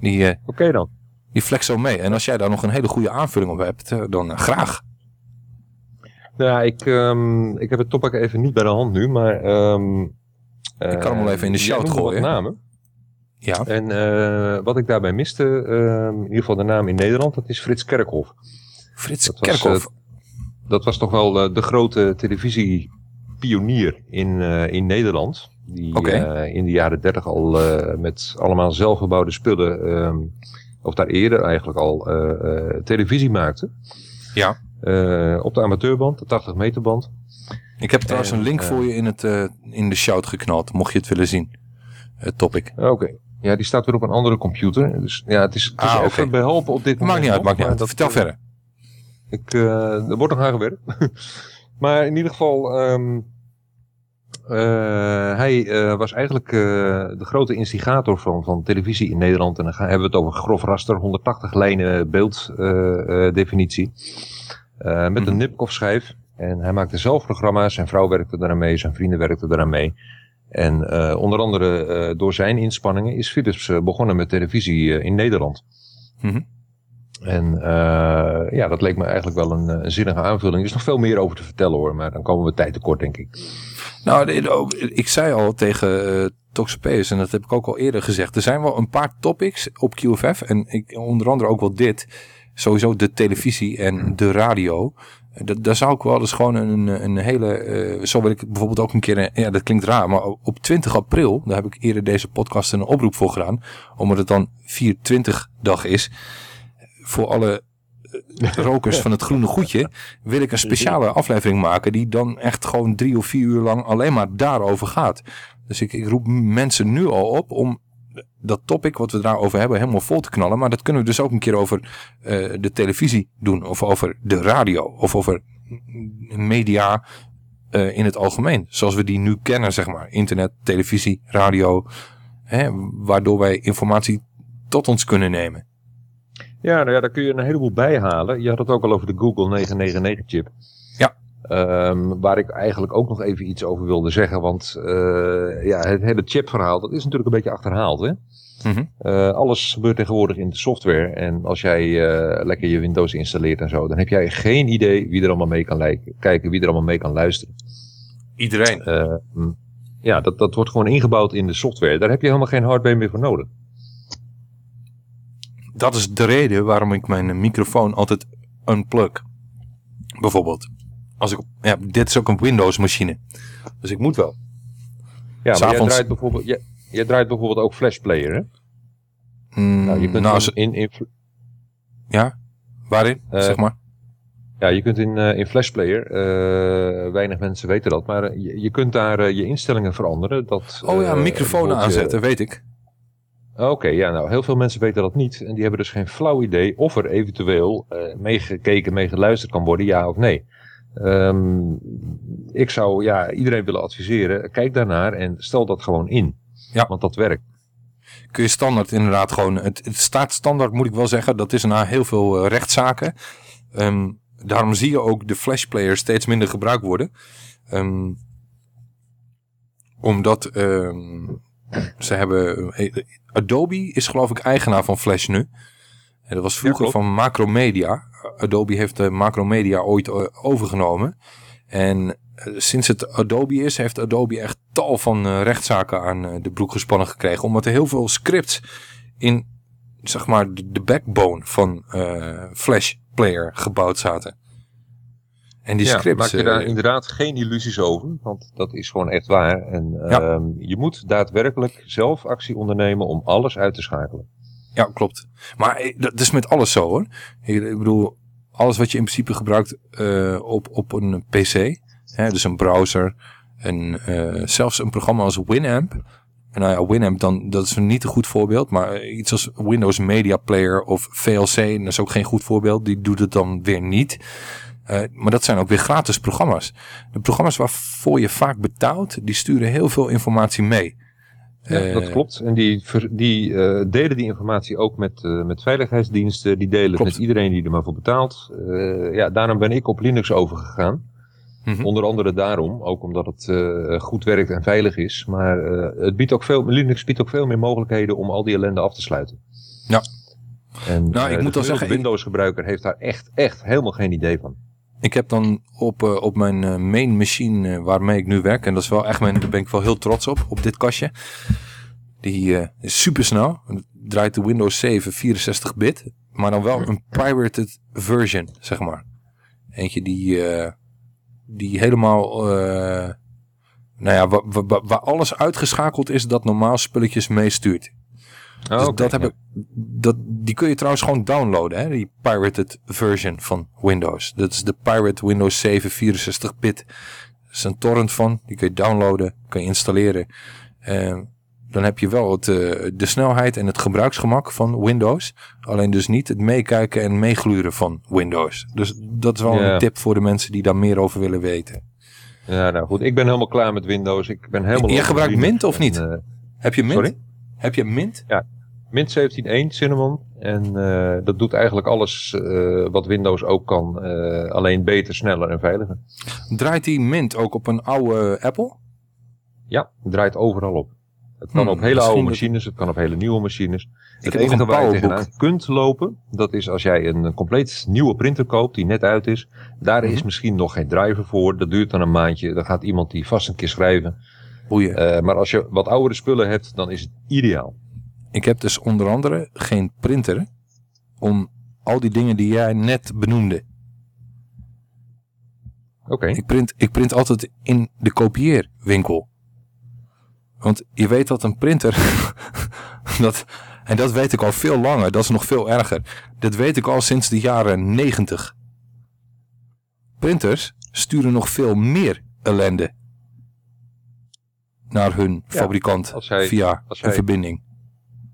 Die, Oké dan. Die flex zo mee. En als jij daar nog een hele goede aanvulling op hebt, eh, dan eh, graag. Nou, ja, ik, ehm, ik heb het topic even niet bij de hand nu, maar... ehm, Ik kan hem wel even in de shout gooien. namen. Ja. En eh, wat ik daarbij miste, ehm, in ieder geval de naam in Nederland, dat is Frits Kerkhoff. Frits dat was, Kerkhoff. eh, dat was toch wel eh, de grote televisiepionier in, eh, in Nederland. Die eh, in de jaren dertig al eh, met allemaal zelfgebouwde spullen, of daar eerder eigenlijk al, eh, eh, televisie maakte. Ja. Eh, op de amateurband, de 80 meter band. Ik heb trouwens En, een link voor je in, het, in de shout geknald, mocht je het willen zien. Het topic. Oké. Ja, die staat weer op een andere computer. Dus ja, het is, het is Ah, even behelpen op dit moment. Maakt niet uit, maakt niet uit. Vertel verder. Ik, eh, er wordt nog aan gewerkt. maar in ieder geval, ehm, eh, hij eh, was eigenlijk eh, de grote instigator van, van televisie in Nederland. En dan gaan, hebben we het over grof raster, 180 lijnen beelddefinitie. Eh, met een Nipkoff schijf. En hij maakte zelf programma's. Zijn vrouw werkte daaraan mee, zijn vrienden werkten daaraan mee. En eh, onder andere eh, door zijn inspanningen is Philips eh, begonnen met televisie eh, in Nederland. Mhm. En eh, ja, dat leek me eigenlijk wel een, eh, een zinnige aanvulling. Er is nog veel meer over te vertellen hoor, maar dan komen we tijd tekort denk ik. Nou, ik zei al tegen uh, Toxopeus, en dat heb ik ook al eerder gezegd. Er zijn wel een paar topics op QFF. En ik, onder andere ook wel dit. Sowieso de televisie en de radio. Da- daar zou ik wel eens gewoon een, een hele... eh, zo wil ik bijvoorbeeld ook een keer... ja, dat klinkt raar, maar op 20 april... daar heb ik eerder deze podcast een oproep voor gedaan. Omdat het dan 420 dag is. Voor alle eh, rokers van het groene goedje... wil ik een speciale aflevering maken... die dan echt gewoon drie of vier uur lang alleen maar daarover gaat. Dus ik, ik roep mensen nu al op om dat topic wat we daarover hebben helemaal vol te knallen. Maar dat kunnen we dus ook een keer over eh, de televisie doen. Of over de radio. Of over media eh, in het algemeen. Zoals we die nu kennen, zeg maar. Internet, televisie, radio. Hè, waardoor wij informatie tot ons kunnen nemen. Ja, nou ja, daar kun je een heleboel bij halen. Je had het ook al over de Google 999 chip. Ja. Ehm, waar ik eigenlijk ook nog even iets over wilde zeggen. Want eh, ja, het hele chipverhaal, dat is natuurlijk een beetje achterhaald. Hè? Mhm. Eh, alles gebeurt tegenwoordig in de software. En als jij eh, lekker je Windows installeert en zo, dan heb jij geen idee wie er allemaal mee kan kijken, wie er allemaal mee kan luisteren. Iedereen. Eh, mm, ja, dat, dat wordt gewoon ingebouwd in de software. Daar heb je helemaal geen hardware meer voor nodig. Dat is de reden waarom ik mijn microfoon altijd unplug. Bijvoorbeeld. Als ik, ja, dit is ook een Windows machine. Dus ik moet wel. Ja, maar jij S'avonds- draait, bijvoorbeeld, jij, jij draait bijvoorbeeld ook Flash Player, hè? Mm, nou, je kunt nou, in, in, in, Ja? Waarin? Eh, zeg maar. Ja, je kunt in, eh, in Flash Player, eh, weinig mensen weten dat, maar je, je kunt daar je instellingen veranderen. Dat, Oh ja, microfoon je- aanzetten, weet ik. Oké, ja, nou, heel veel mensen weten dat niet. En die hebben dus geen flauw idee of er eventueel eh, meegekeken, meegeluisterd kan worden, ja of nee. Ehm, ik zou ja, iedereen willen adviseren, kijk daarnaar en stel dat gewoon in. Ja. Want dat werkt. kun je standaard inderdaad gewoon... Het, het staat standaard, moet ik wel zeggen. Dat is na heel veel eh, rechtszaken. Ehm, daarom zie je ook de flashplayer steeds minder gebruikt worden. Ehm, omdat ze hebben... Adobe is geloof ik eigenaar van Flash nu. En dat was vroeger van Macromedia. Adobe heeft de Macromedia ooit eh, overgenomen. En eh, sinds het Adobe is, heeft Adobe echt tal van eh, rechtszaken aan de broek gespannen gekregen. Omdat er heel veel scripts in, zeg maar, de, de backbone van eh, Flash Player gebouwd zaten. En die ja, scripts... maak je daar eh, inderdaad geen illusies over, want dat is gewoon echt waar. En Ja. ehm, je moet daadwerkelijk zelf actie ondernemen om alles uit te schakelen. Ja, klopt. Maar eh, dat is met alles zo hoor. Ik, bedoel, alles wat je in principe gebruikt eh, op, op een PC, hè, dus een browser, en zelfs een programma als Winamp. En nou ja, Winamp, dan, dat is niet een goed voorbeeld, maar iets als Windows Media Player of VLC, dat is ook geen goed voorbeeld, die doet het dan weer niet. Eh, maar dat zijn ook weer gratis programma's. De programma's waarvoor je vaak betaalt, die sturen heel veel informatie mee. Ja, Eh, dat klopt. En die, die eh, delen die informatie ook met, met veiligheidsdiensten. Die delen het met iedereen die er maar voor betaalt. Ja, daarom ben ik op Linux overgegaan. Mhm. Onder andere daarom, ook omdat het goed werkt en veilig is. Maar het biedt ook veel, Linux biedt ook veel meer mogelijkheden om al die ellende af te sluiten. Ja. En Nou, ik moet de wel zeggen, ik- Windows gebruiker heeft daar echt, echt helemaal geen idee van. Ik heb dan op, eh, op mijn eh, main machine eh, waarmee ik nu werk, en dat is wel echt mijn, daar ben ik wel heel trots op, op dit kastje. Die is super snel. Draait de Windows 7 64 bit, maar dan wel een pirated version, zeg maar. Eentje die, die helemaal, nou ja, wa- wa- wa- waar alles uitgeschakeld is dat normaal spulletjes meestuurt. Oh, dus dat heb ja. ik, dat, die kun je trouwens gewoon downloaden, hè? die pirated version van Windows. Dat is de Pirate Windows 7 64-bit. Dat is een torrent van, die kun je downloaden, kun je installeren. Eh, dan heb je wel het, eh, de snelheid en het gebruiksgemak van Windows. Alleen dus niet het meekijken en meegluren van Windows. Dus dat is wel Ja. een tip voor de mensen die daar meer over willen weten. Ja, nou goed. Ik ben helemaal klaar met Windows. Ik ben helemaal Jij over gebruikt Mint of en, niet? eh, Heb je Mint? Sorry? Heb je Mint? Ja, Mint 17.1 Cinnamon. En eh, dat doet eigenlijk alles eh, wat Windows ook kan. eh, alleen beter, sneller en veiliger. Draait die Mint ook op een oude Apple? Ja, het draait overal op. Het kan Hmm, op hele oude machines, het kan op hele nieuwe machines. het enige waar je tegenaan kunt lopen, dat is als jij een compleet nieuwe printer koopt die net uit is. Daar Mhm. is misschien nog geen driver voor. Dat duurt dan een maandje. Dan gaat iemand die vast een keer schrijven. Eh, maar als je wat oudere spullen hebt, dan is het ideaal. Ik heb dus onder andere geen printer om al die dingen die jij net benoemde. Oké. Ik, print, ik print altijd in de kopieerwinkel. Want je weet dat een printer, dat, en dat weet ik al veel langer, dat is nog veel erger. Dat weet ik al sinds de jaren 90. Printers sturen nog veel meer ellende naar hun Ja, fabrikant als via als een verbinding.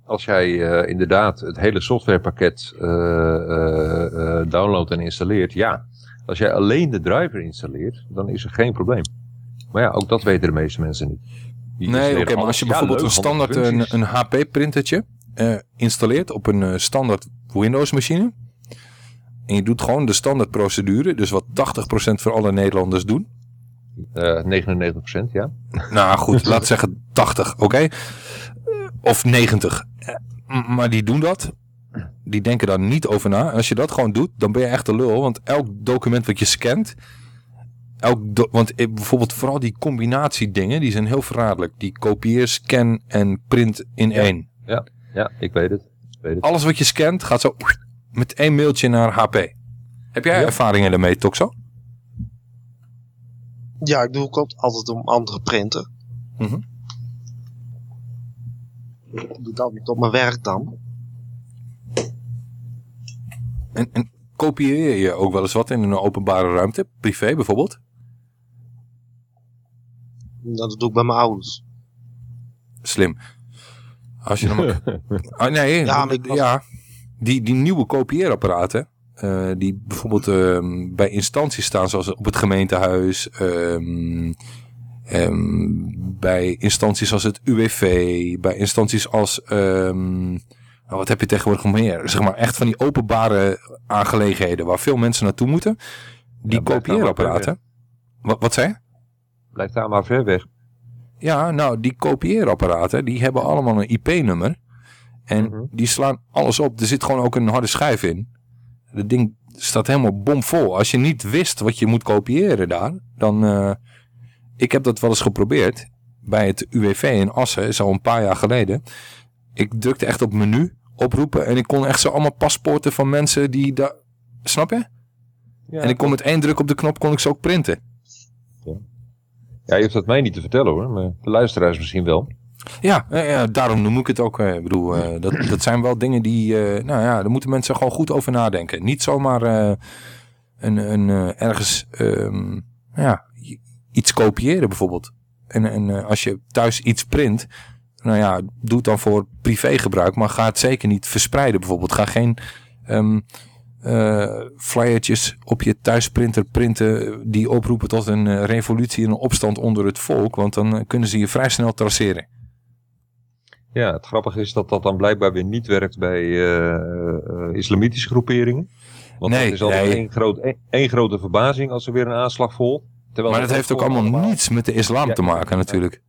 Als jij eh, inderdaad het hele softwarepakket eh, eh, downloadt en installeert, ja. Als jij alleen de driver installeert, dan is er geen probleem. Maar ja, ook dat weten de meeste mensen niet. Die Nee, oké, maar als je Ja, bijvoorbeeld leuk, een standaard een, een HP-printertje installeert op een standaard Windows-machine. En je doet gewoon de standaard procedure, dus wat 80% van alle Nederlanders doen. Eh, 99%, ja. Nou goed, laat zeggen 80, oké? Eh, Of 90. Eh, Maar die doen dat. Die denken daar niet over na. En als je dat gewoon doet, dan ben je echt een lul. Want elk document wat je scant... Elk want bijvoorbeeld vooral die combinatiedingen, die zijn heel verraderlijk. Die kopieer, scan en print in één. Ja, ja, ik weet het. Ik weet het. Alles wat je scant gaat zo met één mailtje naar HP. Heb jij ervaringen ermee, Toxo? Ja, ik doe ook al- altijd om andere printen. Mhm. Ik doe dat niet op mijn werk dan. En, en kopieer je ook wel eens wat in een openbare ruimte? Privé bijvoorbeeld? Dat doe ik bij mijn ouders. Slim. Als je dan ah, nee, Ja, was- ja, die, die nieuwe kopieerapparaten... eh, die bijvoorbeeld ehm, bij instanties staan, zoals op het gemeentehuis... ehm, ehm, bij instanties als het UWV... bij instanties als... nou, wat heb je tegenwoordig nog meer? Zeg maar echt van die openbare aangelegenheden... waar veel mensen naartoe moeten. Die maar kopieerapparaten... Wat, wat zei je? Blijf daar maar ver weg. Ja, nou, die kopieerapparaten, die hebben allemaal een IP-nummer. En Mhm. die slaan alles op. Er zit gewoon ook een harde schijf in. Dat ding staat helemaal bomvol. Als je niet wist wat je moet kopiëren daar, dan... eh, ik heb dat wel eens geprobeerd. Bij het UWV in Assen, is al een paar jaar geleden. Ik drukte echt op menu, oproepen. En ik kon echt zo allemaal paspoorten van mensen die daar... Snap je? en ik kon met één druk op de knop, kon ik ze ook printen. Ja, je hoeft dat mij niet te vertellen hoor, maar de luisteraars misschien wel. Ja, eh, ja, daarom noem ik het ook. eh, Ik bedoel, eh, dat, dat zijn wel dingen die, nou ja, daar moeten mensen gewoon goed over nadenken. Niet zomaar een, een, ergens ehm, ja, i- iets kopiëren bijvoorbeeld. En, en als je thuis iets print, nou ja, doe het dan voor privégebruik, maar ga het zeker niet verspreiden bijvoorbeeld. Ga geen eh, flyertjes op je thuisprinter printen die oproepen tot een revolutie en een opstand onder het volk, want dan kunnen ze je vrij snel traceren. Ja, het grappige is dat dat dan blijkbaar weer niet werkt bij eh, eh, islamitische groeperingen. Want Nee, dat is altijd nee. één, groot, één, één grote verbazing als er weer een aanslag volgt. Terwijl maar dat heeft ook allemaal niets met de islam te maken natuurlijk.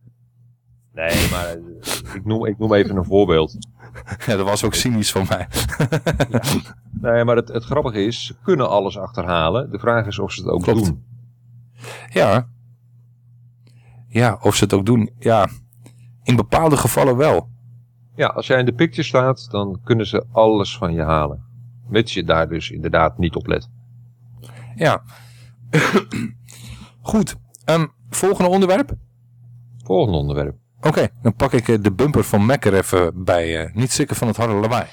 Nee, maar eh, ik noem, ik noem even een voorbeeld. Ja, dat was ook cynisch van mij. Nee, maar het, het grappige is, ze kunnen alles achterhalen. De vraag is of ze het ook Klopt. doen. Ja. Ja, of ze het ook doen. Ja, in bepaalde gevallen wel. Ja, als jij in de picture staat, dan kunnen ze alles van je halen. Mits je daar dus inderdaad niet op let. Ja. Goed. Ehm, volgende onderwerp? Volgende onderwerp. Oké, dan pak ik eh, de bumper van Mac er even bij. eh, niet stikken van het harde lawaai.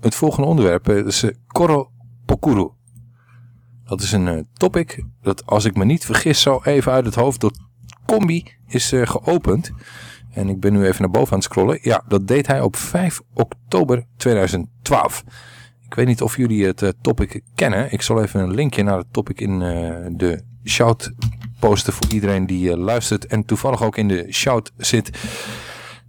Het volgende onderwerp eh, is eh, Koro Pokuru. Dat is een eh, topic dat, als ik me niet vergis, zo even uit het hoofd door Combi is geopend. En ik ben nu even naar boven aan het scrollen. Ja, dat deed hij op 5 oktober 2012. Ik weet niet of jullie het topic kennen. Ik zal even een linkje naar het topic in de shout posten voor iedereen die luistert en toevallig ook in de shout zit.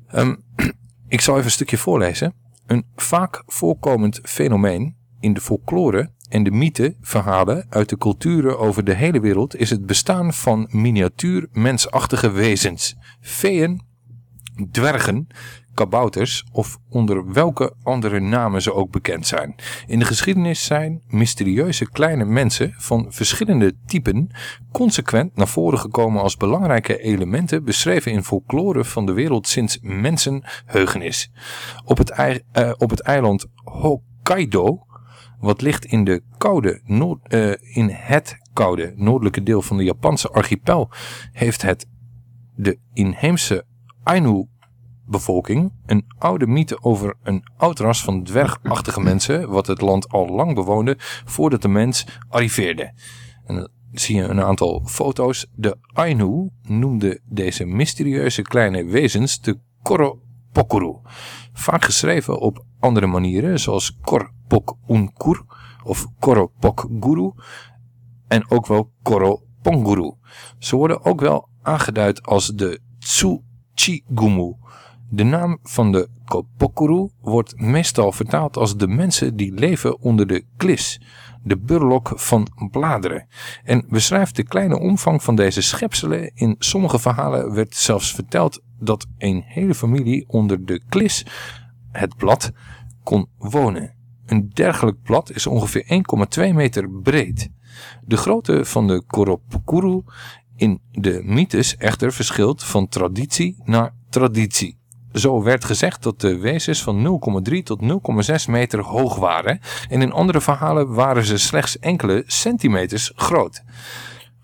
Ehm, ik zal even een stukje voorlezen. Een vaak voorkomend fenomeen in de folklore en de mythe-verhalen uit de culturen over de hele wereld is het bestaan van miniatuur mensachtige wezens. Feeën, dwergen, kabouters of onder welke andere namen ze ook bekend zijn. In de geschiedenis zijn mysterieuze kleine mensen van verschillende typen consequent naar voren gekomen als belangrijke elementen beschreven in folklore van de wereld sinds mensenheugenis. Op het, eh, op het eiland Hokkaido wat ligt in, de koude noord, eh, in het koude noordelijke deel van de Japanse archipel, heeft het de inheemse Ainu-bevolking een oude mythe over een oud ras van dwergachtige mensen, wat het land al lang bewoonde voordat de mens arriveerde. En dan zie je een aantal foto's. De Ainu noemde deze mysterieuze kleine wezens de Koropokuru. Vaak geschreven op andere manieren, zoals Korpok Unkur of Koropok Guru en ook wel Koroponguru. Ze worden ook wel aangeduid als de Tsuchigumu. De naam van de Kopokuru wordt meestal vertaald als de mensen die leven onder de klis, de burlok van bladeren, en beschrijft de kleine omvang van deze schepselen. In sommige verhalen werd zelfs verteld dat een hele familie onder de klis, het blad, kon wonen. Een dergelijk blad is ongeveer 1,2 meter breed. De grootte van de Koropukuru in de mythes echter verschilt van traditie naar traditie. Zo werd gezegd dat de wezens van 0,3 tot 0,6 meter hoog waren en in andere verhalen waren ze slechts enkele centimeters groot.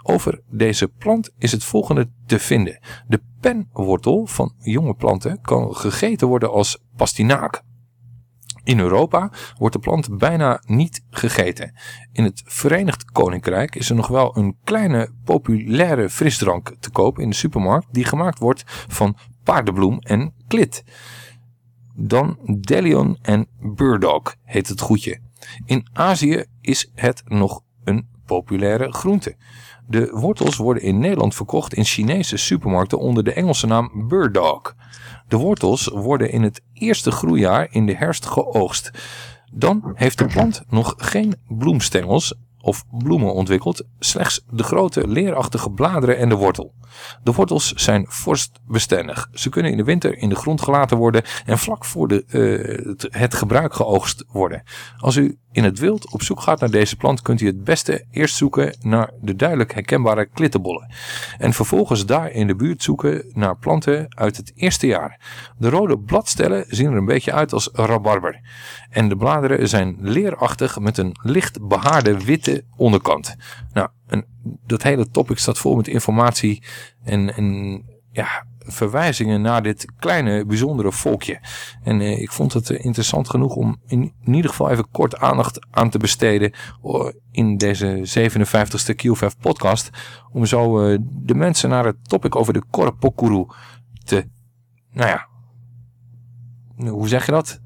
Over deze plant is het volgende te vinden. De penwortel van jonge planten kan gegeten worden als pastinaak. In Europa wordt de plant bijna niet gegeten. In het Verenigd Koninkrijk is er nog wel een kleine populaire frisdrank te koop in de supermarkt die gemaakt wordt van paardenbloem en klit. Dan Delion en Burdock heet het goedje. In Azië is het nog een populaire groente. De wortels worden in Nederland verkocht in Chinese supermarkten onder de Engelse naam Burdock. De wortels worden in het eerste groeijaar in de herfst geoogst. Dan heeft de plant nog geen bloemstengels of bloemen ontwikkeld, slechts de grote leerachtige bladeren en de wortel. De wortels zijn vorstbestendig. Ze kunnen in de winter in de grond gelaten worden en vlak voor de, het, het gebruik geoogst worden. Als u in het wild op zoek gaat naar deze plant kunt u het beste eerst zoeken naar de duidelijk herkenbare klittenbollen. En vervolgens daar in de buurt zoeken naar planten uit het eerste jaar. De rode bladstellen zien er een beetje uit als rabarber. En de bladeren zijn leerachtig met een licht behaarde witte onderkant. Nou, dat hele topic staat vol met informatie en, en ja, verwijzingen naar dit kleine bijzondere volkje. En eh, ik vond het eh, interessant genoeg om in, in, ieder geval even kort aandacht aan te besteden oh, in deze 57ste QVF podcast. Om zo eh, de mensen naar het topic over de Korpokuru te, nou ja, hoe zeg je dat?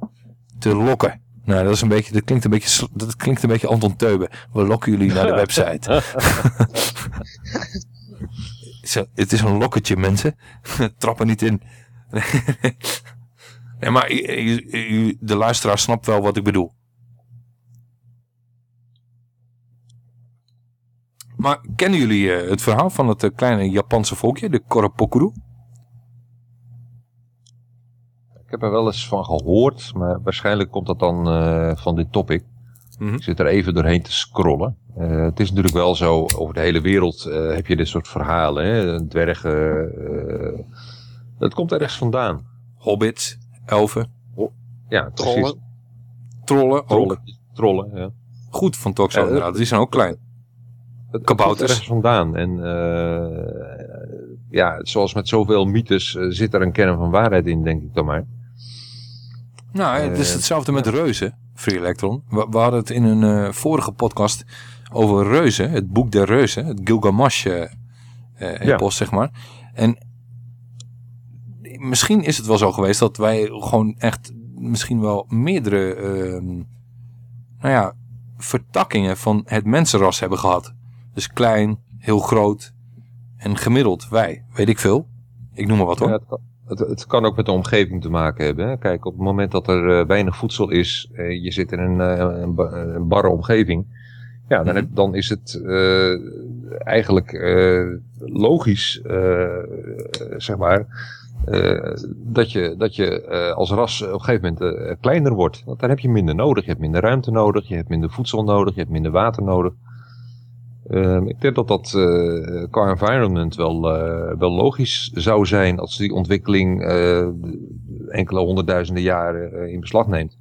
Te lokken. Nou, dat, is een beetje, dat, klinkt een beetje, dat klinkt een beetje Anton Teuben. We lokken jullie naar de website. Het is een lokketje, mensen. Trap er niet in. nee, maar de luisteraar snapt wel wat ik bedoel. Maar kennen jullie uh, het verhaal van het uh, kleine Japanse volkje, de Koropokuru? Ik heb er wel eens van gehoord, maar waarschijnlijk komt dat dan uh, van dit topic. Mm -hmm. Ik zit er even doorheen te scrollen. Uh, het is natuurlijk wel zo, over de hele wereld uh, heb je dit soort verhalen. Hè? Dwergen, uh, dat komt ergens vandaan. Hobbits, elfen. Oh, ja, trollen. Precies. Trollen, trollen, trollen ja. Goed van Toxo inderdaad, die zijn ook klein. Het Kabouters. ergens vandaan. En ja, zoals met zoveel mythes zit er een kern van waarheid in, denk ik dan maar. Nou, het is hetzelfde met reuzen. Free Electron. We, we, hadden het in een uh, vorige podcast over reuzen, het boek der reuzen, het Gilgamesh uh, uh, epos, ja. zeg maar. En misschien is het wel zo geweest dat wij gewoon echt misschien wel meerdere, ehm, nou ja, vertakkingen van het mensenras hebben gehad. Dus klein, heel groot en gemiddeld wij, weet ik veel. Ik noem maar wat hoor. Ja, het, het, kan ook met de omgeving te maken hebben. Hè? Kijk, op het moment dat er uh, weinig voedsel is, uh, je zit in een, uh, een, barre omgeving, ja, dan, mm-hmm. dan is het eigenlijk logisch, zeg maar, dat je, dat je als ras op een gegeven moment kleiner wordt. Want dan heb je minder nodig. Je hebt minder ruimte nodig, je hebt minder voedsel nodig, je hebt minder water nodig. Uh, ik denk dat dat uh, qua environment wel, uh, wel logisch zou zijn als die ontwikkeling enkele honderdduizenden jaren in beslag neemt.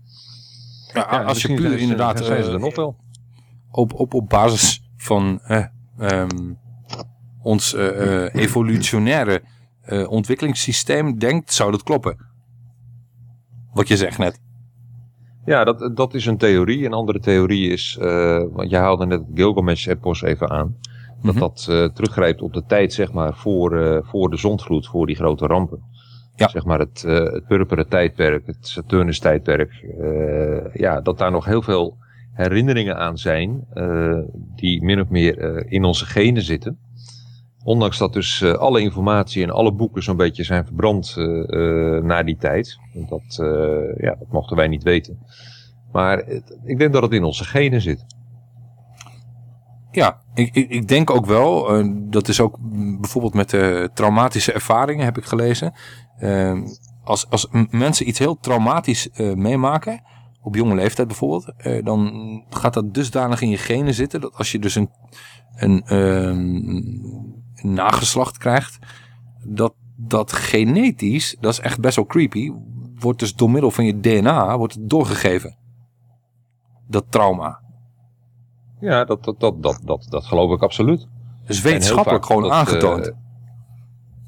Ja, ja als je puur inderdaad... zijn ze er nog wel. Op, op, op basis van um, ons evolutionaire ontwikkelingssysteem denkt, zou dat kloppen. Wat je zegt net. Ja, dat, dat is een theorie. Een andere theorie is, uh, want je haalde net het Gilgamesh-epos even aan. Dat mm -hmm. dat uh, teruggrijpt op de tijd, zeg maar, voor, uh, voor de zondvloed, voor die grote rampen. Ja. Zeg maar het, het purperen tijdperk, het Saturnus-tijdperk. ja, dat daar nog heel veel herinneringen aan zijn, die min of meer in onze genen zitten. Ondanks dat dus uh, alle informatie en alle boeken zo'n beetje zijn verbrand uh, na die tijd. Dat, ja, dat mochten wij niet weten. Maar ik denk dat het in onze genen zit. Ja, ik, ik, denk ook wel, eh, dat is ook bijvoorbeeld met eh, traumatische ervaringen heb ik gelezen. Eh, als, als mensen iets heel traumatisch eh, meemaken, op jonge leeftijd bijvoorbeeld, eh, dan gaat dat dusdanig in je genen zitten, dat als je dus een, een, ehm, een nageslacht krijgt, dat dat genetisch, dat is echt best wel creepy, wordt dus door middel van je DNA wordt het doorgegeven. Dat trauma. Ja, dat, dat, dat, dat, dat, dat geloof ik absoluut. Dus wetenschappelijk gewoon dat, aangetoond. eh,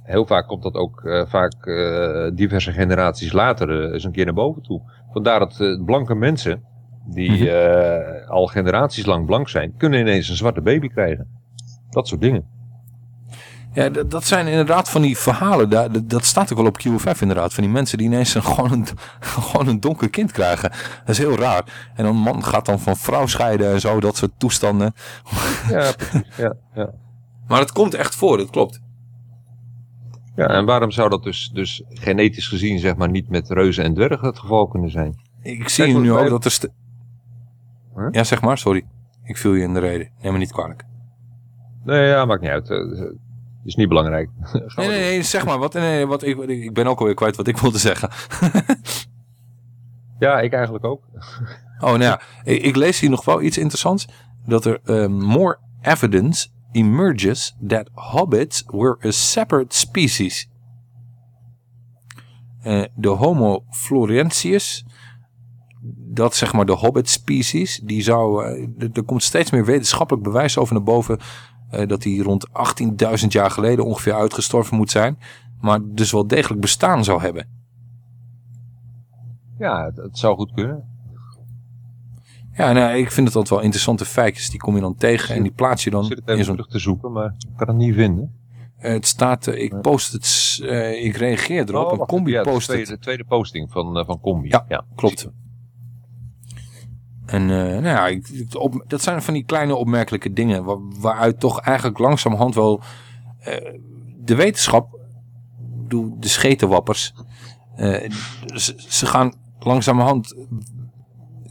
heel vaak komt dat ook eh, vaak eh, diverse generaties later eh, eens een keer naar boven toe. Vandaar dat eh, blanke mensen, die Mhm. eh, al generaties lang blank zijn, kunnen ineens een zwarte baby krijgen. Dat soort dingen. Ja, dat, dat zijn inderdaad van die verhalen. Daar, dat, dat staat ook wel op QFF inderdaad. Van die mensen die ineens een, gewoon, een, gewoon een donker kind krijgen. Dat is heel raar. En dan man gaat dan van vrouw scheiden en zo. Dat soort toestanden. Ja. Ja, ja. Maar het komt echt voor, dat klopt. Ja, en waarom zou dat dus, dus genetisch gezien zeg maar niet met reuzen en dwergen het geval kunnen zijn? Ik zie Kijk, nu ook dat er... Ja, zeg maar, sorry. Ik viel je in de reden. Neem me niet kwalijk. Nee, ja, maakt niet uit. Is niet belangrijk. Nee, nee, nee, zeg maar. Wat, nee, wat, ik, ik ben ook alweer kwijt wat ik wilde zeggen. Ja, ik eigenlijk ook. Oh, nou ja. Ik, ik lees hier nog wel iets interessants. Dat er eh, more evidence emerges that hobbits were a separate species. Eh, de Homo florentius, dat zeg maar de hobbit species, die zou, eh, er- komt steeds meer wetenschappelijk bewijs over naar boven dat die rond 18.000 jaar geleden ongeveer uitgestorven moet zijn, maar dus wel degelijk bestaan zou hebben. Ja, het, het zou goed kunnen. Ja, nou, ik vind het altijd wel interessante feitjes. Die kom je dan tegen en die plaats je dan Ik zit het in even zo'n... terug te zoeken, maar ik kan het niet vinden. Eh, het staat, eh, ik post het, eh, ik reageer erop. Oh, een combi ja, de post tweede, de tweede posting van, eh, van Combi. Ja, klopt. En eh, nou ja, ik, dat zijn van die kleine opmerkelijke dingen. Waar, waaruit toch eigenlijk langzamerhand wel eh, de wetenschap, de schetenwappers, eh, ze, gaan langzamerhand...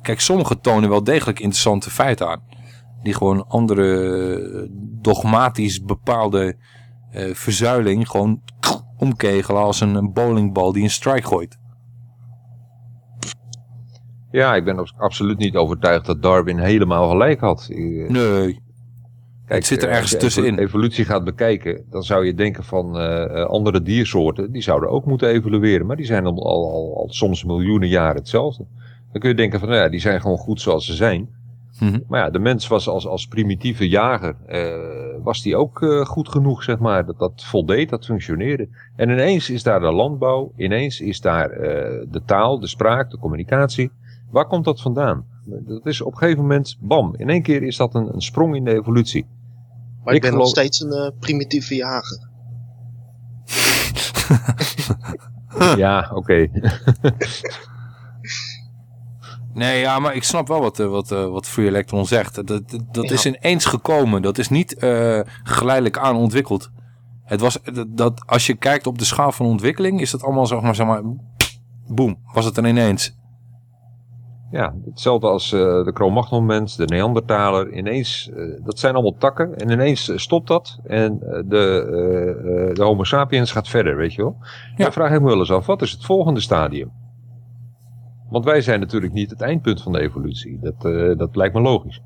Kijk, sommigen tonen wel degelijk interessante feiten aan. Die gewoon andere dogmatisch bepaalde verzuiling gewoon omkegelen als een, een bowlingbal die een strike gooit. Ja, ik ben absoluut niet overtuigd dat Darwin helemaal gelijk had. Eh, Nee. het zit er eh, ergens als je tussenin. evo- evolutie gaat bekijken, dan zou je denken van eh, andere diersoorten, die zouden ook moeten evolueren. Maar die zijn al, al, al, al soms miljoenen jaren hetzelfde. Dan kun je denken van, nou ja, die zijn gewoon goed zoals ze zijn. Mhm. Maar ja, de mens was als, als primitieve jager, was die ook goed genoeg, zeg maar. Dat, dat voldeed, dat functioneerde. En ineens is daar de landbouw, ineens is daar de taal, de spraak, de communicatie. Waar komt dat vandaan? Dat is op een gegeven moment, bam, in één keer is dat een, een sprong in de evolutie. Maar ik, Ik ben nog steeds een eh, primitieve jager. ja, oké. Nee, ja, maar ik snap wel wat, eh, wat, eh, wat Free Electron zegt. Dat, dat, dat is ineens gekomen. Dat is niet eh, geleidelijk aan ontwikkeld. Het was, dat, dat, als je kijkt op de schaal van ontwikkeling, is dat allemaal zeg maar, zeg maar boem, was het er ineens. Ja, hetzelfde als eh, de Cro-Magnon-mens, de Neandertaler. Ineens, eh, dat zijn allemaal takken. En ineens eh, stopt dat. En de, eh, eh, de Homo sapiens gaat verder, weet je wel. Dan vraag ik me wel eens af, wat is het volgende stadium? Want wij zijn natuurlijk niet het eindpunt van de evolutie. Dat, eh, dat lijkt me logisch.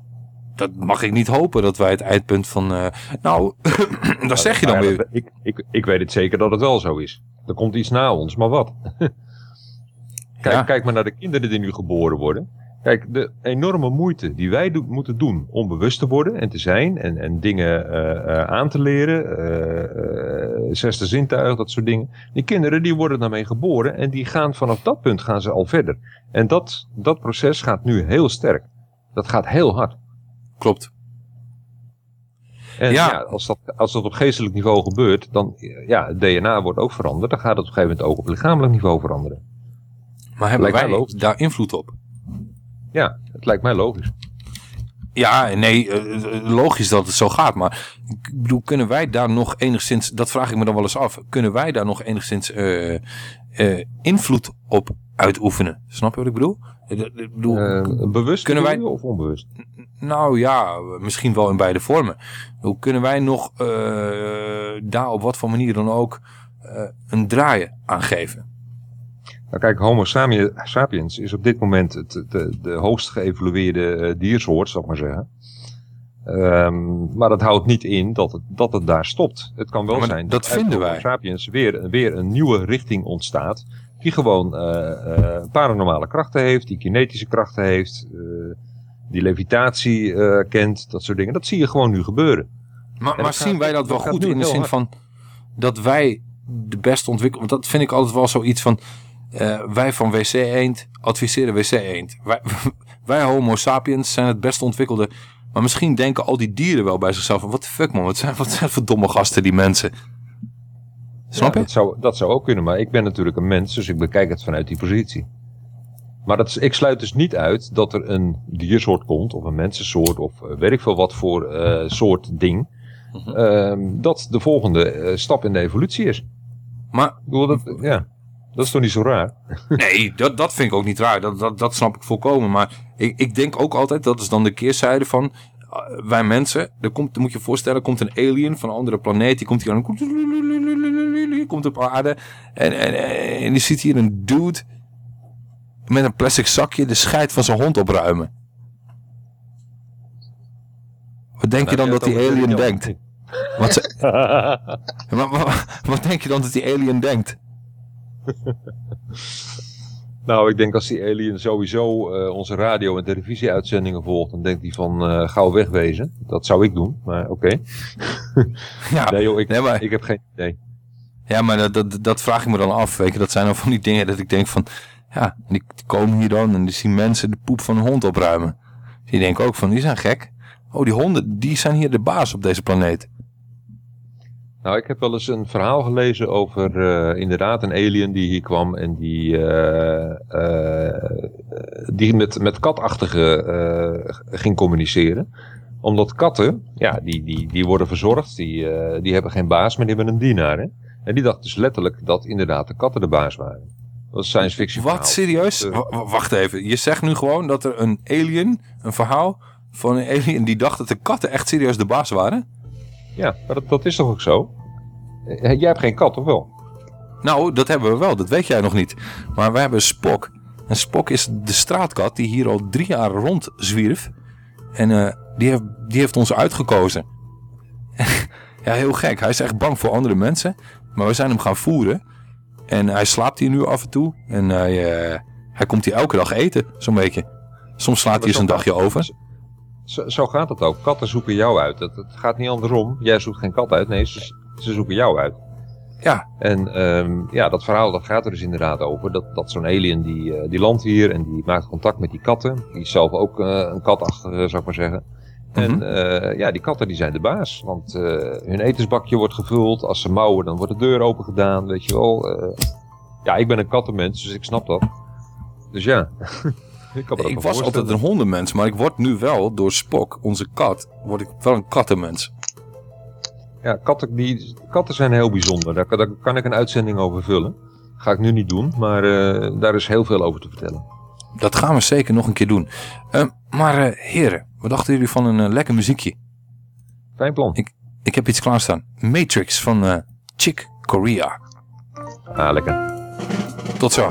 Dat mag ik niet hopen dat wij het eindpunt van... eh, nou, daar zeg je dan Nou ja, weer. dat- Ik, ik, ik weet het zeker dat het wel zo is. Er komt iets na ons, maar wat? kijk, kijk maar naar de kinderen die nu geboren worden. Kijk, de enorme moeite die wij do- moeten doen om bewust te worden en te zijn en, en dingen eh, eh, aan te leren, eh, zesde zintuig, dat soort dingen. Die kinderen die worden daarmee geboren en die gaan vanaf dat punt gaan ze al verder. En dat, dat proces gaat nu heel sterk. Dat gaat heel hard. Klopt. En Ja. ja, als, dat, als dat op geestelijk niveau gebeurt, dan ja, het DNA wordt ook veranderd. Dan gaat het op een gegeven moment ook op lichamelijk niveau veranderen. Maar hebben Lijkt wij daar invloed op? Ja, het lijkt mij logisch. Ja, nee, eh, logisch dat het zo gaat. Maar ik bedoel, kunnen wij daar nog enigszins, dat vraag ik me dan wel eens af, kunnen wij daar nog enigszins eh, eh, invloed op uitoefenen. Snap je wat ik bedoel? Ik bedoel Eh, bewust kunnen wij, of onbewust? nou ja, misschien wel in beide vormen. Hoe kunnen wij nog eh, daar op wat voor manier dan ook eh, een draaien aan geven? Nou kijk, Homo sapiens is op dit moment het, de, de hoogst geëvolueerde eh, diersoort, zal ik maar zeggen. Ehm, maar dat houdt niet in dat het, dat het daar stopt. Het kan wel Maar zijn dat uit vinden Homo wij. sapiens weer, weer een nieuwe richting ontstaat. Die gewoon eh, eh, paranormale krachten heeft, die kinetische krachten heeft, die levitatie kent, dat soort dingen. Dat zie je gewoon nu gebeuren. Maar, maar dat zien gaat- wij dat wel goed in de zin hard. van dat wij de beste ontwikkelen? Want dat vind ik altijd wel zoiets van, eh, wij van WC Eend adviseren WC Eend. Wij, wij homo sapiens zijn het best ontwikkelde. Maar misschien denken al die dieren wel bij zichzelf wat de fuck man, wat zijn, wat zijn voor domme gasten die mensen. Snap Ja, je? Dat zou, dat zou ook kunnen, maar ik ben natuurlijk een mens, dus ik bekijk het vanuit die positie. Maar dat, is- ik sluit dus niet uit dat er een diersoort komt, of een mensensoort, of eh, weet ik veel wat voor eh, soort ding, Mhm. ehm, dat de volgende stap in de evolutie is. Maar, ik bedoel, dat, ja, dat is toch niet zo raar? Nee, dat, dat vind ik ook niet raar. Dat, dat, dat snap ik volkomen. Maar ik, ik denk ook altijd, dat is dan de keerzijde van uh, wij mensen. Er komt, dan moet je je voorstellen, er komt een alien van een andere planeet. Die komt hier aan. Komt, komt op aarde. En, en, en die ziet hier een dude met een plastic zakje de scheid van zijn hond opruimen. Wat denk je dan dat die alien denkt? Wat, ze- maar- wat denk je dan dat die alien denkt? Nou, ik denk als die alien sowieso eh, onze radio- en televisieuitzendingen volgt, dan denkt hij van eh, gauw wegwezen. Dat zou ik doen, maar oké. Ja, nee joh, ik, nee, maar- ik heb geen idee. Ja, maar dat, dat, dat vraag ik me dan af. Weet je, dat zijn dan van die dingen dat ik denk van... Ja, die komen hier dan en die zien mensen de poep van een hond opruimen. Die denken ook van, die zijn gek. Oh, die honden, die zijn hier de baas op deze planeet. Nou, ik heb wel eens een verhaal gelezen over eh, inderdaad een alien die hier kwam en die, eh, eh, die met, met katachtige ging communiceren. Omdat katten, ja, die, die, die worden verzorgd, die, die hebben geen baas, maar die hebben een dienaar. Hè? En die dacht dus letterlijk dat inderdaad de katten de baas waren. Dat is science fiction Wat, verhaal. serieus? Dus, Wa- wa- Wacht even, je zegt nu gewoon dat er een alien, een verhaal van een alien die dacht dat de katten echt serieus de baas waren? Ja, maar dat, dat is toch ook zo? Eh, Jij hebt geen kat, of wel? Nou, dat hebben we wel, dat weet jij nog niet. Maar we hebben Spok. En Spok is de straatkat die hier al drie jaar rondzwierf. En eh, die, heeft, die heeft ons uitgekozen. ja, heel gek. Hij is echt bang voor andere mensen. Maar we zijn hem gaan voeren. En hij slaapt hier nu af en toe. En hij, eh, hij komt hier elke dag eten, zo'n beetje. Soms slaat hij eens een dagje over. Zo, zo gaat het ook. Katten zoeken jou uit. Het, het gaat niet andersom. Jij zoekt geen kat uit. Nee, ze, ze zoeken jou uit. Ja. En ehm, ja, dat verhaal dat gaat er dus inderdaad over. Dat, dat zo'n alien die, eh, die landt hier en die maakt contact met die katten. Die is zelf ook eh, een katachtige, zou ik maar zeggen. En Mhm. eh, ja, die katten die zijn de baas. Want hun etensbakje wordt gevuld. Als ze mouwen, dan wordt de deur open gedaan. Weet je wel. Ja, ik ben een kattenmens, dus ik snap dat. Dus ja. ik was altijd een hondenmens, maar ik word nu wel door Spok, onze kat, word ik wel een kattenmens. Ja, katten, die, katten zijn heel bijzonder. Daar, kan- daar kan ik een uitzending over vullen. Ga ik nu niet doen, maar eh, daar is heel veel over te vertellen. Dat gaan we zeker nog een keer doen. Eh, maar eh, heren, wat dachten jullie van een lekker muziekje? Fijn plan. Ik, ik heb iets klaarstaan. Matrix van Chick Corea. Ah, lekker. Tot zo.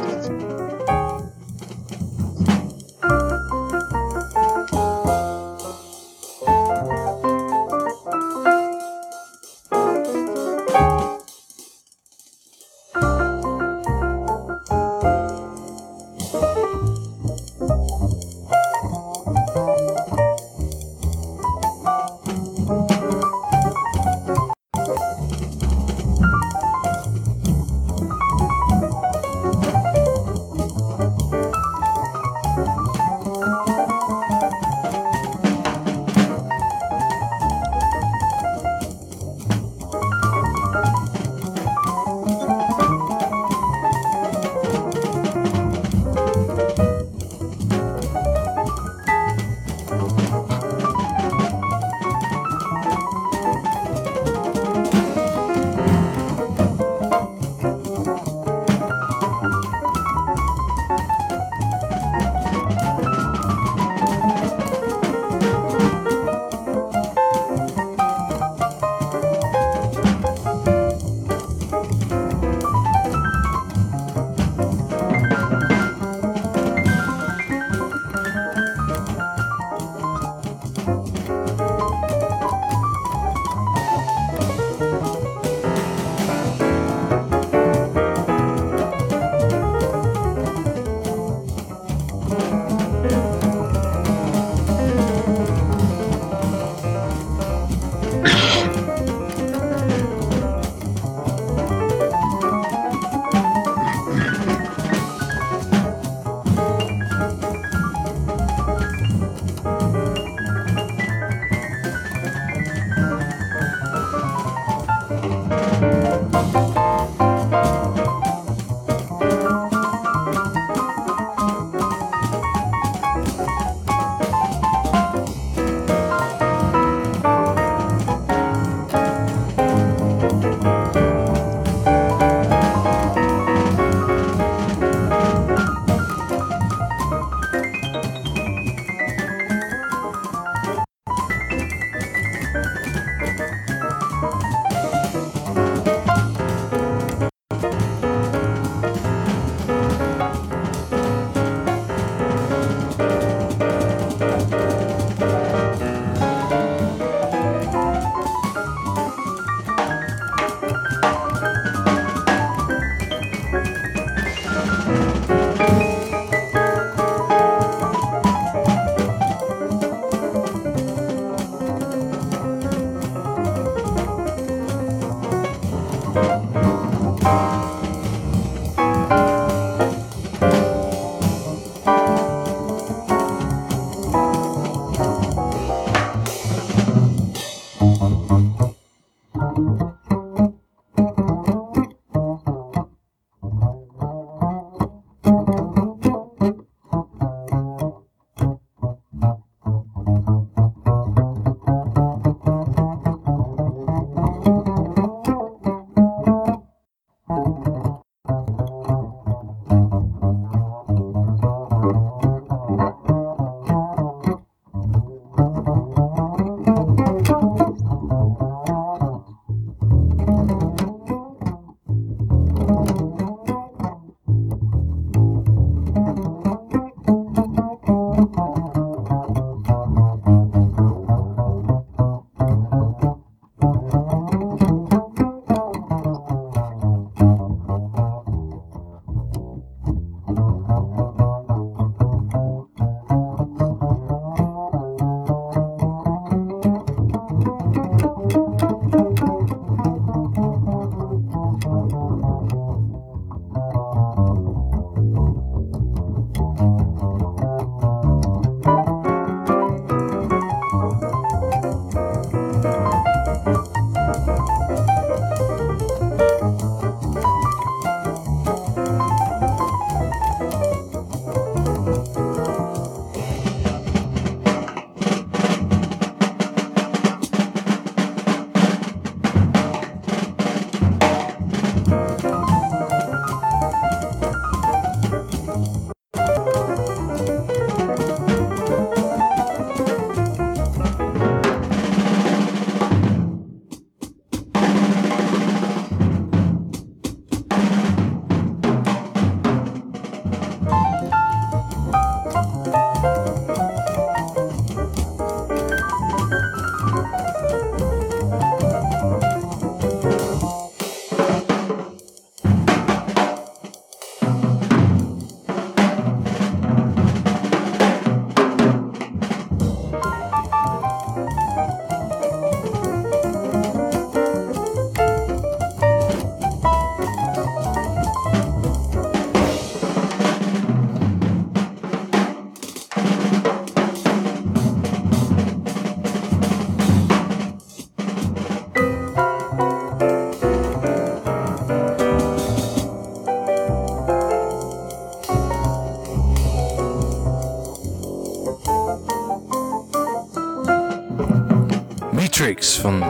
Van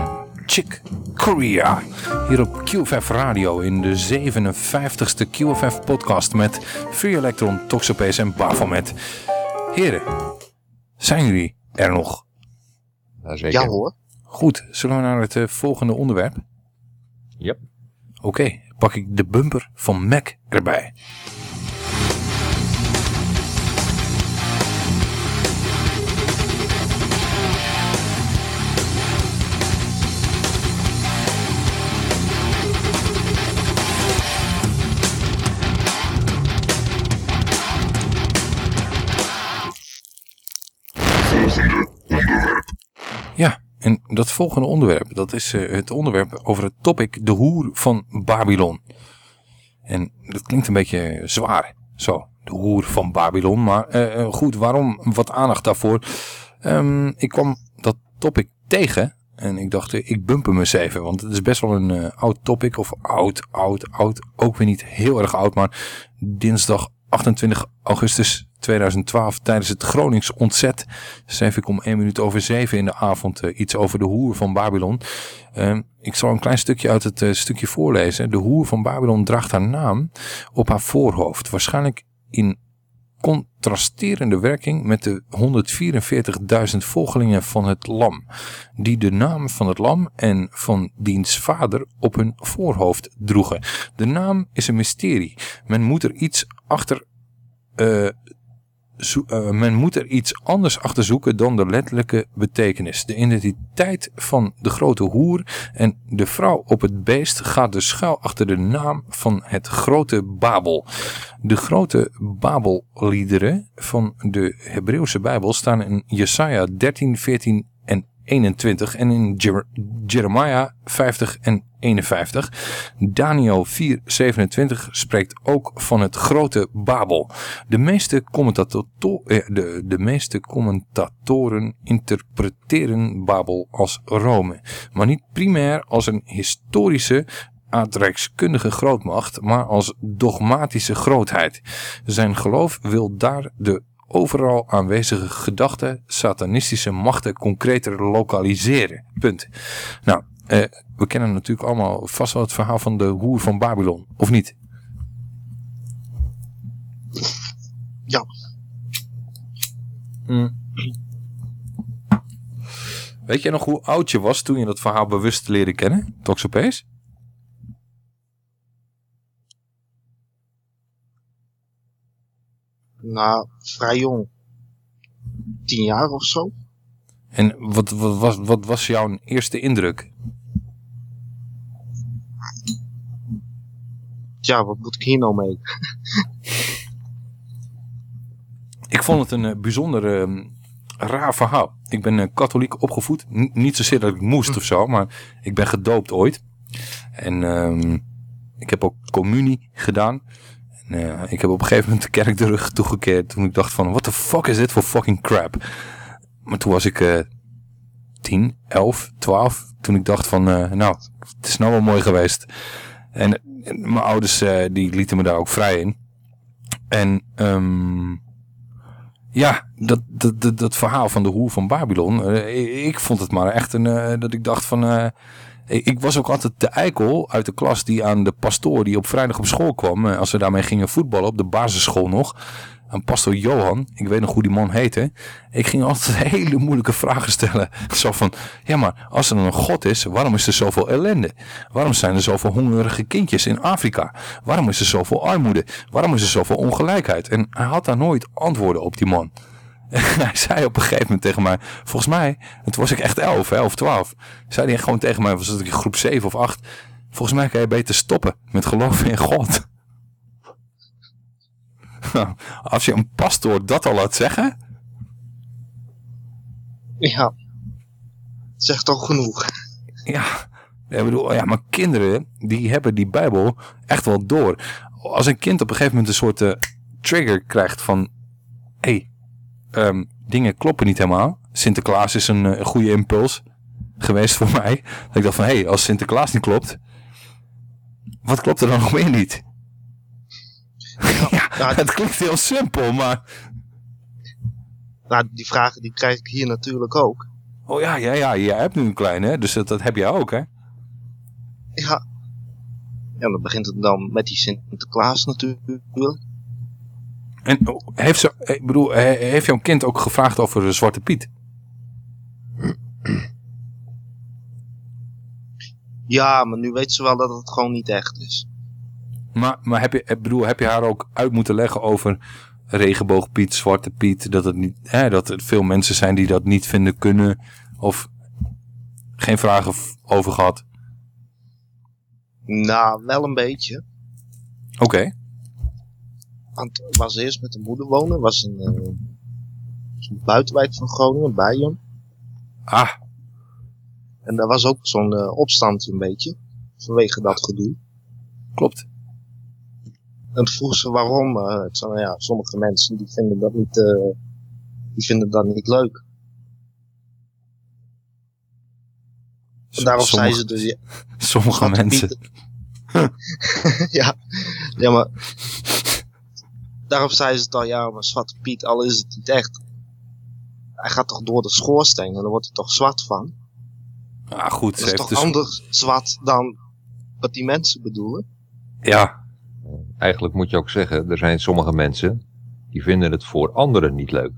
Chick Korea. Hier op QFF Radio in de 57ste QFF podcast met Free Electron, Toxopace en Baphomet. Heren, zijn jullie er nog? zeker. Ja hoor. Goed, zullen we naar het eh, volgende onderwerp? Yep. Oké, pak ik de bumper van Mac erbij. En dat volgende onderwerp, dat is eh, het onderwerp over het topic de hoer van Babylon. En dat klinkt een beetje zwaar, zo, de hoer van Babylon. Maar eh, eh, goed, waarom wat aandacht daarvoor? Ehm, ik kwam dat topic tegen en ik dacht, eh, ik bump hem eens even. Want het is best wel een eh, oud topic, of oud, oud, oud. Ook weer niet heel erg oud, maar dinsdag 28 augustus 2012 tijdens het Gronings ontzet schreef ik om 1 minuut over 7 in de avond eh, iets over de hoer van Babylon. Ehm, ik zal een klein stukje uit het eh, stukje voorlezen. De hoer van Babylon draagt haar naam op haar voorhoofd. Waarschijnlijk in contrasterende werking met de 144.000 volgelingen van het lam, die de naam van het lam en van diens vader op hun voorhoofd droegen. De naam is een mysterie. Men moet er iets achter eh, eh, men moet er iets anders achter zoeken dan de letterlijke betekenis. De identiteit van de grote hoer en de vrouw op het beest gaat dus schuil achter de naam van het grote Babel. De grote Babelliederen van de Hebreeuwse Bijbel staan in Jesaja 13, 14 en 21 en in Jer- Jeremiah 50 en 51. Daniel 4, 27 spreekt ook van het grote Babel. De meeste, eh, de, de meeste commentatoren interpreteren Babel als Rome, maar niet primair als een historische aardrijkskundige grootmacht, maar als dogmatische grootheid. Zijn geloof wil daar de overal aanwezige gedachten, satanistische machten concreter lokaliseren. Punt. Nou, eh, we kennen natuurlijk allemaal vast wel het verhaal van de hoer van Babylon, of niet? Ja. Mm. Weet jij nog hoe oud je was toen je dat verhaal bewust leerde kennen, Toxopees? Nou, vrij jong. Tien jaar of zo. En wat, wat, was, wat was jouw eerste indruk? Ja, wat moet ik hier nou mee? Ik vond het een eh, bijzonder eh, raar verhaal. Ik ben eh, katholiek opgevoed. N- niet zozeer dat ik moest of zo, maar ik ben gedoopt ooit. En ehm, ik heb ook communie gedaan. Eh, ik heb op een gegeven moment de kerk de rug toegekeerd toen ik dacht van, what the fuck is dit voor fucking crap? Maar toen was ik eh 10, 11, 12. Toen ik dacht van, eh, nou, het is nou wel mooi geweest. En, mijn ouders eh, die lieten me daar ook vrij in. En ehm, ja, dat, dat, dat, dat verhaal van de hoer van Babylon. ik, vond het maar echt een, dat ik dacht van... ik was ook altijd de eikel uit de klas die aan de pastoor die op vrijdag op school kwam. eh, Als we daarmee gingen voetballen op de basisschool nog. Aan pastoor Johan. Ik weet nog hoe die man heette. Ik ging altijd hele moeilijke vragen stellen. Zo van, ja maar als er een God is, waarom is er zoveel ellende? Waarom zijn er zoveel hongerige kindjes in Afrika? Waarom is er zoveel armoede? Waarom is er zoveel ongelijkheid? En hij had daar nooit antwoorden op, die man. hij zei op een gegeven moment tegen mij, volgens mij, en toen was ik echt 11, hè, of 12, zei hij gewoon tegen mij, was dat ik in groep 7 of 8, volgens mij kan je beter stoppen met geloven in God. Nou, Als je een pastoor dat al laat zeggen, Ja. Zegt toch genoeg. ja, ik bedoel, ja, maar kinderen, die hebben die Bijbel echt wel door. Als een kind op een gegeven moment een soort eh, trigger krijgt van, hé, hey, ehm, dingen kloppen niet helemaal. Sinterklaas is een, eh, een goede impuls geweest voor mij. Dat ik dacht van, hé, hey, als Sinterklaas niet klopt, wat klopt er dan nog meer niet? ja, het klinkt heel simpel, maar... Nou, die vragen die krijg ik hier natuurlijk ook. Oh ja, ja, ja, jij hebt nu een kleine, hè? dus dat, dat heb jij ook, hè? Ja. Ja, dan begint het dan met die Sinterklaas natuurlijk. En oh, heeft, ze, ik bedoel, he- heeft jouw kind ook gevraagd over de Zwarte Piet? Ja, maar nu weet ze wel dat het gewoon niet echt is. Maar, maar heb, je, ik bedoel, heb je haar ook uit moeten leggen over regenboogpiet, Zwarte Piet? Dat, het niet, hè, dat er veel mensen zijn die dat niet vinden kunnen? Of geen vragen over gehad? Nou, wel een beetje. Oké. Ik was eerst met de moeder wonen. was een, eh, was een buitenwijk van Groningen, Bijen. Ah. En daar was ook zo'n eh, opstand een beetje. Vanwege dat gedoe. Klopt. En vroeg ze waarom. eh, ik zei, nou ja, sommige mensen die vinden dat niet, die vinden dat niet leuk. En daarop zei ze dus... ja, Sommige mensen. Ja, ja, maar... Daarop zei ze dan, ja, maar Zwarte Piet, al is het niet echt. Hij gaat toch door de schoorsteen en dan wordt hij toch zwart van. Ah, goed. Dat ze is heeft toch dus- anders zwart dan wat die mensen bedoelen? Ja. Eigenlijk moet je ook zeggen, er zijn sommige mensen die vinden het voor anderen niet leuk.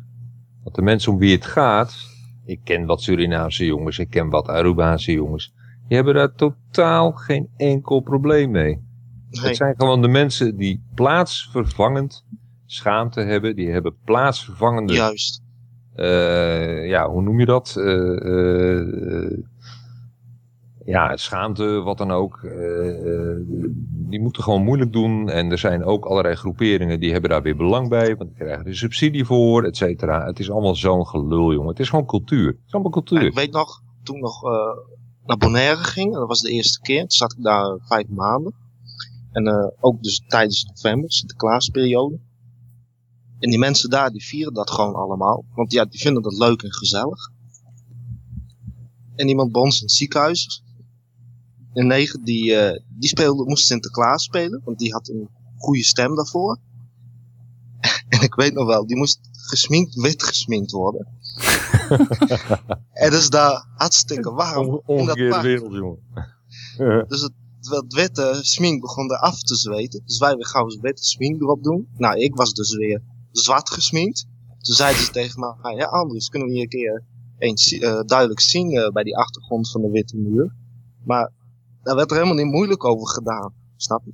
Want de mensen om wie het gaat, ik ken wat Surinaamse jongens, ik ken wat Arubaanse jongens, die hebben daar totaal geen enkel probleem mee. Het zijn gewoon de mensen die plaatsvervangend schaamte hebben, die hebben plaatsvervangende... Juist. eh, ja, hoe noem je dat? Eh, eh, ja, schaamte, wat dan ook. die moeten gewoon moeilijk doen. En er zijn ook allerlei groeperingen die hebben daar weer belang bij. Want die krijgen er subsidie voor, et cetera. Het is allemaal zo'n gelul, jongen. Het is gewoon cultuur. Het is allemaal cultuur. Ik weet nog, toen ik nog naar Bonaire ging, dat was de eerste keer, toen zat ik daar vijf maanden. En eh, ook dus tijdens november, Sinterklaasperiode. En die mensen daar, die vieren dat gewoon allemaal. Want ja, die vinden dat leuk en gezellig. En iemand bij ons in het ziekenhuis, een negen, die, eh, die speelde, moest Sinterklaas spelen, want die had een goede stem daarvoor. en ik weet nog wel, die moest gesminkt, wit gesminkt worden. en dat is daar hartstikke warm. in dat Omgekeerde park. wereld, jongen. Dus het, het witte smink begon er af te zweten. Dus wij weer gauw witte smink erop doen. Nou, ik was dus weer zwart gesminkt. Toen zeiden ze tegen me, ah, ja Andries, kunnen we hier een keer eens eh, duidelijk zien eh, bij die achtergrond van de witte muur. Maar daar werd er helemaal niet moeilijk over gedaan. Snap je?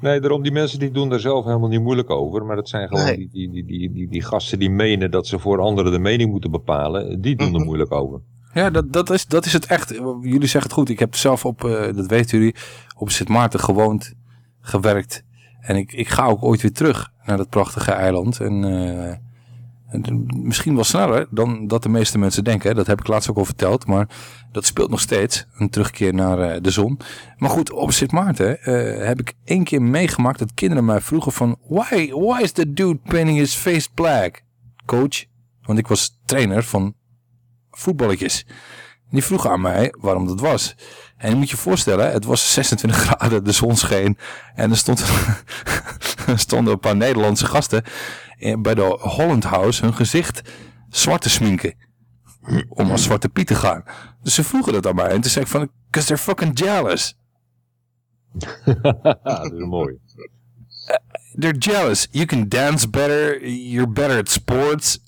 Nee, daarom die mensen die doen daar zelf helemaal niet moeilijk over. Maar dat zijn gewoon Nee. die, die, die, die, die, die gasten die menen dat ze voor anderen de mening moeten bepalen. Die doen er moeilijk over. Ja, dat, dat, is, dat is het echt. Jullie zeggen het goed. Ik heb zelf op, eh, dat weten jullie, op Sint Maarten gewoond, gewerkt. En ik, ik ga ook ooit weer terug naar dat prachtige eiland. En, eh, en misschien wel sneller dan dat de meeste mensen denken. Dat heb ik laatst ook al verteld. Maar dat speelt nog steeds. Een terugkeer naar eh, de zon. Maar goed, op Sint Maarten eh, heb ik één keer meegemaakt dat kinderen mij vroegen van... Why, why is the dude painting his face black? Coach. Want ik was trainer van voetballetjes. Die vroegen aan mij waarom dat was. En je moet je voorstellen, het was 26 graden, de zon scheen. En er, stond, er stonden een paar Nederlandse gasten eh, bij de Holland House hun gezicht zwart te sminken. Om als Zwarte Piet te gaan. Dus ze vroegen dat aan mij. En toen zei ik van, because they're fucking jealous. dat is mooi. They're jealous. You can dance better. You're better at sports.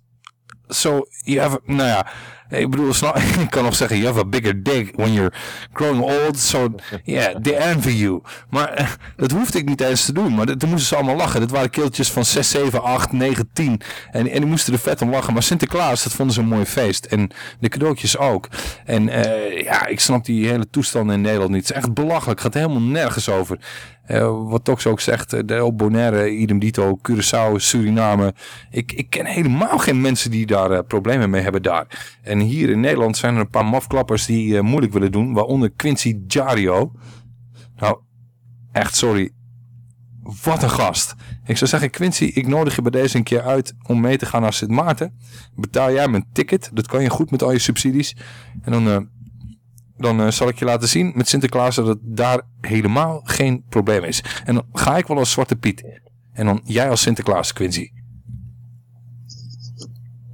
So you have, nou ja, ik bedoel, ik kan nog zeggen, you have a bigger dick when you're growing old. So yeah, they envy you. Maar eh, dat hoefde ik niet eens te doen. Maar toen moesten ze allemaal lachen. Dat waren keeltjes van 6, 7, 8, 9, 10. En, en die moesten er vet om lachen. Maar Sinterklaas, dat vonden ze een mooi feest. En de cadeautjes ook. En eh, ja, ik snap die hele toestand in Nederland niet. Het is echt belachelijk. Het gaat helemaal nergens over. Eh, wat Tox ook zegt, eh, de Bonaire, idem dito, Curaçao, Suriname. Ik, ik ken helemaal geen mensen die daar eh, problemen mee hebben daar. En hier in Nederland zijn er een paar mafklappers die moeilijk willen doen. Waaronder Quincy Jario. Nou, echt sorry. Wat een gast. Ik zou zeggen, Quincy, ik nodig je bij deze een keer uit om mee te gaan naar Sint Maarten. Betaal jij mijn ticket. Dat kan je goed met al je subsidies. En dan... dan eh, zal ik je laten zien met Sinterklaas dat het daar helemaal geen probleem is. En dan ga ik wel als Zwarte Piet. En dan jij als Sinterklaas, Quincy.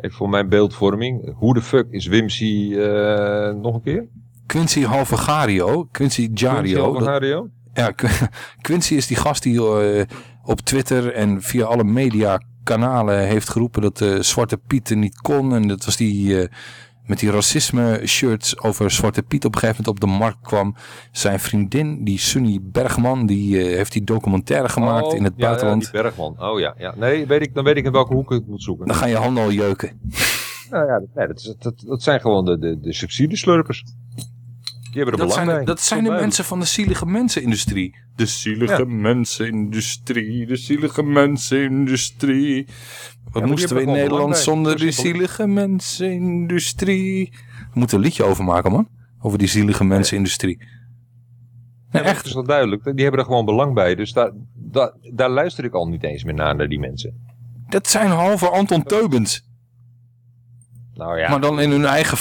Even voor mijn beeldvorming. Hoe de fuck is Wimsy eh, nog een keer? Quincy Halvagario, Quincy Jario. Quincy Halvagario? Ja, Qu- Quincy is die gast die eh, op Twitter en via alle mediakanalen heeft geroepen dat Zwarte Piet er niet kon. En dat was die met die racisme shirts over Zwarte Piet op een gegeven moment op de markt kwam. Zijn vriendin, die Sunny Bergman, die eh, heeft die documentaire gemaakt Oh, in het ja, buitenland. Ja, die Bergman. Oh ja, ja. Nee, weet ik, dan weet ik in welke hoek ik moet zoeken. Dan gaan je handen al jeuken. Nou ja, dat, dat, dat zijn gewoon de, de, de subsidieslurpers. Die hebben er Dat belang zijn, bij. dat zijn de mensen van de zielige mensenindustrie. De zielige Ja. mensenindustrie, de zielige mensenindustrie. Wat moesten we in er Nederland zonder die simpel. zielige mensenindustrie? We moeten een liedje over maken, man. Over die zielige mensenindustrie. Nee, echt. Dat is wel duidelijk. Die hebben er gewoon belang bij. Dus daar, daar, daar luister ik al niet eens meer naar, naar die mensen. Dat zijn halve Anton Teubens. Nou ja. Maar dan in hun eigen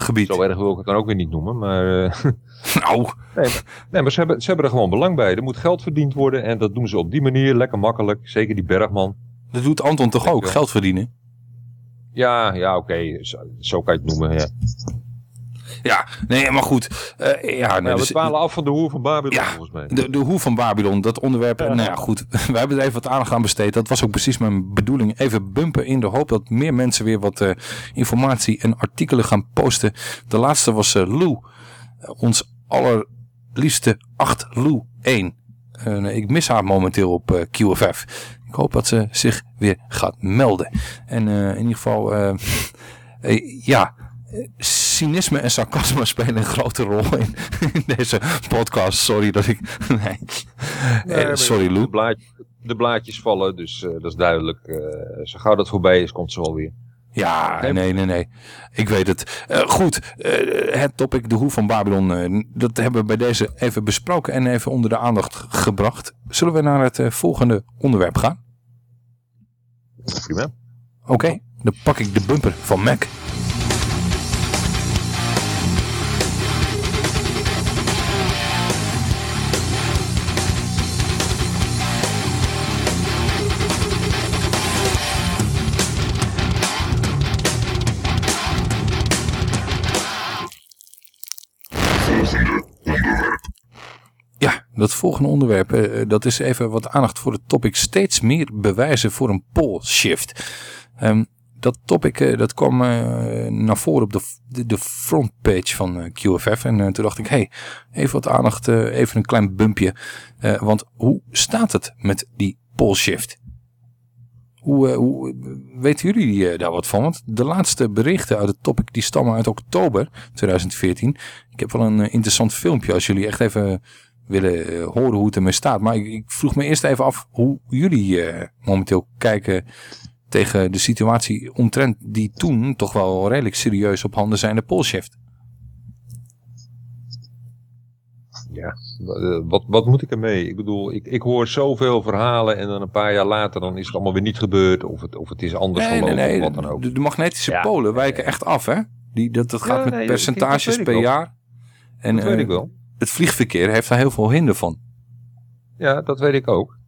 vakgebied. Zo erg wil ik het dan ook weer niet noemen, maar... eh, nou. Nee, maar, nee, maar ze, hebben, ze hebben er gewoon belang bij. Er moet geld verdiend worden en dat doen ze op die manier, lekker makkelijk. Zeker die Bergman. Dat doet Anton toch ook, geld verdienen? Ja, ja, oké. Zo, zo kan je het noemen, ja. Ja, nee, maar goed. eh, ja, nee, we dus- dwalen af van de hoer van Babylon, Ja, volgens mij. De, de hoe van Babylon, dat onderwerp. Nou ja, goed. Wij hebben er even wat aandacht aan besteed. Dat was ook precies mijn bedoeling. Even bumpen in de hoop dat meer mensen weer wat eh, informatie en artikelen gaan posten. De laatste was eh, Lou. Ons allerliefste 8 Lou 1. Eh, ik mis haar momenteel op QFF. Ik hoop dat ze zich weer gaat melden. En in ieder geval, ja, cynisme en sarcasme spelen een grote rol in, in deze podcast. Sorry dat ik... Nee. Nee, Eh, sorry Lou. De, blaadjes, de blaadjes vallen, dus eh, dat is duidelijk. Eh, zo gauw dat voorbij is, komt ze wel weer. Ja, nee, nee, nee. Ik weet het. Eh, goed, eh, het topic de hoe van Babylon, eh, dat hebben we bij deze even besproken en even onder de aandacht gebracht. Zullen we naar het volgende onderwerp gaan? Prima. Oké, dan pak ik de bumper van Mac. Dat volgende onderwerp, eh, dat is even wat aandacht voor het topic steeds meer bewijzen voor een pole shift. Ehm, dat topic eh, dat kwam eh, naar voren op de, de, frontpage van eh, QFF. En eh, toen dacht ik, hey, even wat aandacht, eh, even een klein bumpje. Eh, want hoe staat het met die pole shift? Hoe, eh, hoe weten jullie eh, daar wat van? Want de laatste berichten uit het topic die stammen uit oktober 2014. Ik heb wel een eh, interessant filmpje als jullie echt even willen eh, horen hoe het ermee staat. Maar ik, ik vroeg me eerst even af hoe jullie eh, momenteel kijken tegen de situatie omtrent die toen toch wel redelijk serieus op handen zijnde polshift. Ja, eh, wat, wat moet ik ermee? Ik bedoel, ik, ik hoor zoveel verhalen en dan een paar jaar later dan is het allemaal weer niet gebeurd. Of het, of het is anders Nee, nee, gelopen nee. of wat dan ook. De, de magnetische Ja, polen wijken echt af, hè? Die, dat, dat Ja, gaat met nee, percentages per jaar. En, Dat weet ik wel. Het vliegverkeer heeft daar heel veel hinder van. Ja, dat weet ik ook.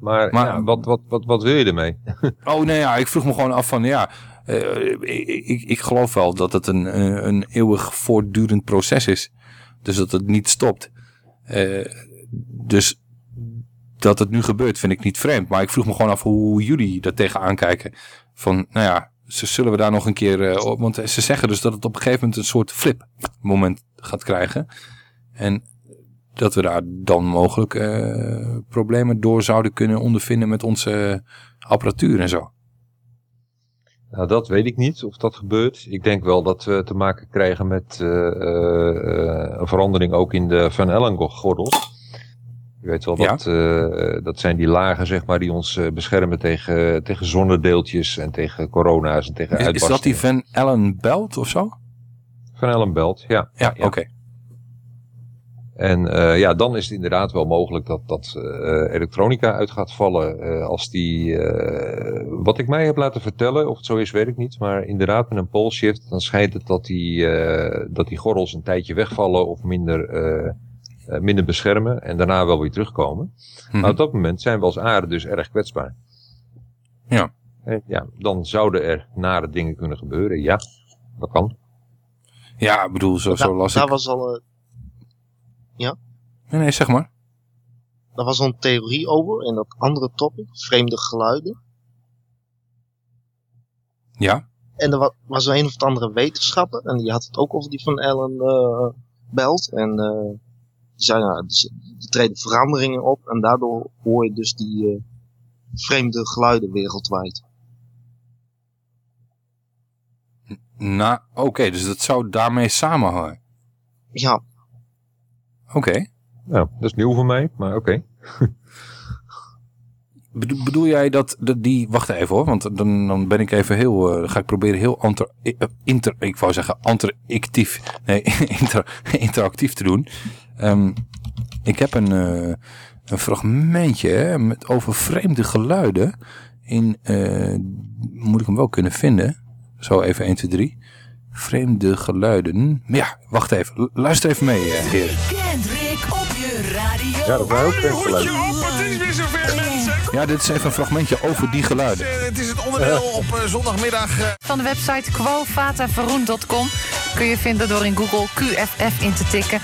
Maar, Maar- ja, wat, wat, wat, wat wil je ermee? Oh nee, ja, ik vroeg me gewoon af van ja, eh, ik, ik, ik geloof wel dat het een, eh, een eeuwig voortdurend proces is. Dus dat het niet stopt. Eh, dus dat het nu gebeurt vind ik niet vreemd. Maar ik vroeg me gewoon af hoe jullie daar tegenaan kijken. Van nou ja, z- zullen we daar nog een keer eh, op, want ze zeggen dus dat het op een gegeven moment een soort flip moment gaat krijgen. En dat we daar dan mogelijk eh, problemen door zouden kunnen ondervinden met onze apparatuur en zo. Nou, dat weet ik niet of dat gebeurt. Ik denk wel dat we te maken krijgen met eh, eh, een verandering ook in de Van Allen gordels. Je weet wel, dat, dat zijn die lagen zeg maar, die ons beschermen tegen, tegen zonnedeeltjes en tegen corona's en tegen Is, is uitbarstingen. dat die Van Allen Belt of zo? Van Allen belt, ja. Ja, oké. En eh, ja, dan is het inderdaad wel mogelijk dat, dat eh, elektronica uit gaat vallen. eh, als die, eh, wat ik mij heb laten vertellen, of het zo is, weet ik niet. Maar inderdaad, met een pole shift, dan schijnt het dat die, eh, dat die gordels een tijdje wegvallen of minder, eh, eh, minder beschermen. En daarna wel weer terugkomen. Mhm. Maar op dat moment zijn we als aarde dus erg kwetsbaar. Ja. Ja, dan zouden er nare dingen kunnen gebeuren. Ja, dat kan. Ja, ik bedoel, zo, zo Daar- las daar ik. was al... ja? Nee, nee, zeg maar. Daar was al een theorie over in dat andere topic, vreemde geluiden. Ja? En er wa- was een of andere wetenschapper, en die had het ook over die van Ellen eh Belt. En eh, die zei, nou, er er treden veranderingen op, en daardoor hoor je dus die eh, vreemde geluiden wereldwijd. Nou, oké, dus dat zou daarmee samenhangen. Ja. Oké. Nou, dat is nieuw voor mij, maar oké. Bedoel, bedoel jij dat, dat die... Wacht even hoor, want dan, dan ben ik even heel... eh, ga ik proberen heel anter, eh, inter... Ik wou zeggen interactief. Nee, inter, interactief te doen. Ehm, ik heb een, eh, een fragmentje hè, met, over vreemde geluiden. In... moet ik hem wel kunnen vinden. Zo even 1, 2, 3. Vreemde geluiden. Maar ja, wacht even. Lu- Luister even mee, eh, heren. Kendrick op je radio. Ja, dat waren ook vreemde geluiden. Het is weer zover mensen. Ja, dit is even een fragmentje over die geluiden. Het is het onderdeel op eh, zondagmiddag. eh, Van de website quovatavaroen.com kun je vinden door in Google QFF in te tikken.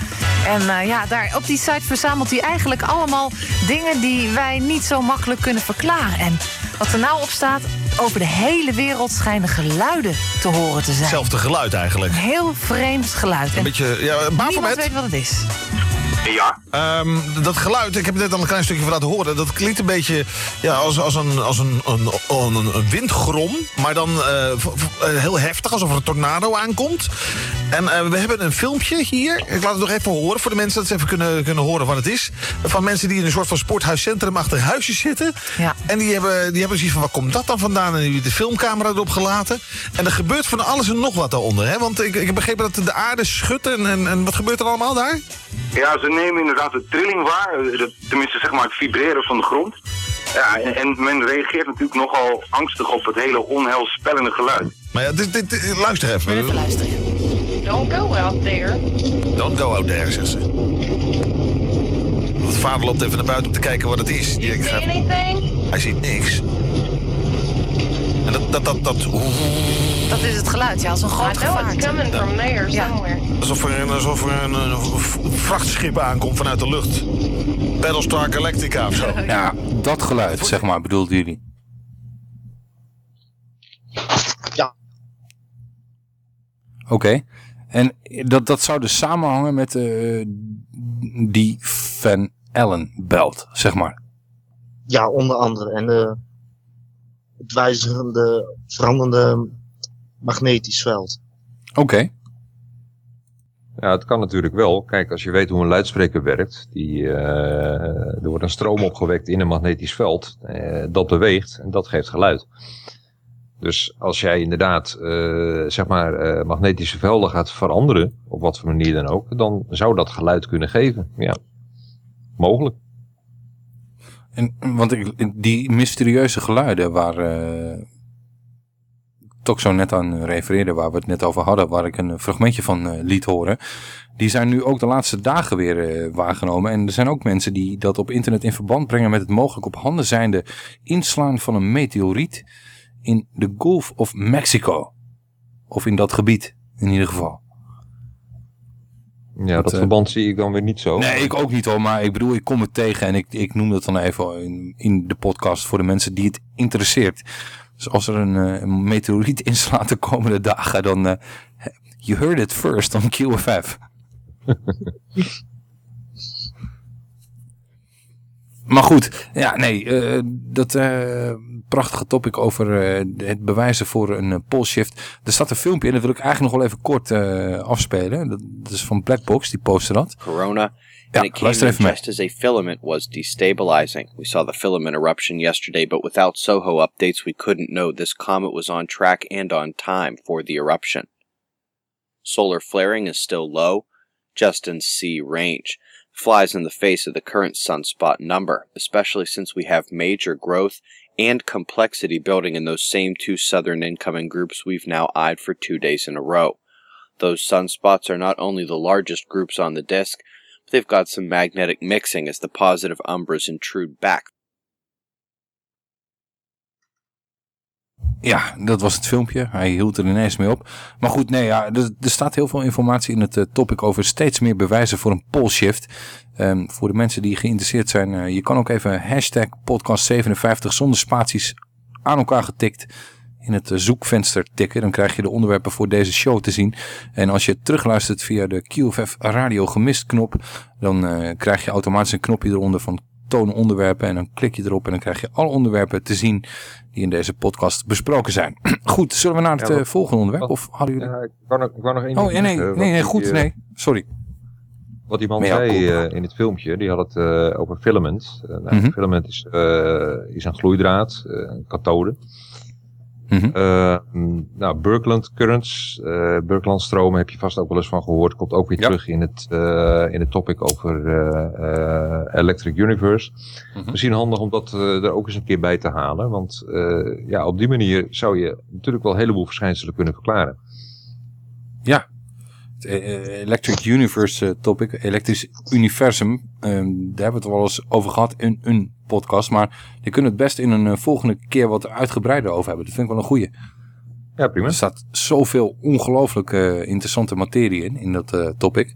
En eh, ja, daar op die site verzamelt hij eigenlijk allemaal dingen die wij niet zo makkelijk kunnen verklaren. En wat er nou op staat, over de hele wereld schijnen geluiden te horen te zijn. Hetzelfde geluid eigenlijk. Een heel vreemd geluid. Een En beetje, ja, niemand weet wat het is. Ja. dat geluid, ik heb net al een klein stukje van laten horen. Dat klinkt een beetje ja, als, als, een, als een, een, een, een windgrom. Maar dan eh, eh, heel heftig, alsof er een tornado aankomt. En eh, we hebben een filmpje hier. Ik laat het nog even horen voor de mensen dat ze even kunnen, kunnen horen wat het is. Van mensen die in een soort van sporthuiscentrum achter huisjes zitten. Ja. En die hebben, die hebben zoiets van, waar komt dat dan vandaan? En die hebben de filmcamera erop gelaten. En er gebeurt van alles en nog wat daaronder. Hè? Want ik, ik heb begrepen dat de aarde schudt. En, en, en wat gebeurt er allemaal daar? Ja, ze nemen inderdaad de trilling waar, eh, de- tenminste zeg maar het vibreren van de grond. Ja, en, en men reageert natuurlijk nogal angstig op het hele onheilspellende geluid. Maar ja, dit, dit, dit- luister even. Even luisteren. Don't go out there. Don't go out there, zegt ze. Want vader loopt even naar buiten om te kijken wat het is. Die denkt, See anything? hij ziet niks. En dat, dat, dat, dat, Dat is het geluid, ja, als een groot gevaarte. coming from there somewhere. alsof er, een, alsof er een, een v- vrachtschip aankomt vanuit de lucht. Battlestar Galactica of zo. Ja, dat geluid, zeg maar, bedoelden jullie? Ja. Oké. En dat, dat zou dus samenhangen met eh, die Van Allen belt, zeg maar. Ja, onder andere. En eh, het wijzigende, veranderende magnetisch veld. Oké. Ja, het kan natuurlijk wel. Kijk, als je weet hoe een luidspreker werkt, die, eh, er wordt een stroom opgewekt in een magnetisch veld, eh, dat beweegt en dat geeft geluid. Dus als jij inderdaad, eh, zeg maar, eh, magnetische velden gaat veranderen, op wat voor manier dan ook, dan zou dat geluid kunnen geven. Ja, mogelijk. En, want ik, die mysterieuze geluiden waar eh toch zo net aan refereerde, waar we het net over hadden, waar ik een fragmentje van eh, liet horen, die zijn nu ook de laatste dagen weer eh, waargenomen. En er zijn ook mensen die dat op internet in verband brengen met het mogelijk op handen zijnde inslaan van een meteoriet in de Gulf of Mexico. Of in dat gebied, in ieder geval. Ja, Dat, dat eh, verband zie ik dan weer niet zo. Nee, ik ook niet hoor, maar ik bedoel, ik kom het tegen en ik, ik noem dat dan even in, in de podcast voor de mensen die het interesseert. Dus als er een, eh, een meteoriet inslaat de komende dagen, dan... eh you heard it first on QFF. maar goed, ja, nee, eh, dat prachtige topic over het bewijzen voor een uh, polshift. Er staat een filmpje in, dat wil ik eigenlijk nog wel even kort afspelen. Dat, dat is van Blackbox, die postte dat. corona, And it came in just as a filament was destabilizing. We saw the filament eruption yesterday, but without SOHO updates, we couldn't know this comet was on track and on time for the eruption. Solar flaring is still low, just in C range. Flies in the face of the current sunspot number, especially since we have major growth and complexity building in those same two southern incoming groups we've now eyed for two days in a row. Those sunspots are not only the largest groups on the disk, they've got some magnetic mixing as the positive umbras intrude back Ja, dat was het filmpje. Hij hield er ineens mee op. Maar goed, nee, ja, er, staat heel veel informatie in het eh, topic over steeds meer bewijzen voor een polshift. Ehm, voor de mensen die geïnteresseerd zijn, eh, je kan ook even hashtag podcast57 zonder spaties aan elkaar getikt in het zoekvenster tikken. Dan krijg je de onderwerpen voor deze show te zien. En als je terugluistert via de QFF Radio gemist knop, dan eh, krijg je automatisch een knopje eronder van tonen onderwerpen. En dan klik je erop en dan krijg je alle onderwerpen te zien die in deze podcast besproken zijn. goed, zullen we naar het Ja, wat- eh, volgende onderwerp? Of hadden jullie... Ja, ik wou nog, ik wou nog één Oh, nee, nee, nee, nee, goed, eh, nee, sorry. Wat die man Maar ja, zei eh, in het filmpje, die had het eh, over filament. Nou, Mhm. Filament is, is een gloeidraad, een kathode. Mhm. Eh, mm, nou, Birkeland currents, Birkeland stromen heb je vast ook wel eens van gehoord. Komt ook weer terug in het, eh, in het topic over eh, Electric Universe. Mhm. Misschien handig om dat er ook eens een keer bij te halen. Want ja, op die manier zou je natuurlijk wel een heleboel verschijnselen kunnen verklaren. Ja, het Electric Universe topic, elektrisch universum, ehm, daar hebben we het wel eens over gehad in een podcast. Maar je kunt het best in een eh, volgende keer wat uitgebreider over hebben. Dat vind ik wel een goeie. Ja, prima. Er staat zoveel ongelooflijk eh, interessante materie in, in dat eh, topic.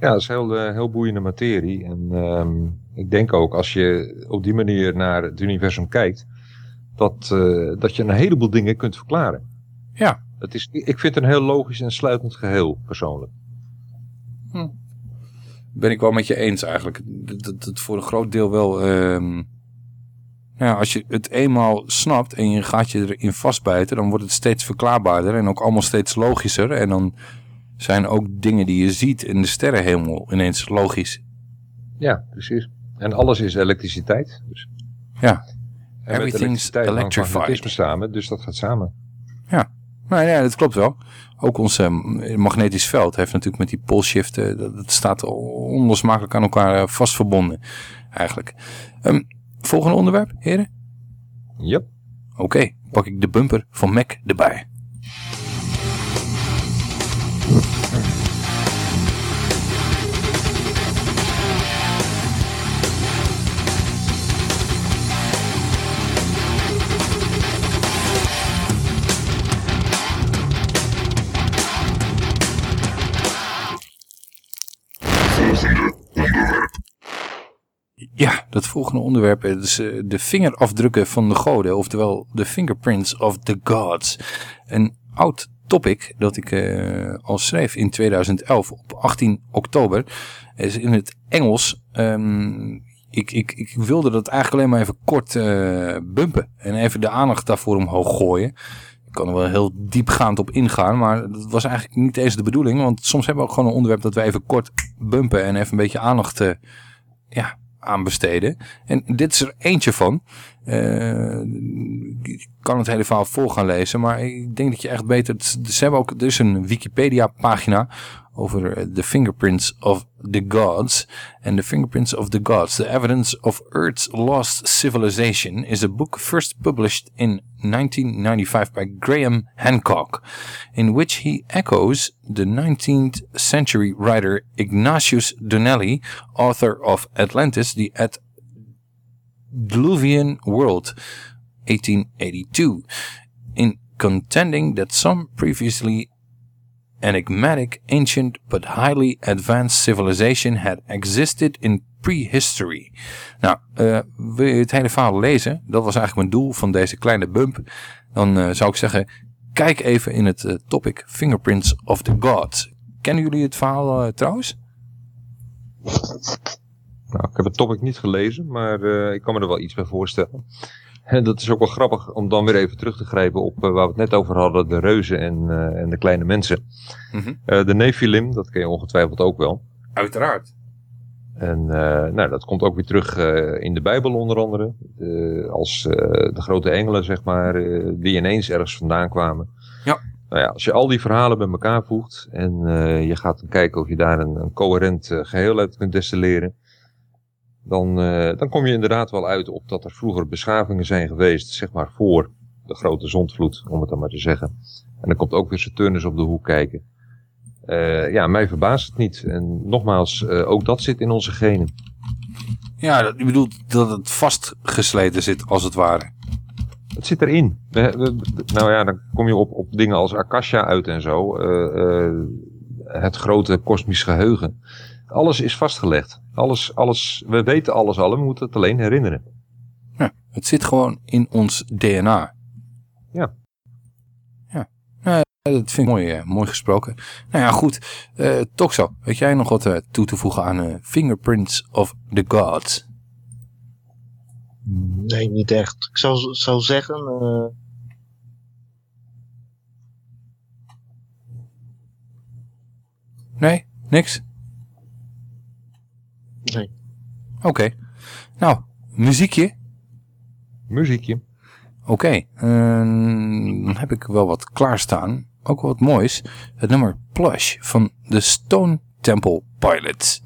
Ja, dat is heel, heel boeiende materie. En ehm, ik denk ook als je op die manier naar het universum kijkt, dat, dat je een heleboel dingen kunt verklaren. Ja. Het is, ik vind het een heel logisch en sluitend geheel, persoonlijk. Ben ik wel met je eens eigenlijk. Dat het voor een groot deel wel... ehm, ja, als je het eenmaal snapt en je gaat je erin vastbijten... dan wordt het steeds verklaarbaarder en ook allemaal steeds logischer. En dan zijn ook dingen die je ziet in de sterrenhemel ineens logisch. Ja, precies. En alles is elektriciteit. Dus. Ja. En Everything's elektriciteit hangt electrified. samen, dus dat gaat samen. Ja, nou ja, dat klopt wel. Ook ons eh, magnetisch veld heeft natuurlijk met die dat, dat staat onlosmakelijk aan elkaar eh, vast verbonden, eigenlijk. Ehm, volgende onderwerp, heren? Yep. Oké, pak ik de bumper van Mac erbij. Dat volgende onderwerp is eh, de vingerafdrukken van de goden, oftewel de fingerprints of the gods. Een oud topic dat ik eh, al schreef in 2011 op 18 oktober. is in het Engels. Ehm, ik, ik, ik wilde dat eigenlijk alleen maar even kort eh, bumpen en even de aandacht daarvoor omhoog gooien. Ik kan er wel heel diepgaand op ingaan, maar dat was eigenlijk niet eens de bedoeling. Want soms hebben we ook gewoon een onderwerp dat we even kort bumpen en even een beetje aandacht ja, aan besteden. En dit is er eentje van. Eh, ik kan het hele verhaal vol gaan lezen, maar ik denk dat je echt beter... Ze hebben ook, er is een Wikipedia pagina over eh, the fingerprints of the gods. And the fingerprints of the gods, the evidence of Earth's lost civilization, is a book first published in 1995 by Graham Hancock, in which he echoes the 19th century writer Ignatius Donnelly, author of Atlantis, the Antediluvian World, 1882, in contending that some previously enigmatic, ancient, but highly advanced civilization had existed in prehistory. Nou, eh, wil je het hele verhaal lezen? Dat was eigenlijk mijn doel van deze kleine bump. Dan eh, zou ik zeggen, kijk even in het eh, topic Fingerprints of the Gods. Kennen jullie het verhaal trouwens? Nou, ik heb het topic niet gelezen, maar ik kan me er wel iets bij voorstellen. En dat is ook wel grappig om dan weer even terug te grijpen op eh, waar we het net over hadden, de reuzen en, eh, en de kleine mensen. Mhm. Eh, de Nephilim, dat ken je ongetwijfeld ook wel. Uiteraard. En nou, dat komt ook weer terug in de Bijbel onder andere. Als de grote engelen, zeg maar, die ineens ergens vandaan kwamen. Ja. Nou ja, als je al die verhalen bij elkaar voegt en je gaat kijken of je daar een, een coherent eh, geheel uit kunt destilleren. Dan, eh, dan kom je inderdaad wel uit op dat er vroeger beschavingen zijn geweest, zeg maar voor de grote zondvloed, om het dan maar te zeggen. En dan komt ook weer Saturnus op de hoek kijken. Eh, ja, mij verbaast het niet. En nogmaals, eh, ook dat zit in onze genen. Ja, dat, je bedoelt dat het vastgesleten zit als het ware. Het zit erin. We- we- nou ja, dan kom je op, op dingen als Akasha uit en zo. Het grote kosmisch geheugen. Alles is vastgelegd. Alles, alles, we weten alles al, we moeten het alleen herinneren. Ja, het zit gewoon in ons DNA. Ja. Ja, nou, dat vind ik mooi, eh, mooi gesproken. Nou ja, goed. Eh Toxo, weet jij nog wat eh, toe te voegen aan eh, Fingerprints of the Gods? Nee, niet echt. Ik zou, zou zeggen... eh, Nee, niks? Nee. Oké. Nou, muziekje? Muziekje. Oké, eh, dan heb ik wel wat klaarstaan. Ook wel wat moois. Het nummer Plush van de Stone Temple Pilots.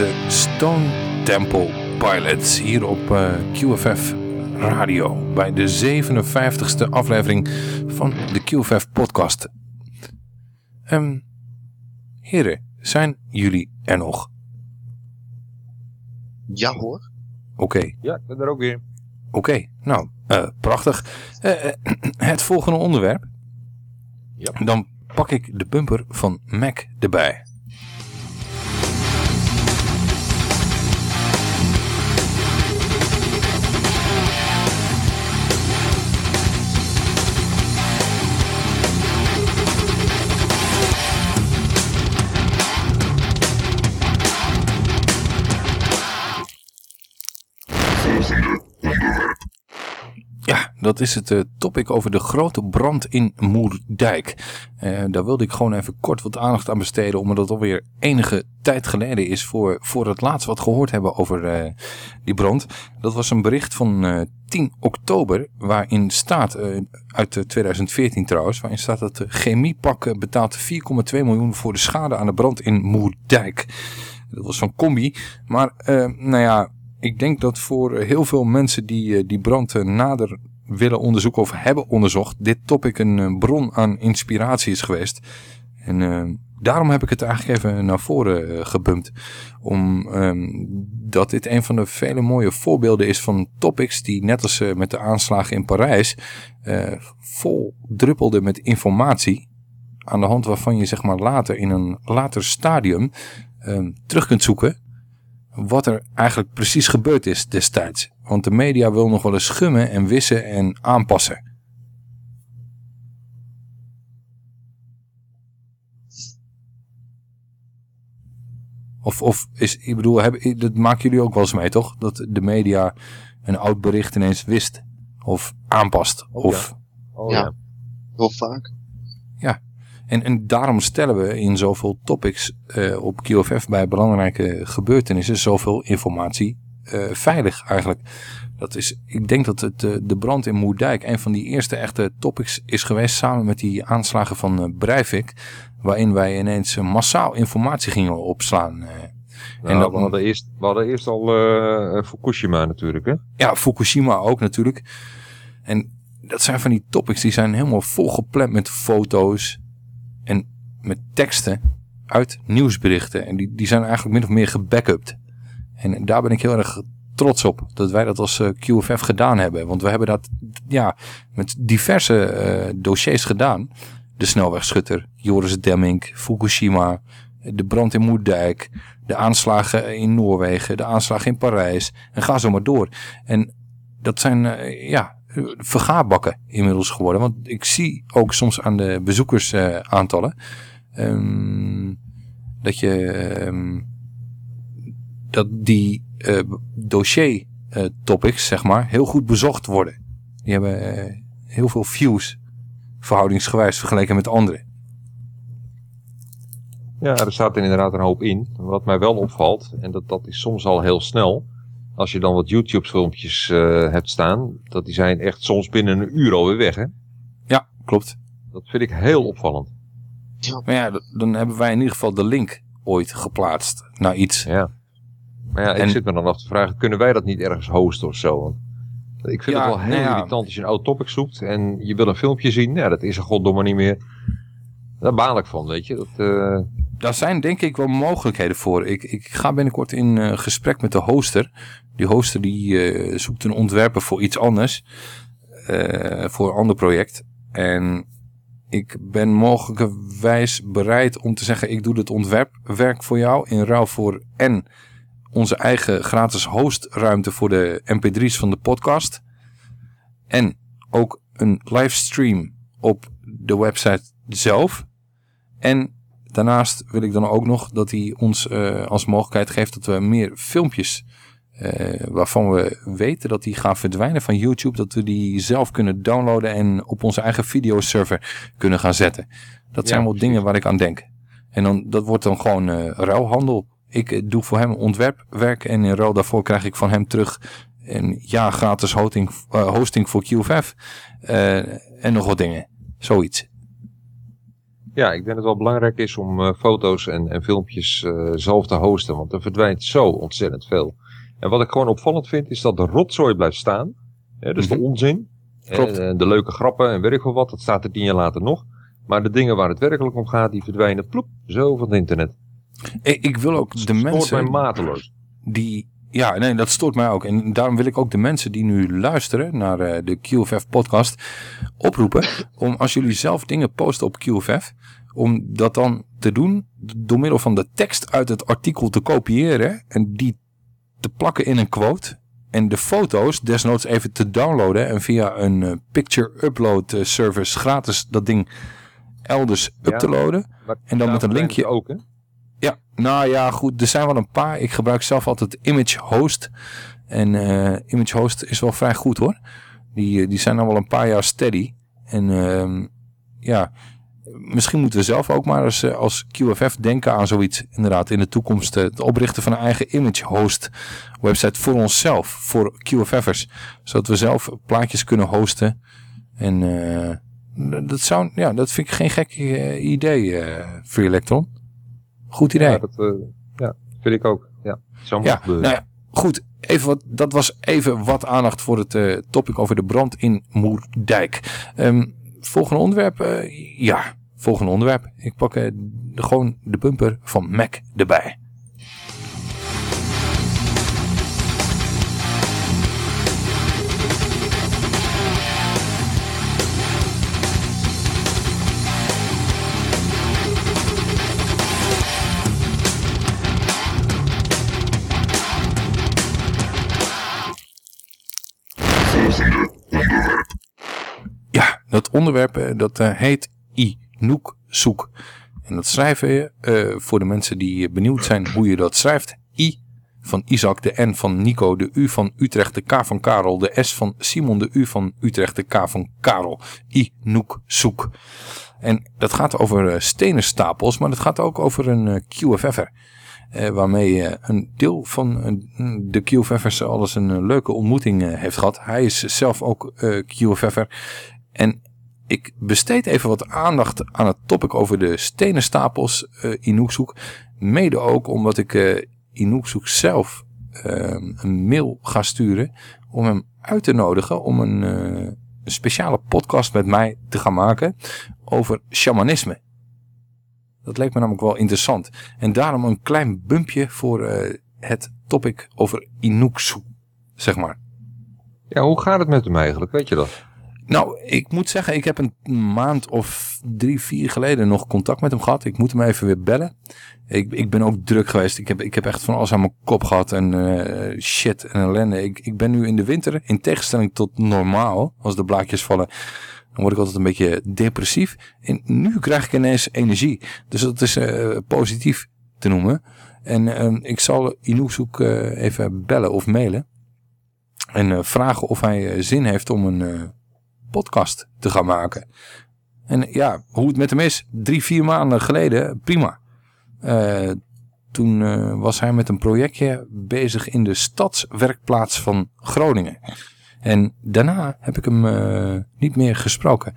De Stone Temple Pilots hier op eh, QFF Radio bij de 57ste aflevering van de QFF podcast. Ehm heren, zijn jullie er nog? Ja hoor. Oké. Ja, ik ben er ook weer. Oké, nou, eh, prachtig. Eh, eh, het volgende onderwerp. Ja. Dan pak ik de bumper van Mac erbij. Dat is het eh, topic over de grote brand in Moerdijk. Eh, daar wilde ik gewoon even kort wat aandacht aan besteden, omdat het alweer enige tijd geleden is voor, voor het laatst wat gehoord hebben over eh, die brand. Dat was een bericht van eh, 10 oktober, waarin staat, uit eh, 2014 trouwens, waarin staat dat de chemiepak betaalt 4,2 miljoen voor de schade aan de brand in Moerdijk. Dat was van combi, maar nou ja, ik denk dat voor heel veel mensen die die brand nader willen onderzoeken of hebben onderzocht, dit topic een eh, bron aan inspiratie is geweest. En eh, daarom heb ik het eigenlijk even naar voren eh, gebumpt. Om, ehm, dit een van de vele mooie voorbeelden is van topics die net als met de aanslagen in Parijs vol druppelden met informatie. Aan de hand waarvan je zeg maar later in een later stadium ehm, terug kunt zoeken wat er eigenlijk precies gebeurd is destijds. Want de media wil nog wel eens schummen en wissen en aanpassen. Of, of is, ik bedoel, hebben, dat maken jullie ook wel eens mee, toch? Dat de media een oud bericht ineens wist. Of aanpast. of, Oh, ja. Heel vaak. Ja, en, en daarom stellen we in zoveel topics eh, op QFF bij belangrijke gebeurtenissen zoveel informatie veilig eigenlijk. Dat is, ik denk dat het, eh, de brand in Moerdijk een van die eerste echte topics is geweest samen met die aanslagen van eh, Breivik. Waarin wij ineens eh, massaal informatie gingen opslaan. eh. Nou, dat- we, hadden eerst, we hadden eerst al eh, Fukushima natuurlijk, hè? Ja, Fukushima ook natuurlijk. En dat zijn van die topics die zijn helemaal volgepland met foto's en met teksten uit nieuwsberichten. En die, die zijn eigenlijk min of meer gebackupt. En daar ben ik heel erg trots op dat wij dat als eh, QFF gedaan hebben. Want we hebben dat ja, met diverse eh, dossiers gedaan. De snelwegschutter, Joris Demming, Fukushima, de brand in Moerdijk, de aanslagen in Noorwegen, de aanslagen in Parijs. En ga zo maar door. En dat zijn eh, ja, vergaarbakken inmiddels geworden. Want ik zie ook soms aan de bezoekersaantallen ehm, dat je ehm, dat die eh, dossier eh, topics, zeg maar, heel goed bezocht worden. Die hebben eh, heel veel views, verhoudingsgewijs vergeleken met andere. Ja, er staat er inderdaad een hoop in. Wat mij wel opvalt, en dat, dat is soms al heel snel. Als je dan wat YouTube filmpjes eh, hebt staan, dat die zijn echt soms binnen een uur alweer weg, hè? Ja, klopt. Dat vind ik heel opvallend. Maar ja, dan hebben wij in ieder geval de link ooit geplaatst naar iets. Ja. Maar ja, ik En- zit me dan af te vragen, kunnen wij dat niet ergens hosten of zo? Want ik vind Ja, het wel heel nou irritant als je een oud topic zoekt en je wil een filmpje zien. Ja, dat is er goddomme niet meer. Daar baal ik van, weet je. Dat, eh, Daar zijn denk ik wel mogelijkheden voor. Ik, ik ga binnenkort in eh, gesprek met de hoster. Die hoster die eh, zoekt een ontwerper voor iets anders. voor een ander project. En ik ben mogelijkerwijs bereid om te zeggen... ik doe het ontwerpwerk voor jou in ruil voor... en onze eigen gratis hostruimte voor de mp3's van de podcast. En ook een livestream op de website zelf. En daarnaast wil ik dan ook nog dat hij ons eh, als mogelijkheid geeft dat we meer filmpjes... eh, waarvan we weten dat die gaan verdwijnen van YouTube... dat we die zelf kunnen downloaden en op onze eigen videoserver kunnen gaan zetten. Dat zijn wel dingen waar ik aan denk. En dan, dat wordt dan gewoon eh ruilhandel. Ik eh, doe voor hem ontwerpwerk en in ruil daarvoor krijg ik van hem terug een ja gratis hosting, eh, hosting voor QFF eh, en nog wat dingen. Zoiets. Ja, ik denk dat het wel belangrijk is om foto's en, en filmpjes zelf te hosten. Want er verdwijnt zo ontzettend veel. En wat ik gewoon opvallend vind, is dat de rotzooi blijft staan. Hè, dus Mhm. de onzin. Klopt. En, de leuke grappen en weet ik veel wat, dat staat er tien jaar later nog. Maar de dingen waar het werkelijk om gaat, die verdwijnen ploep, zo van het internet. Ik, ik wil ook de Stoort mensen... mij mateloos. Die, ja, nee, dat stoort mij ook. En daarom wil ik ook de mensen die nu luisteren naar eh, de QFF podcast oproepen. Om als jullie zelf dingen posten op QFF, om dat dan te doen door middel van de tekst uit het artikel te kopiëren en die te plakken in een quote. En de foto's desnoods even te downloaden en via een eh, picture upload eh, service gratis dat ding elders up te loaden. En dan met een linkje ook, hè? Ja, nou ja, goed. Er zijn wel een paar. Ik gebruik zelf altijd Image Host. En eh, Image Host is wel vrij goed hoor. Die, eh, die zijn al wel een paar jaar steady. En ehm, ja, misschien moeten we zelf ook maar eens eh, als QFF denken aan zoiets. Inderdaad, in de toekomst het oprichten van een eigen Image Host website voor onszelf. Voor QFF'ers. Zodat we zelf plaatjes kunnen hosten. En eh, dat, zou, ja, dat vind ik geen gek idee, eh Free Electron. Goed idee. Ja, dat eh, ja, vind ik ook. Ja, zou Ja, gebeuren. nou ja, goed. Even wat, dat was even wat aandacht voor het eh, topic over de brand in Moerdijk. Ehm, volgende onderwerp, eh, ja, volgende onderwerp. Ik pak gewoon de bumper van Mac erbij. Dat onderwerp eh, dat eh, heet Inoek zoek. En dat schrijven je eh, voor de mensen die benieuwd zijn hoe je dat schrijft. I van Isaac, de N van Nico, de U van Utrecht, de K van Karel, de S van Simon, de U van Utrecht, de K van Karel. Inoek zoek. En dat gaat over stenen stapels, maar dat gaat ook over een QFF'er. Eh, waarmee een deel van de QFF'ers alles een leuke ontmoeting heeft gehad. Hij is zelf ook eh QFF'er. En ik besteed even wat aandacht aan het topic over de stenen stapels eh in. Mede ook omdat ik Hoekzoek zelf eh, een mail ga sturen om hem uit te nodigen om een, eh, een speciale podcast met mij te gaan maken over shamanisme. Dat leek me namelijk wel interessant. En daarom een klein bumpje voor het topic over Inuksu, zeg maar. Ja, hoe gaat het met hem eigenlijk? Weet je dat? Nou, ik moet zeggen, ik heb een maand of drie, vier geleden nog contact met hem gehad. Ik moet hem even weer bellen. Ik, ik ben ook druk geweest. Ik heb, ik heb echt van alles aan mijn kop gehad en eh, shit en ellende. Ik, ik ben nu in de winter, in tegenstelling tot normaal, als de blaadjes vallen, dan word ik altijd een beetje depressief. En nu krijg ik ineens energie. Dus dat is eh, positief te noemen. En eh, ik zal Inoezoek eh even bellen of mailen. En vragen of hij zin heeft om een podcast te gaan maken. En ja, hoe het met hem is, drie, vier maanden geleden, prima. Eh, toen eh, was hij met een projectje bezig in de stadswerkplaats van Groningen. En daarna heb ik hem eh, niet meer gesproken.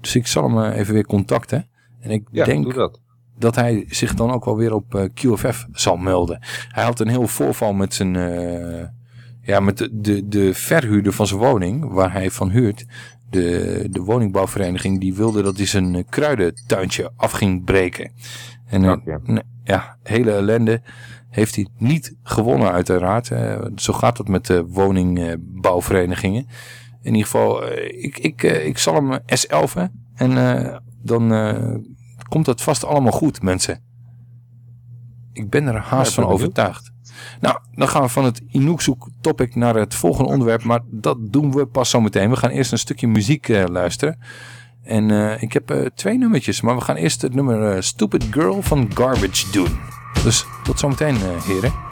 Dus ik zal hem even weer contacten. En ik Ja, denk dat. dat hij zich dan ook wel weer op QFF zal melden. Hij had een heel voorval met zijn... ja, met de, de, de verhuurder van zijn woning, waar hij van huurt. De, de woningbouwvereniging, die wilde dat hij zijn kruidentuintje af ging breken. En eh, ja, hele ellende heeft hij niet gewonnen uiteraard. Zo gaat het met de woningbouwverenigingen. In ieder geval, eh, ik, ik, eh, ik zal hem S11 en dan komt het vast allemaal goed, mensen. Ik ben er haast van overtuigd. Nou, dan gaan we van het Inoekzoek topic naar het volgende onderwerp. Maar dat doen we pas zo meteen. We gaan eerst een stukje muziek eh, luisteren. En eh, ik heb eh, twee nummertjes. Maar we gaan eerst het nummer Stupid Girl van Garbage doen. Dus tot zometeen, heren.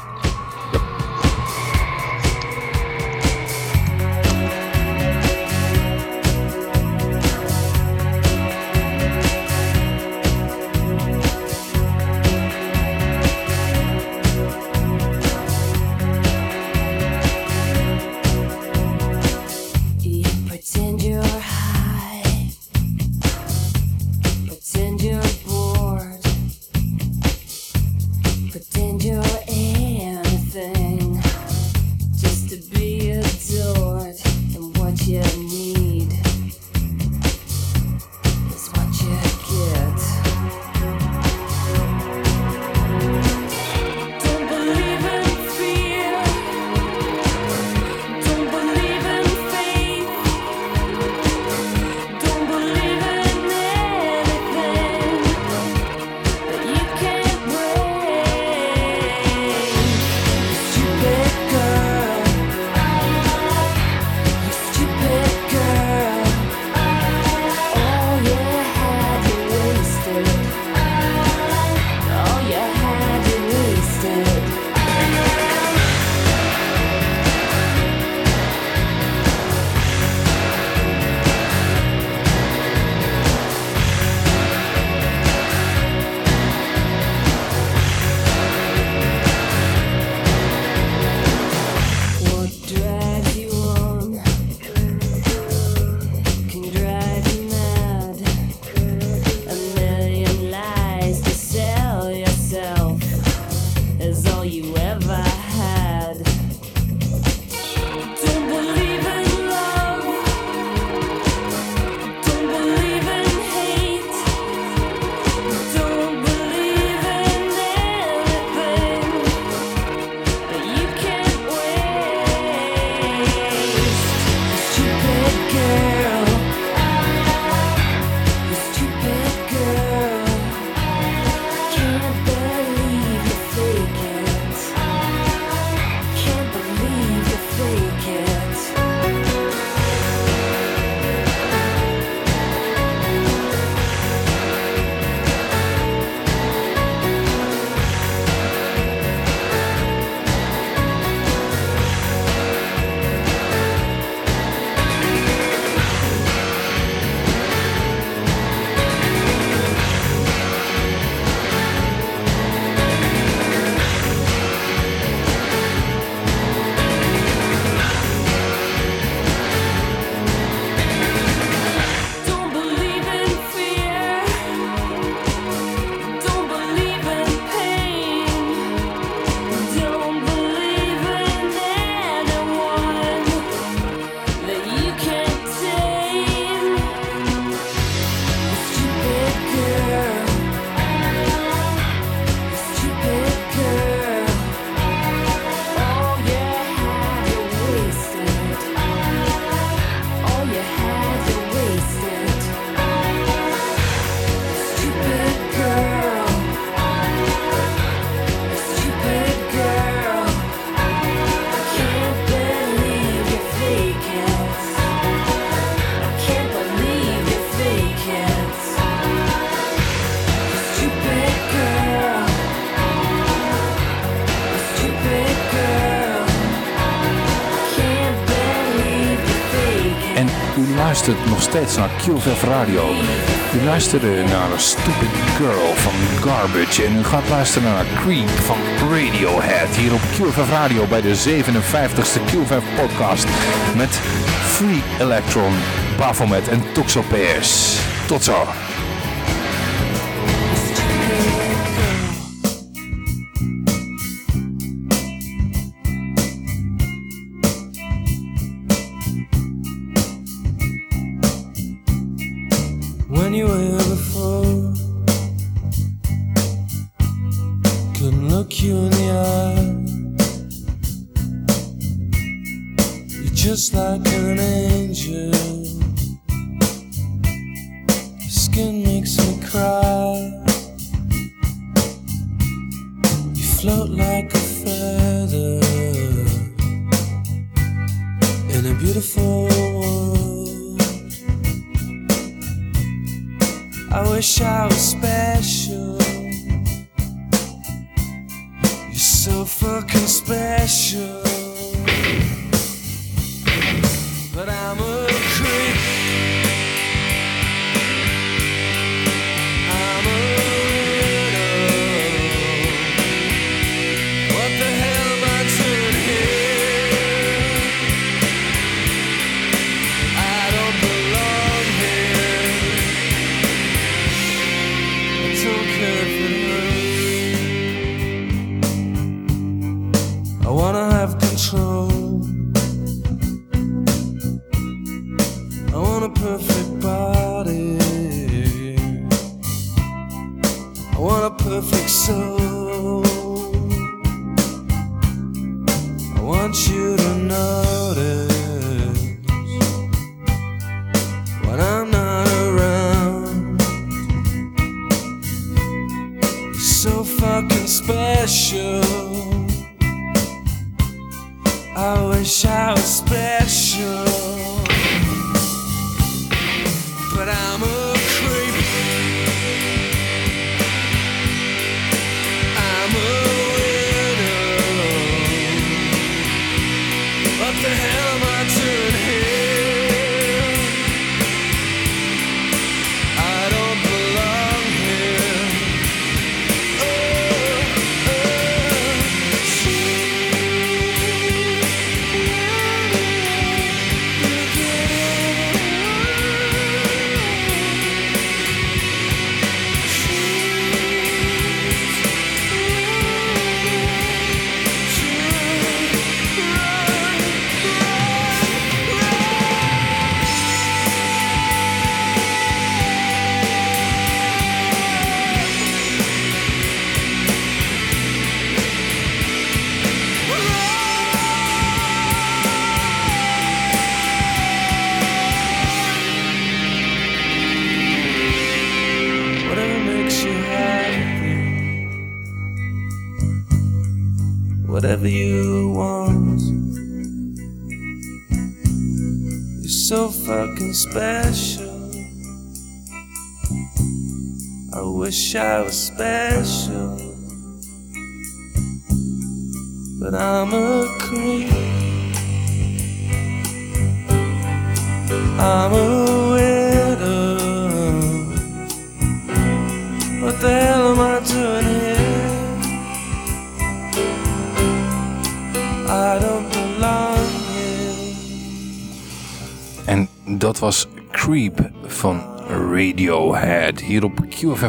Steeds naar QFF Radio. U luisterde naar Stupid Girl van Garbage. En u gaat luisteren naar Creep van Radiohead. Hier op QFF Radio bij de 57ste QFF podcast. Met Free Electron, Baphomet en Toxopeus. Tot zo.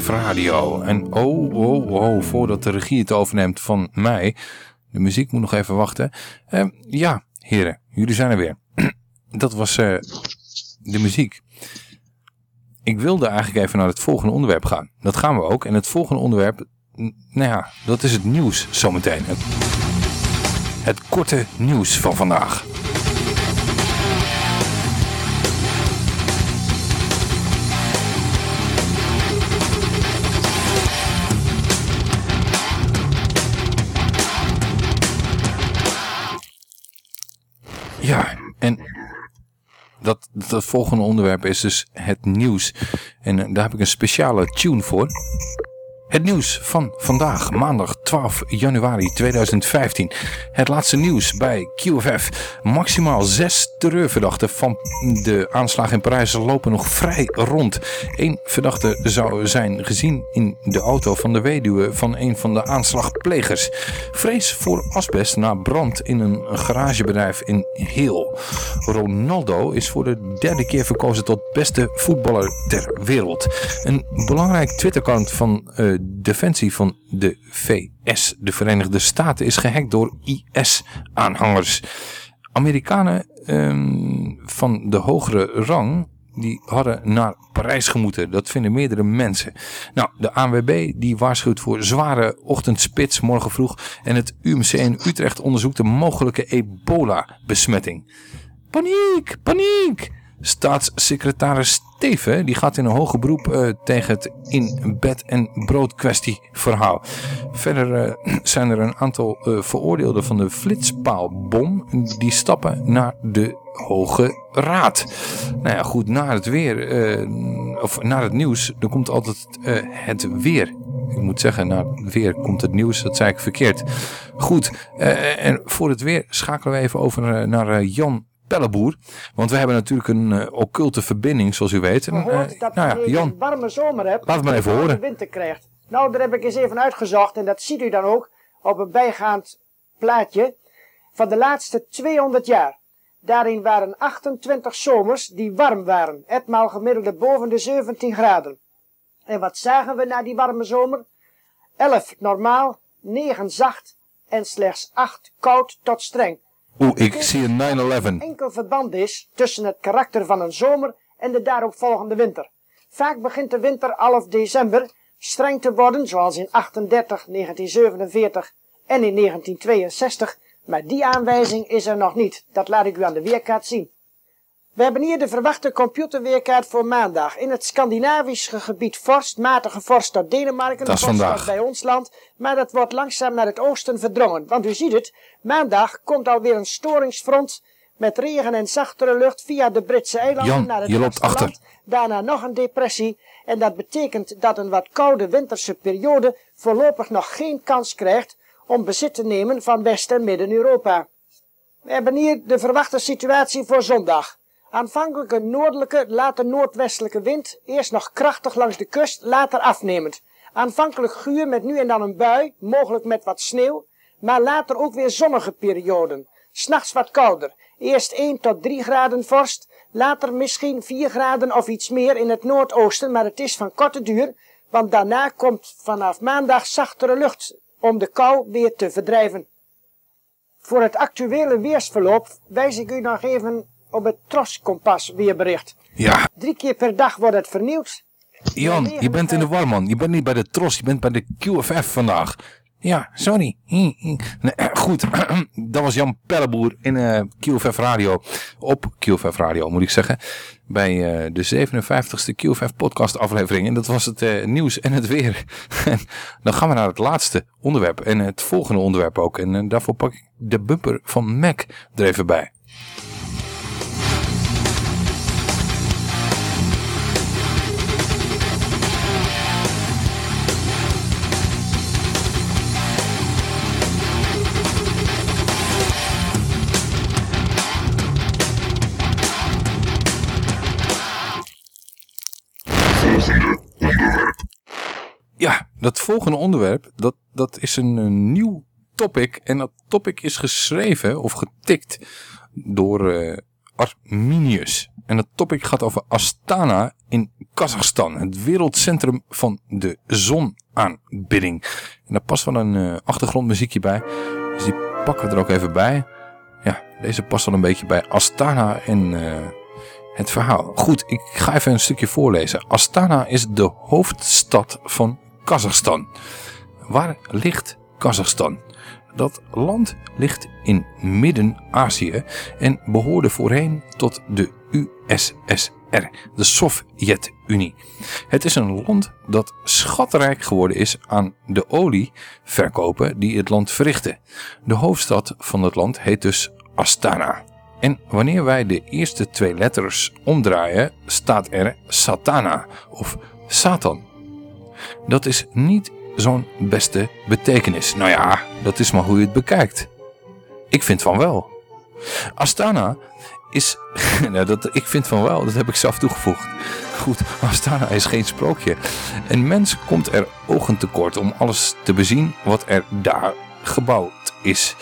Radio. En oh, oh, oh, voordat de regie het overneemt van mij, de muziek moet nog even wachten. Eh, ja, heren, jullie zijn er weer. dat was eh, de muziek. Ik wilde eigenlijk even naar het volgende onderwerp gaan. Dat gaan we ook. En het volgende onderwerp, nou ja, dat is het nieuws zometeen. Het korte nieuws van vandaag. Ja, en dat, volgende onderwerp is dus het nieuws. En eh, daar heb ik een speciale tune voor. Het nieuws van vandaag, maandag 12 januari 2015. Het laatste nieuws bij QFF. Maximaal zes terreurverdachten van de aanslag in Parijs lopen nog vrij rond. Eén verdachte zou zijn gezien in de auto van de weduwe van een van de aanslagplegers. Vrees voor asbest na brand in een garagebedrijf in Heel. Ronaldo is voor de derde keer verkozen tot beste voetballer ter wereld. Een belangrijk Twitterkant van uh, Defensie van de VS, de Verenigde Staten, is gehackt door IS-aanhangers. Amerikanen um, van de hogere rang die hadden naar Parijs gemoeten. Dat vinden meerdere mensen. Nou, de ANWB die waarschuwt voor zware ochtendspits morgen vroeg. En het UMC in Utrecht onderzoekt de mogelijke ebola-besmetting. Paniek, paniek! Staatssecretaris Steven die gaat in een hoger beroep uh, tegen het in bed en brood kwestie verhaal. Verder uh, zijn er een aantal uh, veroordeelden van de flitspaalbom die stappen naar de Hoge Raad. Nou ja, goed, na het weer, of na het nieuws, dan komt altijd het weer. Ik moet zeggen, het weer komt het nieuws, dat zei ik verkeerd. Goed, en voor het weer schakelen we even over naar Jan Pelleboer. Want we hebben natuurlijk een uh, occulte verbinding, zoals u weet. En, uh, dat nou ja, Jan, een warme zomer hebt. Laat het maar even horen. winter krijgt. Nou, daar heb ik eens even uitgezocht. En dat ziet u dan ook op een bijgaand plaatje. Van de laatste 200 jaar. Daarin waren 28 zomers die warm waren. Etmaal gemiddelde boven de 17 graden. En wat zagen we na die warme zomer? 11 normaal, 9 zacht en slechts 8 koud tot streng. Oeh, ik zie een 9-11. enkel verband is tussen het karakter van een zomer en de daaropvolgende winter. Vaak begint de winter half december streng te worden, zoals in 38, 1947 en in 1962, maar die aanwijzing is er nog niet. Dat laat ik u aan de weerkaart zien. We hebben hier de verwachte computerweerkaart voor maandag. In het Scandinavische gebied vorst, matige vorst tot Denemarken. Dat is vandaag. bij ons land, maar dat wordt langzaam naar het oosten verdrongen. Want u ziet het, maandag komt alweer een storingsfront met regen en zachtere lucht via de Britse eilanden Jan, naar het je loopt achter. Land. Daarna nog een depressie. En dat betekent dat een wat koude winterse periode voorlopig nog geen kans krijgt om bezit te nemen van West- en Midden-Europa. We hebben hier de verwachte situatie voor zondag. Aanvankelijk een noordelijke, later noordwestelijke wind, eerst nog krachtig langs de kust, later afnemend. Aanvankelijk guur met nu en dan een bui, mogelijk met wat sneeuw, maar later ook weer zonnige perioden. S'nachts wat kouder, eerst 1 tot 3 graden vorst, later misschien 4 graden of iets meer in het noordoosten, maar het is van korte duur, want daarna komt vanaf maandag zachtere lucht om de kou weer te verdrijven. Voor het actuele weersverloop wijs ik u nog even op het Troskompas weerbericht. Ja. Drie keer per dag wordt het vernieuwd. Jan, je bent in de war man. Je bent niet bij de Tros, je bent bij de QFF vandaag. Ja, sorry. Nee, goed, dat was Jan Pelleboer in uh, QFF Radio. Op QFF Radio moet ik zeggen. Bij uh, de 57ste QFF podcast aflevering. En dat was het uh, nieuws en het weer. dan gaan we naar het laatste onderwerp. En het volgende onderwerp ook. En daarvoor pak ik de bumper van Mac er even bij. Ja, dat volgende onderwerp, dat, dat is een, nieuw topic. En dat topic is geschreven of getikt door uh, Arminius. En dat topic gaat over Astana in Kazachstan. Het wereldcentrum van de zonaanbidding. En daar past wel een uh, achtergrondmuziekje bij. Dus die pakken we er ook even bij. Ja, deze past wel een beetje bij Astana en... Uh, het verhaal. Goed, ik ga even een stukje voorlezen. Astana is de hoofdstad van Kazachstan. Waar ligt Kazachstan? Dat land ligt in Midden-Azië en behoorde voorheen tot de USSR, de Sovjet-Unie. Het is een land dat schatrijk geworden is aan de olieverkopen die het land verrichtte. De hoofdstad van het land heet dus Astana. En wanneer wij de eerste twee letters omdraaien, staat er Satana of Satan. Dat is niet zo'n beste betekenis? Nou ja, dat is maar hoe je het bekijkt. Ik vind van wel. Astana is... dat, ik vind van wel, dat heb ik zelf toegevoegd. Goed, Astana is geen sprookje. Een mens komt er ogen tekort om alles te bezien wat er daar gebouwd is.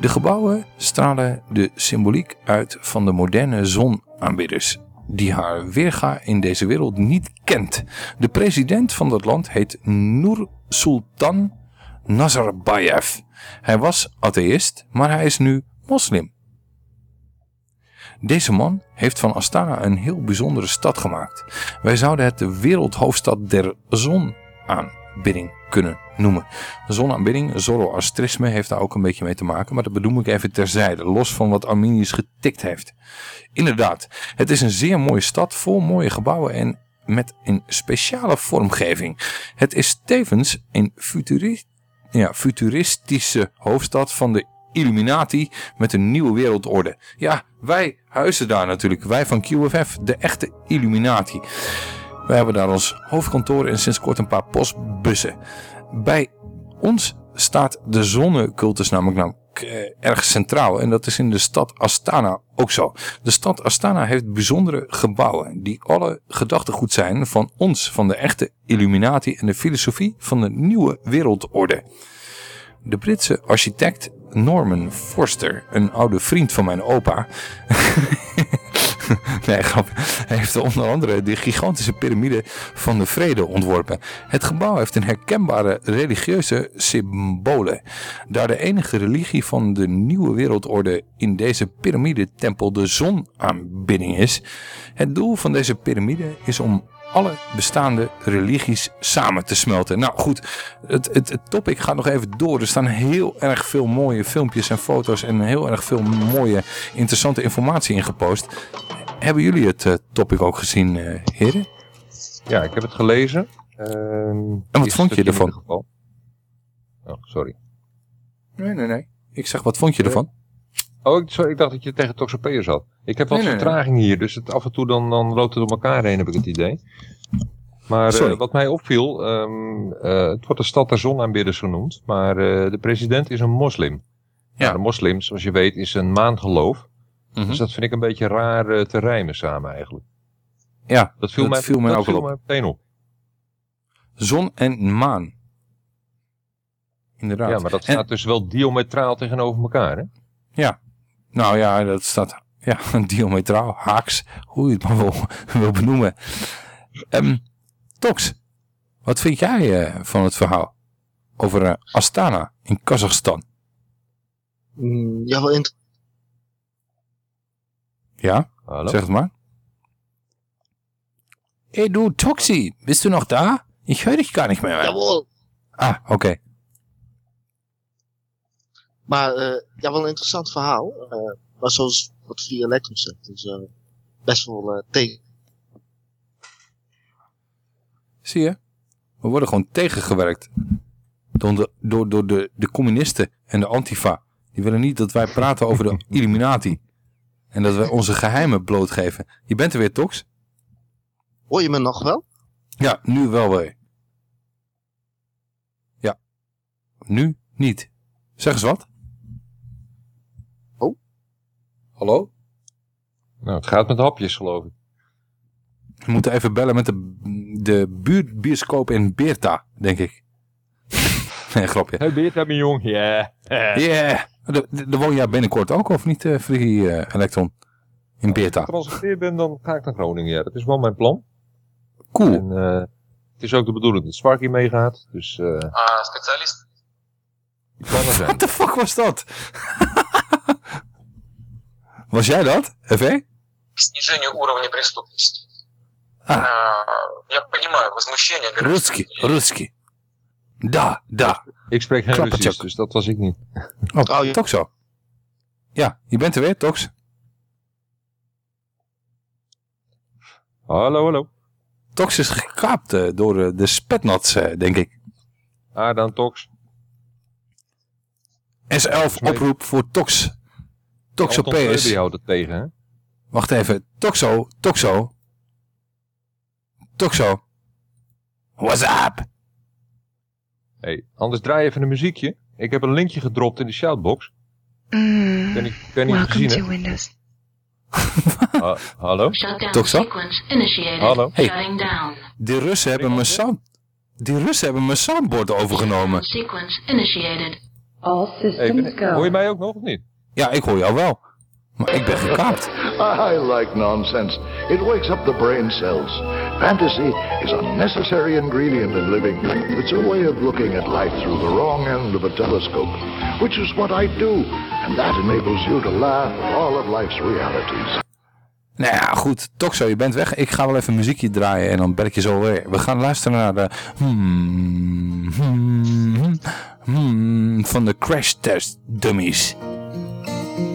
De gebouwen stralen de symboliek uit van de moderne zonaanbidders die haar weerga in deze wereld niet kent. De president van dat land heet Nur Sultan Nazarbayev. Hij was atheïst, maar hij is nu moslim. Deze man heeft van Astana een heel bijzondere stad gemaakt. Wij zouden het de wereldhoofdstad der zonaanbidding kunnen noemen. Zonaanbidding, Zoroastrisme heeft daar ook een beetje mee te maken, maar dat bedoel ik even terzijde, los van wat Arminius getikt heeft. Inderdaad, het is een zeer mooie stad, vol mooie gebouwen en met een speciale vormgeving. Het is tevens een ja, futuristische hoofdstad van de Illuminati met een nieuwe wereldorde. Ja, wij huizen daar natuurlijk. Wij van QFF, de echte Illuminati. Wij hebben daar ons hoofdkantoor en sinds kort een paar postbussen. Bij ons staat de zonnecultus namelijk nou, erg centraal. En dat is in de stad Astana ook zo. De stad Astana heeft bijzondere gebouwen die alle gedachtegoed zijn van ons, van de echte Illuminati en de filosofie van de nieuwe wereldorde. De Britse architect Norman Forster, een oude vriend van mijn opa. nee, grap. Hij heeft onder andere de gigantische piramide van de vrede ontworpen. Het gebouw heeft een herkenbare religieuze symbolen. Daar de enige religie van de nieuwe wereldorde in deze piramidetempel de zonaanbidding is. Het doel van deze piramide is om alle bestaande religies samen te smelten. Nou goed, het, het, het topic gaat nog even door. Er staan heel erg veel mooie filmpjes en foto's en heel erg veel mooie interessante informatie in gepost. Hebben jullie het uh, topic ook gezien, uh, heren? Ja, ik heb het gelezen. Uh, en wat vond je ervan? Oh, sorry. Nee, nee, nee. Ik zeg, wat vond je ervan? Oh, ik, sorry, ik dacht dat je tegen toxopeeën zat. Ik heb wat nee, vertraging nee. hier, dus het, af en toe dan, dan loopt het door elkaar heen, heb ik het idee. Maar uh, wat mij opviel, um, uh, het wordt de stad der zonaanbidders genoemd, maar uh, de president is een moslim. Ja. Nou, de moslim, zoals je weet, is een maangeloof. Mm -hmm. Dus dat vind ik een beetje raar te rijmen samen eigenlijk. Ja, dat viel, dat mij, viel mij dat ook viel op. mij meteen op. Zon en maan. Inderdaad. Ja, maar dat staat dus wel diametraal tegenover elkaar, hè? Ja, nou ja, dat staat ja, diametraal, haaks, hoe je het maar wil, wil benoemen. Um, Tox, wat vind jij uh, van het verhaal over uh, Astana in Kazachstan? Mm, ja, wel interessant. Ja, Hallo? zeg het maar. Hey du Toxi, bist du noch da? Ich höre dich gar nicht mehr. Jawohl. Ah, oké. Okay. Maar uh, ja, wel een interessant verhaal. Uh, maar zoals wat Via Electrum zegt, dus uh, best wel uh, tegen. Zie je? We worden gewoon tegengewerkt. Door de, door, door de, de communisten en de antifa. Die willen niet dat wij praten over de Illuminati. En dat wij onze geheimen blootgeven. Je bent er weer, Tox? Hoor je me nog wel? Ja, nu wel weer. Ja. Nu niet. Zeg eens wat. Oh. Hallo? Nou, het gaat met hapjes, geloof ik. We moeten even bellen met de, de buurtbioscoop in Beerta, denk ik. nee, grapje. Hey Beerta, mijn jong. Ja. Yeah. Yeah. Daar woon jij binnenkort ook, of niet, uh, Free uh, Electron? In Beerta. Als ik getransfereerd ben, dan ga ik naar Groningen. Ja, dat is wel mijn plan. Cool. En, uh, het is ook de bedoeling dat Sparky meegaat. Dus, uh, ah, specialist. What the fuck was dat? was jij dat, FE? Снижение уровня преступности. А. Я понимаю, возмущение. Русский, русский. Да, да. Ik spreek geen Russisch, dus dat was ik niet. Oh, oh toch zo. Ja, je bent er weer, Tox. Hallo, hallo. Tox is gekaapt uh, door uh, de spetnats, uh, denk ik. Ah, dan Tox. S11 oproep voor Tox. Toxo PS. Die houdt het tegen, hè? Wacht even. Toxo, Toxo. Toxo. What's up? Hey, anders draai even een muziekje. Ik heb een linkje gedropt in de shoutbox. Mm. Ben ik ben niet Welcome gezien, to hè? Windows. Ha- hallo? Toch zo? Hallo? Hey, die Russen hebben mijn sound... Die Russen hebben mijn soundboard overgenomen. Sequence initiated. All Hey, ben- hoor je mij ook nog of niet? Ja, ik hoor jou wel. Maar ik ben gekaapt. I like nonsense. It wakes up the brain cells. Fantasy is a necessary ingredient in living. It's a way of looking at life through the wrong end of a telescope, which is what I do. And that enables you to laugh at all of life's realities. Nou ja, goed. Toch zo, je bent weg. Ik ga wel even muziekje draaien en dan bel ik je zo weer. We gaan luisteren naar de... Hmm, hmm, hmm, van de Crash Test Dummies.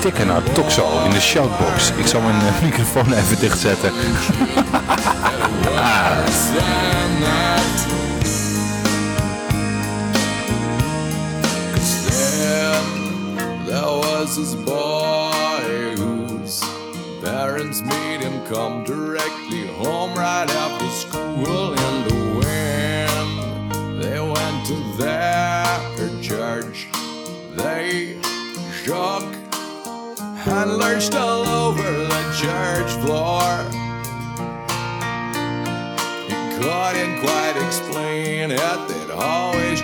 Tikken naar Toxo in de shoutbox. Ik zal mijn eh, microfoon even dichtzetten. Parents made him come directly home right after school. And when they went to their church, they shook and lurched all over the church floor. He couldn't quite explain it, they'd always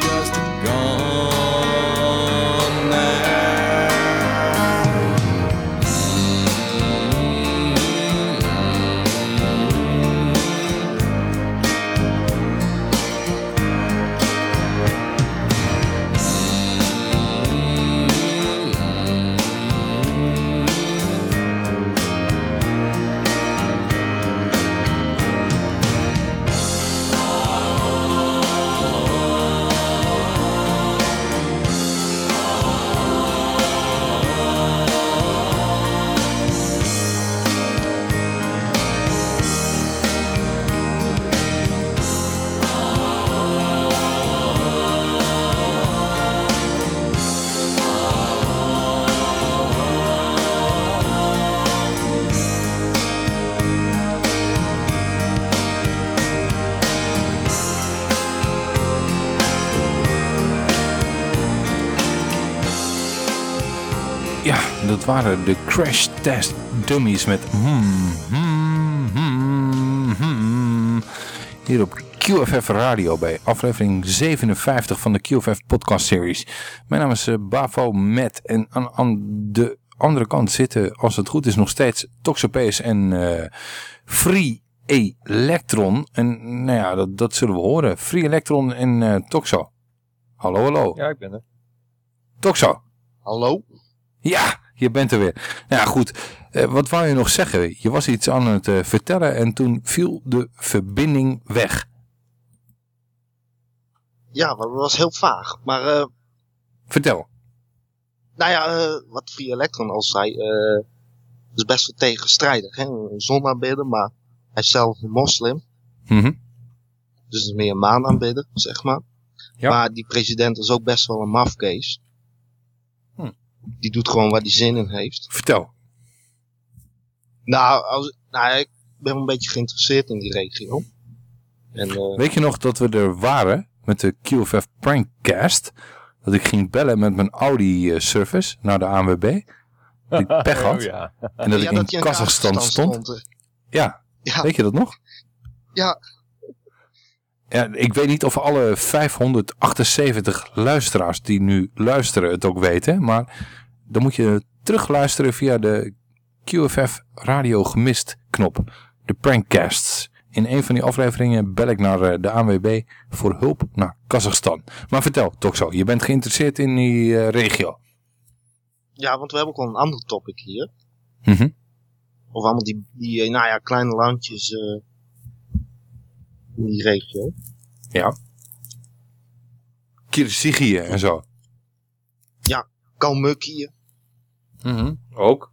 dat waren de Crash Test Dummies met hmm, hmm, hmm, hmm. Hier op QFF Radio bij aflevering 57 van de QFF podcast series. Mijn naam is eh, Bavo Met en aan, aan de andere kant zitten, als het goed is, nog steeds Toxopees en eh, Free Electron. En nou ja, dat, dat zullen we horen. Free Electron en eh, Toxo. Hallo, hallo. Ja, ik ben er. Toxo. Hallo? Ja, je bent er weer. Nou ja, goed. Eh, wat wou je nog zeggen? Je was iets aan het eh, vertellen en toen viel de verbinding weg. Ja, maar dat was heel vaag. Maar eh, Vertel. Nou ja, wat Via Electron al zei, is best wel tegenstrijdig. Hè? Een zonaanbidder, maar hij is zelf een moslim. Mhm. Dus meer een maanaanbidder, zeg maar. Maar die president is ook best wel een mafkees. Die doet gewoon waar hij zin in heeft. Vertel. Nou, als, nou, ik ben wel een beetje geïnteresseerd in die regio. En, eh, Weet je nog dat we er waren met de QFF Prankcast? Dat ik ging bellen met mijn Audi eh, service naar de ANWB. Dat ik pech had. Oh, ja. En dat Ja, ik dat in Kazachstan stond. stond, Ja. Ja. Weet je dat nog? ja, Ja, ik weet niet of alle 578 luisteraars die nu luisteren het ook weten. Maar dan moet je terugluisteren via de QFF Radio Gemist knop. De prankcasts. In een van die afleveringen bel ik naar eh, de ANWB voor hulp naar Kazachstan. Maar vertel, Toxo, je bent geïnteresseerd in die eh, regio. ja, want we hebben ook wel een ander topic hier. Mhm. Of allemaal die, die eh, nou ja, kleine landjes in die regio. Ja. Kirgizië en zo. Ja, Mhm, Ook.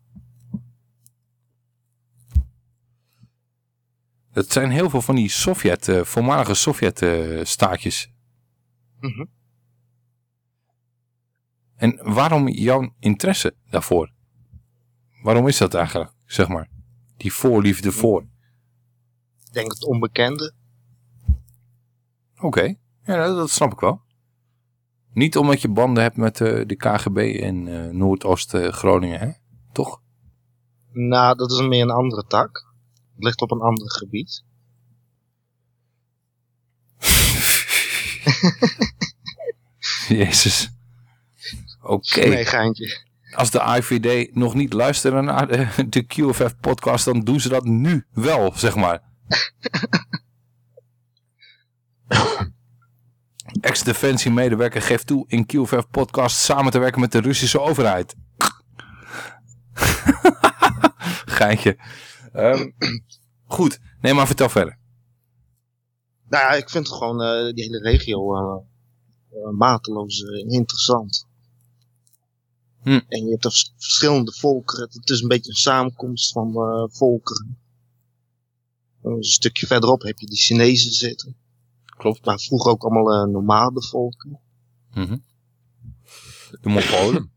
Het zijn heel veel van die Sovjet, eh, voormalige Sovjet-staatjes. Mhm. En waarom jouw interesse daarvoor? Waarom is dat eigenlijk, zeg maar? Die voorliefde voor. Ik denk het onbekende. Oké, ja, dat, dat snap ik wel. Niet omdat je banden hebt met eh, de KGB in eh, Noordoost-Groningen, hè? Toch? Nou, dat is meer een andere tak. Het ligt op een ander gebied. Jezus. Oké. Nee, geintje. Als de IVD nog niet luisteren naar de, de QFF-podcast, dan doen ze dat nu wel, zeg maar. Ex-defensiemedewerker geeft toe in QFF-podcast samen te werken met de Russische overheid. Geintje. Ehm, goed, nee, maar vertel verder. Nou ja, ik vind het gewoon eh, die hele regio eh, mateloos interessant. Hm. En je hebt er vers- verschillende volkeren. Het is een beetje een samenkomst van volkeren. Een stukje verderop heb je die Chinezen zitten. Klopt. Maar vroeger ook allemaal eh nomadenvolken. Mhm. De Mongolen.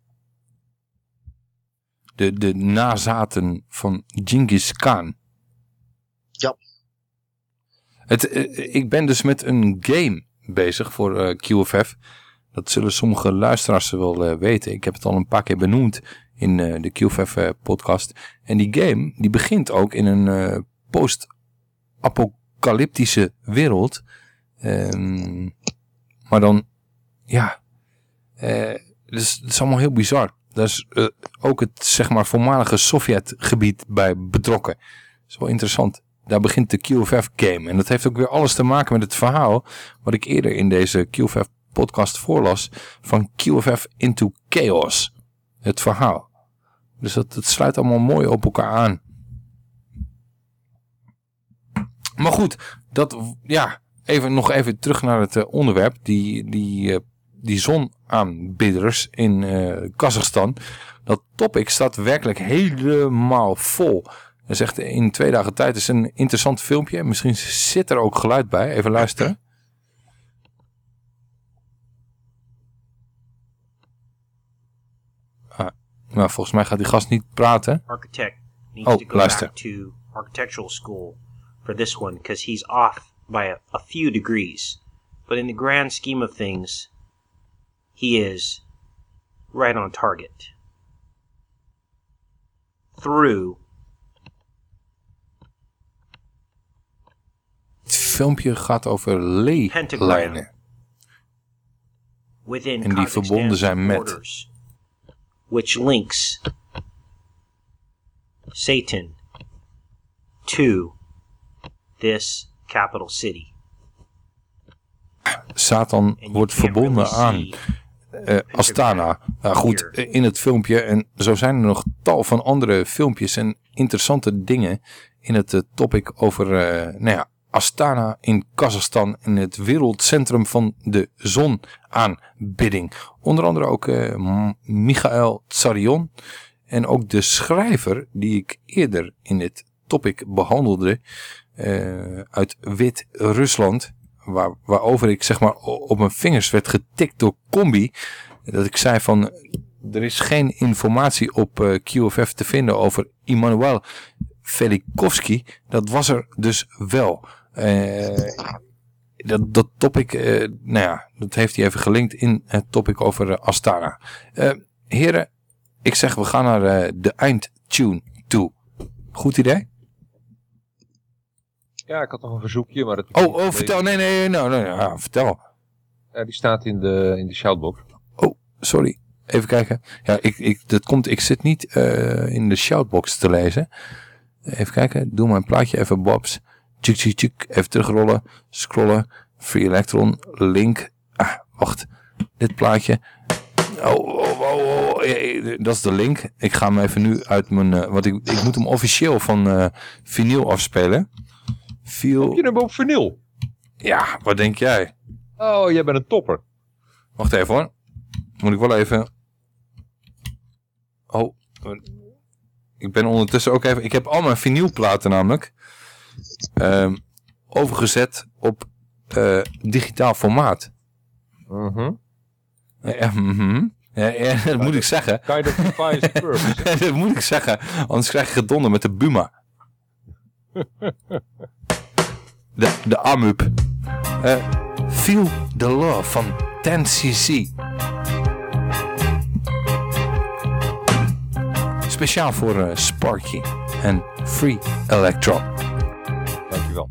De, de nazaten van Genghis Khan. Ja. Het, eh, ik ben dus met een game bezig voor eh, QFF. Dat zullen sommige luisteraars wel weten. Ik heb het al een paar keer benoemd in eh, de QFF eh, podcast. En die game die begint ook in een eh, post-apocalyptische wereld. Ehm, maar dan, ja, eh, dus het is allemaal heel bizar. Daar is eh, ook het zeg maar voormalige Sovjetgebied bij betrokken. Dat is wel interessant. Daar begint de QFF game. En dat heeft ook weer alles te maken met het verhaal wat ik eerder in deze QFF podcast voorlas van QFF into Chaos. Het verhaal. Dus dat, het sluit allemaal mooi op elkaar aan. Maar goed, dat, ja, even, nog even terug naar het eh, onderwerp. Die, die, eh, die zonaanbidders in eh Kazachstan. Dat topic staat werkelijk helemaal vol. Dat is echt in twee dagen tijd is een interessant filmpje. Misschien zit er ook geluid bij. Even luisteren. Ah, nou, volgens mij gaat die gast niet praten. architect needs Oh, to go luister. back to architectural school for this one because he's off by a, a few degrees. But in the grand scheme of things, he is right on target. Through Het filmpje gaat over leelijnen. within En die verbonden zijn met. borders, which links Satan to this capital city. Satan wordt verbonden aan eh, Astana. Nou goed, eh, in het filmpje. En zo zijn er nog tal van andere filmpjes en interessante dingen in het eh, topic over nou ja, Astana in Kazachstan in het wereldcentrum van de zonaanbidding. Onder andere ook Michael Tsarion en ook de schrijver die ik eerder in het topic behandelde eh, uit Wit-Rusland. Waar, waarover ik zeg maar op mijn vingers werd getikt door Combi. Dat ik zei van er is geen informatie op eh, QFF te vinden over Immanuel Velikovsky. Dat was er dus wel. Eh, dat, dat topic, nou ja, dat heeft hij even gelinkt in het topic over Astana. Heren, ik zeg we gaan naar de eindtune toe. Goed idee? Ja, ik had nog een verzoekje, maar het... Oh, oh vertel, nee, nee, nou, nou, ja, vertel. Ja, die staat in de, in de shoutbox. Oh, sorry. Even kijken. Ja, ik, ik, dat komt, ik zit niet eh, in de shoutbox te lezen. Even kijken. Doe mijn plaatje even, Bobs. Tjuk, tjuk, tjuk. Even terugrollen. Scrollen. Free Electron. Link. Ah, wacht. Dit plaatje. Oh, oh, oh, oh. eh, eh, Dat is de link. Ik ga hem even nu uit mijn... eh, want ik, ik moet hem officieel van eh vinyl afspelen. Viel... Heb je hem op vinyl? Ja, wat denk jij? Oh, jij bent een topper. Wacht even hoor. Moet ik wel even... Oh. Ik ben ondertussen ook even... Ik heb al mijn vinylplaten namelijk. ehm, overgezet op eh, digitaal formaat. Mhm. Ja, mhm. Ja, ja, dat moet ik zeggen. Kind of dat moet ik zeggen. Anders krijg je gedonder met de Buma. De, de AMUP. Eh, Feel the Love van 10cc. Speciaal voor eh, Sparky en Free Electron. Dankjewel.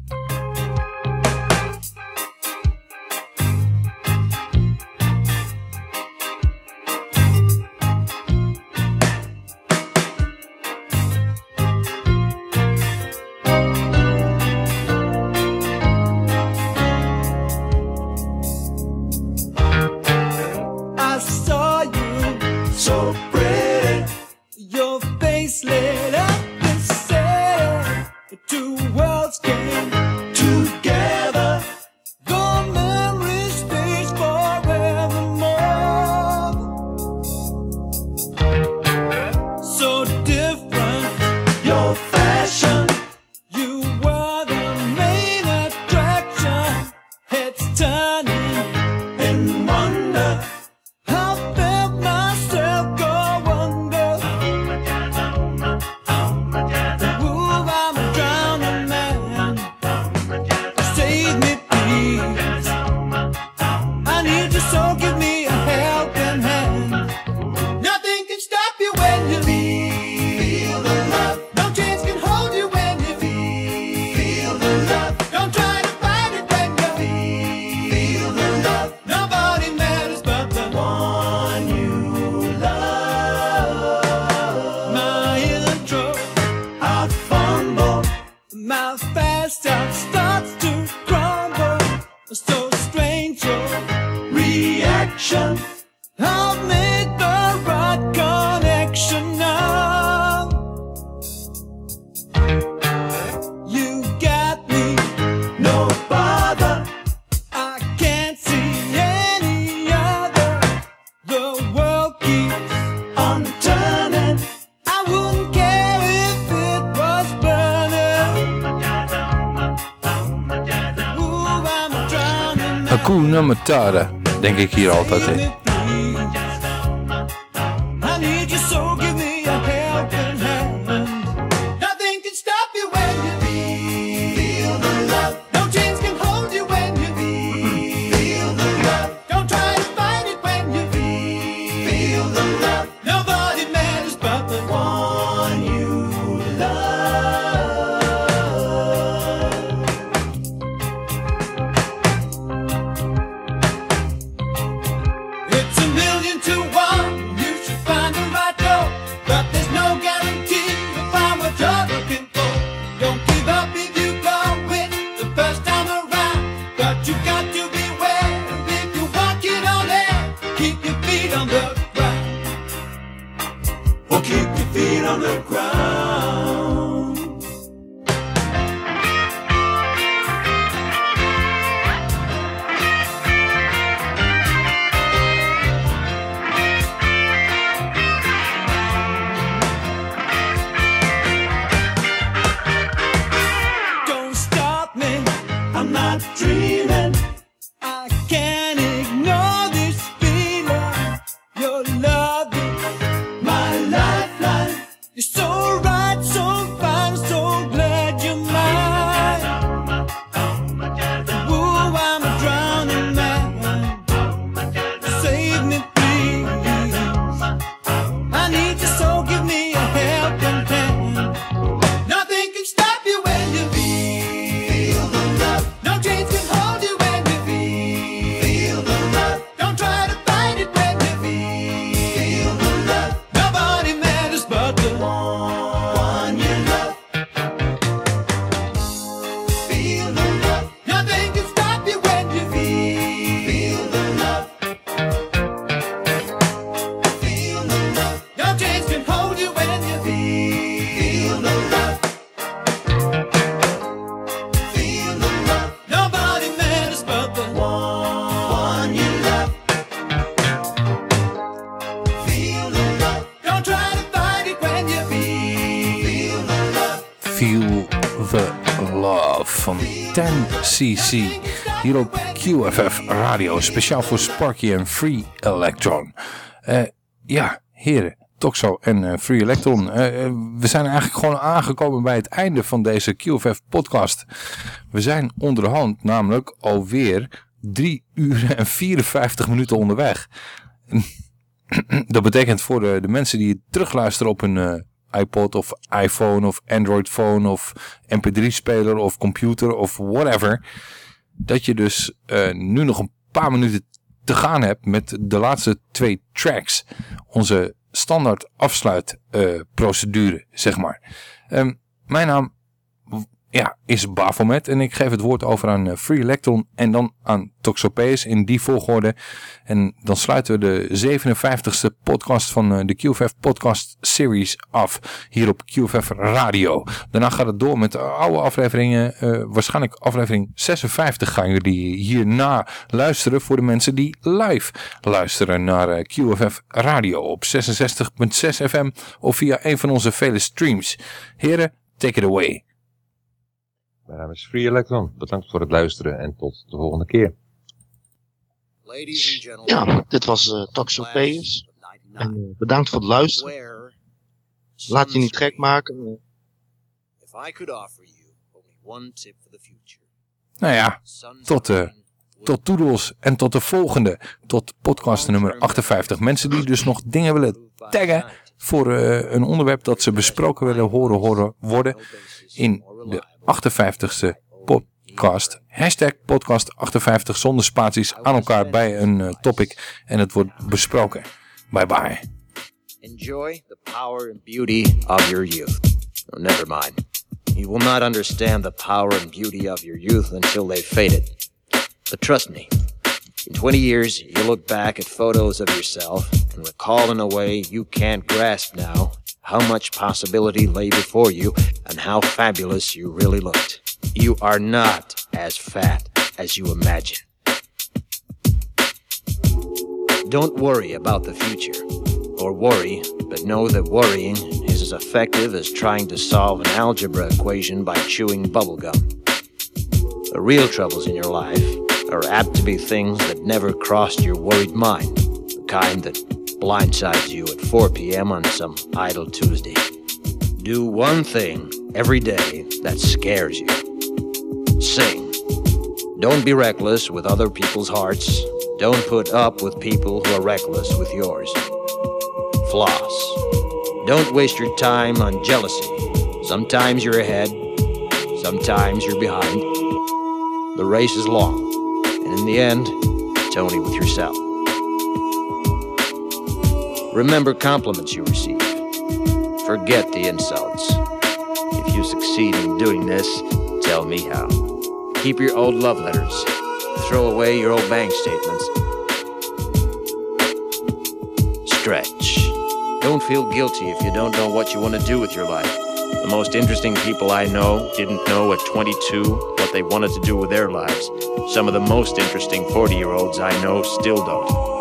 10cc. Hier op QFF Radio. Speciaal voor Sparky en Free Electron. Eh, ja, heren. Toxo en eh, Free Electron. Eh, we zijn eigenlijk gewoon aangekomen bij het einde van deze QFF podcast. We zijn onderhand namelijk alweer 3 uur en 54 minuten onderweg. Dat betekent voor de, de mensen die terugluisteren op hun iPod of iPhone of Android phone of mp3 speler of computer of whatever. Dat je dus eh, nu nog een paar minuten te gaan hebt met de laatste twee tracks. Onze standaard afsluitprocedure, zeg maar. Ehm, mijn naam ja, is Bafomet en ik geef het woord over aan eh, Free Electron en dan aan Toxopeus in die volgorde. En dan sluiten we de 57ste podcast van eh, de QFF podcast series af hier op QFF Radio. Daarna gaat het door met de oude afleveringen, eh, waarschijnlijk aflevering 56 gaan jullie hierna luisteren voor de mensen die live luisteren naar QFF Radio op 66.6 FM of via een van onze vele streams. Heren, take it away. Mijn naam is Free Electron. Bedankt voor het luisteren en tot de volgende keer. Ja, dit was uh, Toxopeus. En eh, bedankt voor het luisteren. Laat je niet gek maken. eh. If I could offer you only one tip for the future. Nou ja, tot, eh tot toedels en tot de volgende. Tot podcast nummer 58. Mensen die dus nog dingen willen taggen voor eh, een onderwerp dat ze besproken willen horen, horen worden in de 58ste podcast. Hashtag podcast 58 zonder spaties aan elkaar bij een eh, topic en het wordt besproken. Bye bye. Enjoy the power and beauty of your youth. Oh, never mind. You will not understand the power and beauty of your youth until they've faded. But trust me, in 20 years, you'll look back at photos of yourself and recall in a way you can't grasp now how much possibility lay before you and how fabulous you really looked. You are not as fat as you imagine. Don't worry about the future. Or worry, but know that worrying is as effective as trying to solve an algebra equation by chewing bubblegum. The real troubles in your life are apt to be things that never crossed your worried mind, the kind that blindsides you at 4 p.m. on some idle Tuesday. Do one thing every day that scares you. Sing. Don't be reckless with other people's hearts. Don't put up with people who are reckless with yours. Floss. Don't waste your time on jealousy. Sometimes you're ahead, sometimes you're behind. The race is long, and in the end, it's only with yourself. Remember compliments you receive. Forget the insults. If you succeed in doing this, tell me how. Keep your old love letters. Throw away your old bank statements. Stretch. Don't feel guilty if you don't know what you want to do with your life. The most interesting people I know didn't know at 22 what they wanted to do with their lives. Some of the most interesting 40 year olds I know still don't.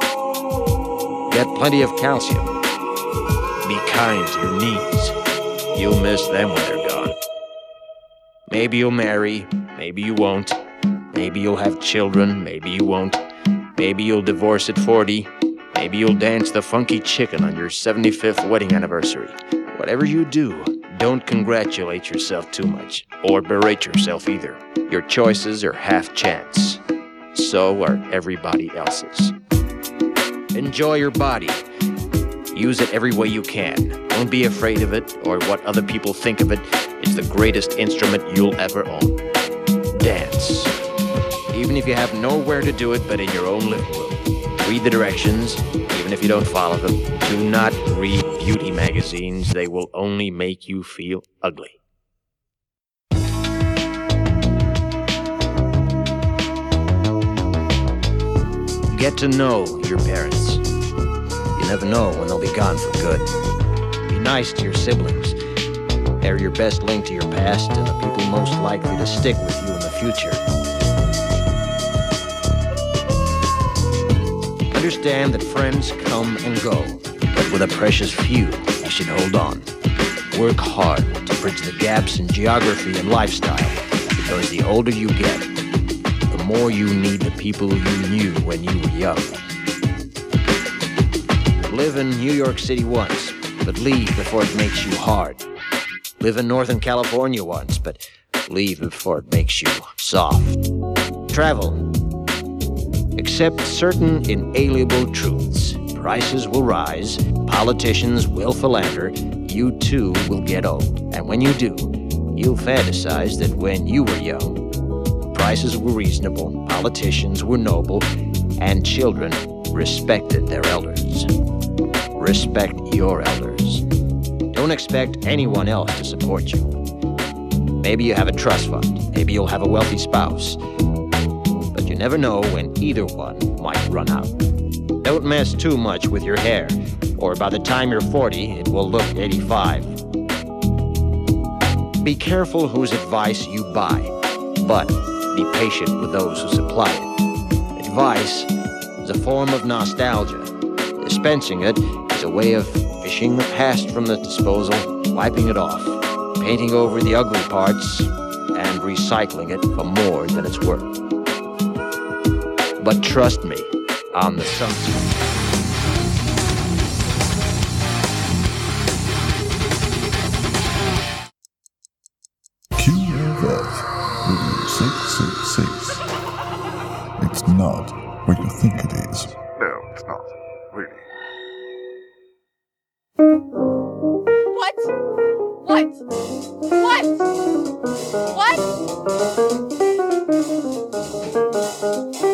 Get plenty of calcium. Be kind to your knees. You'll miss them when they're gone. Maybe you'll marry, maybe you won't. Maybe you'll have children, maybe you won't. Maybe you'll divorce at 40, Maybe you'll dance the funky chicken on your 75th wedding anniversary. Whatever you do, don't congratulate yourself too much, or berate yourself either. Your choices are half chance. So are everybody else's. Enjoy your body. Use it every way you can. Don't be afraid of it or what other people think of it. It's the greatest instrument you'll ever own. Dance. Even if you have nowhere to do it but in your own living room. Read the directions, even if you don't follow them. Do not read beauty magazines, they will only make you feel ugly. Get to know your parents. You never know when they'll be gone for good. Be nice to your siblings. They're your best link to your past and the people most likely to stick with you in the future. Understand that friends come and go, but with a precious few, you should hold on. Work hard to bridge the gaps in geography and lifestyle, because the older you get, more you need the people you knew when you were young. Live in New York City once, but leave before it makes you hard. Live in Northern California once, but leave before it makes you soft. Travel. Accept certain inalienable truths. Prices will rise, politicians will philander, you too will get old. And when you do, you'll fantasize that when you were young, prices were reasonable, politicians were noble, and children respected their elders. Respect your elders. Don't expect anyone else to support you. Maybe you have a trust fund, maybe you'll have a wealthy spouse, but you never know when either one might run out. Don't mess too much with your hair, or by the time you're 40, it will look 85. Be careful whose advice you buy, but be patient with those who supply it. Advice is a form of nostalgia. Dispensing it is a way of fishing the past from the disposal, wiping it off, painting over the ugly parts, and recycling it for more than it's worth. But trust me, on the sunset. Really. What? What? What? 666.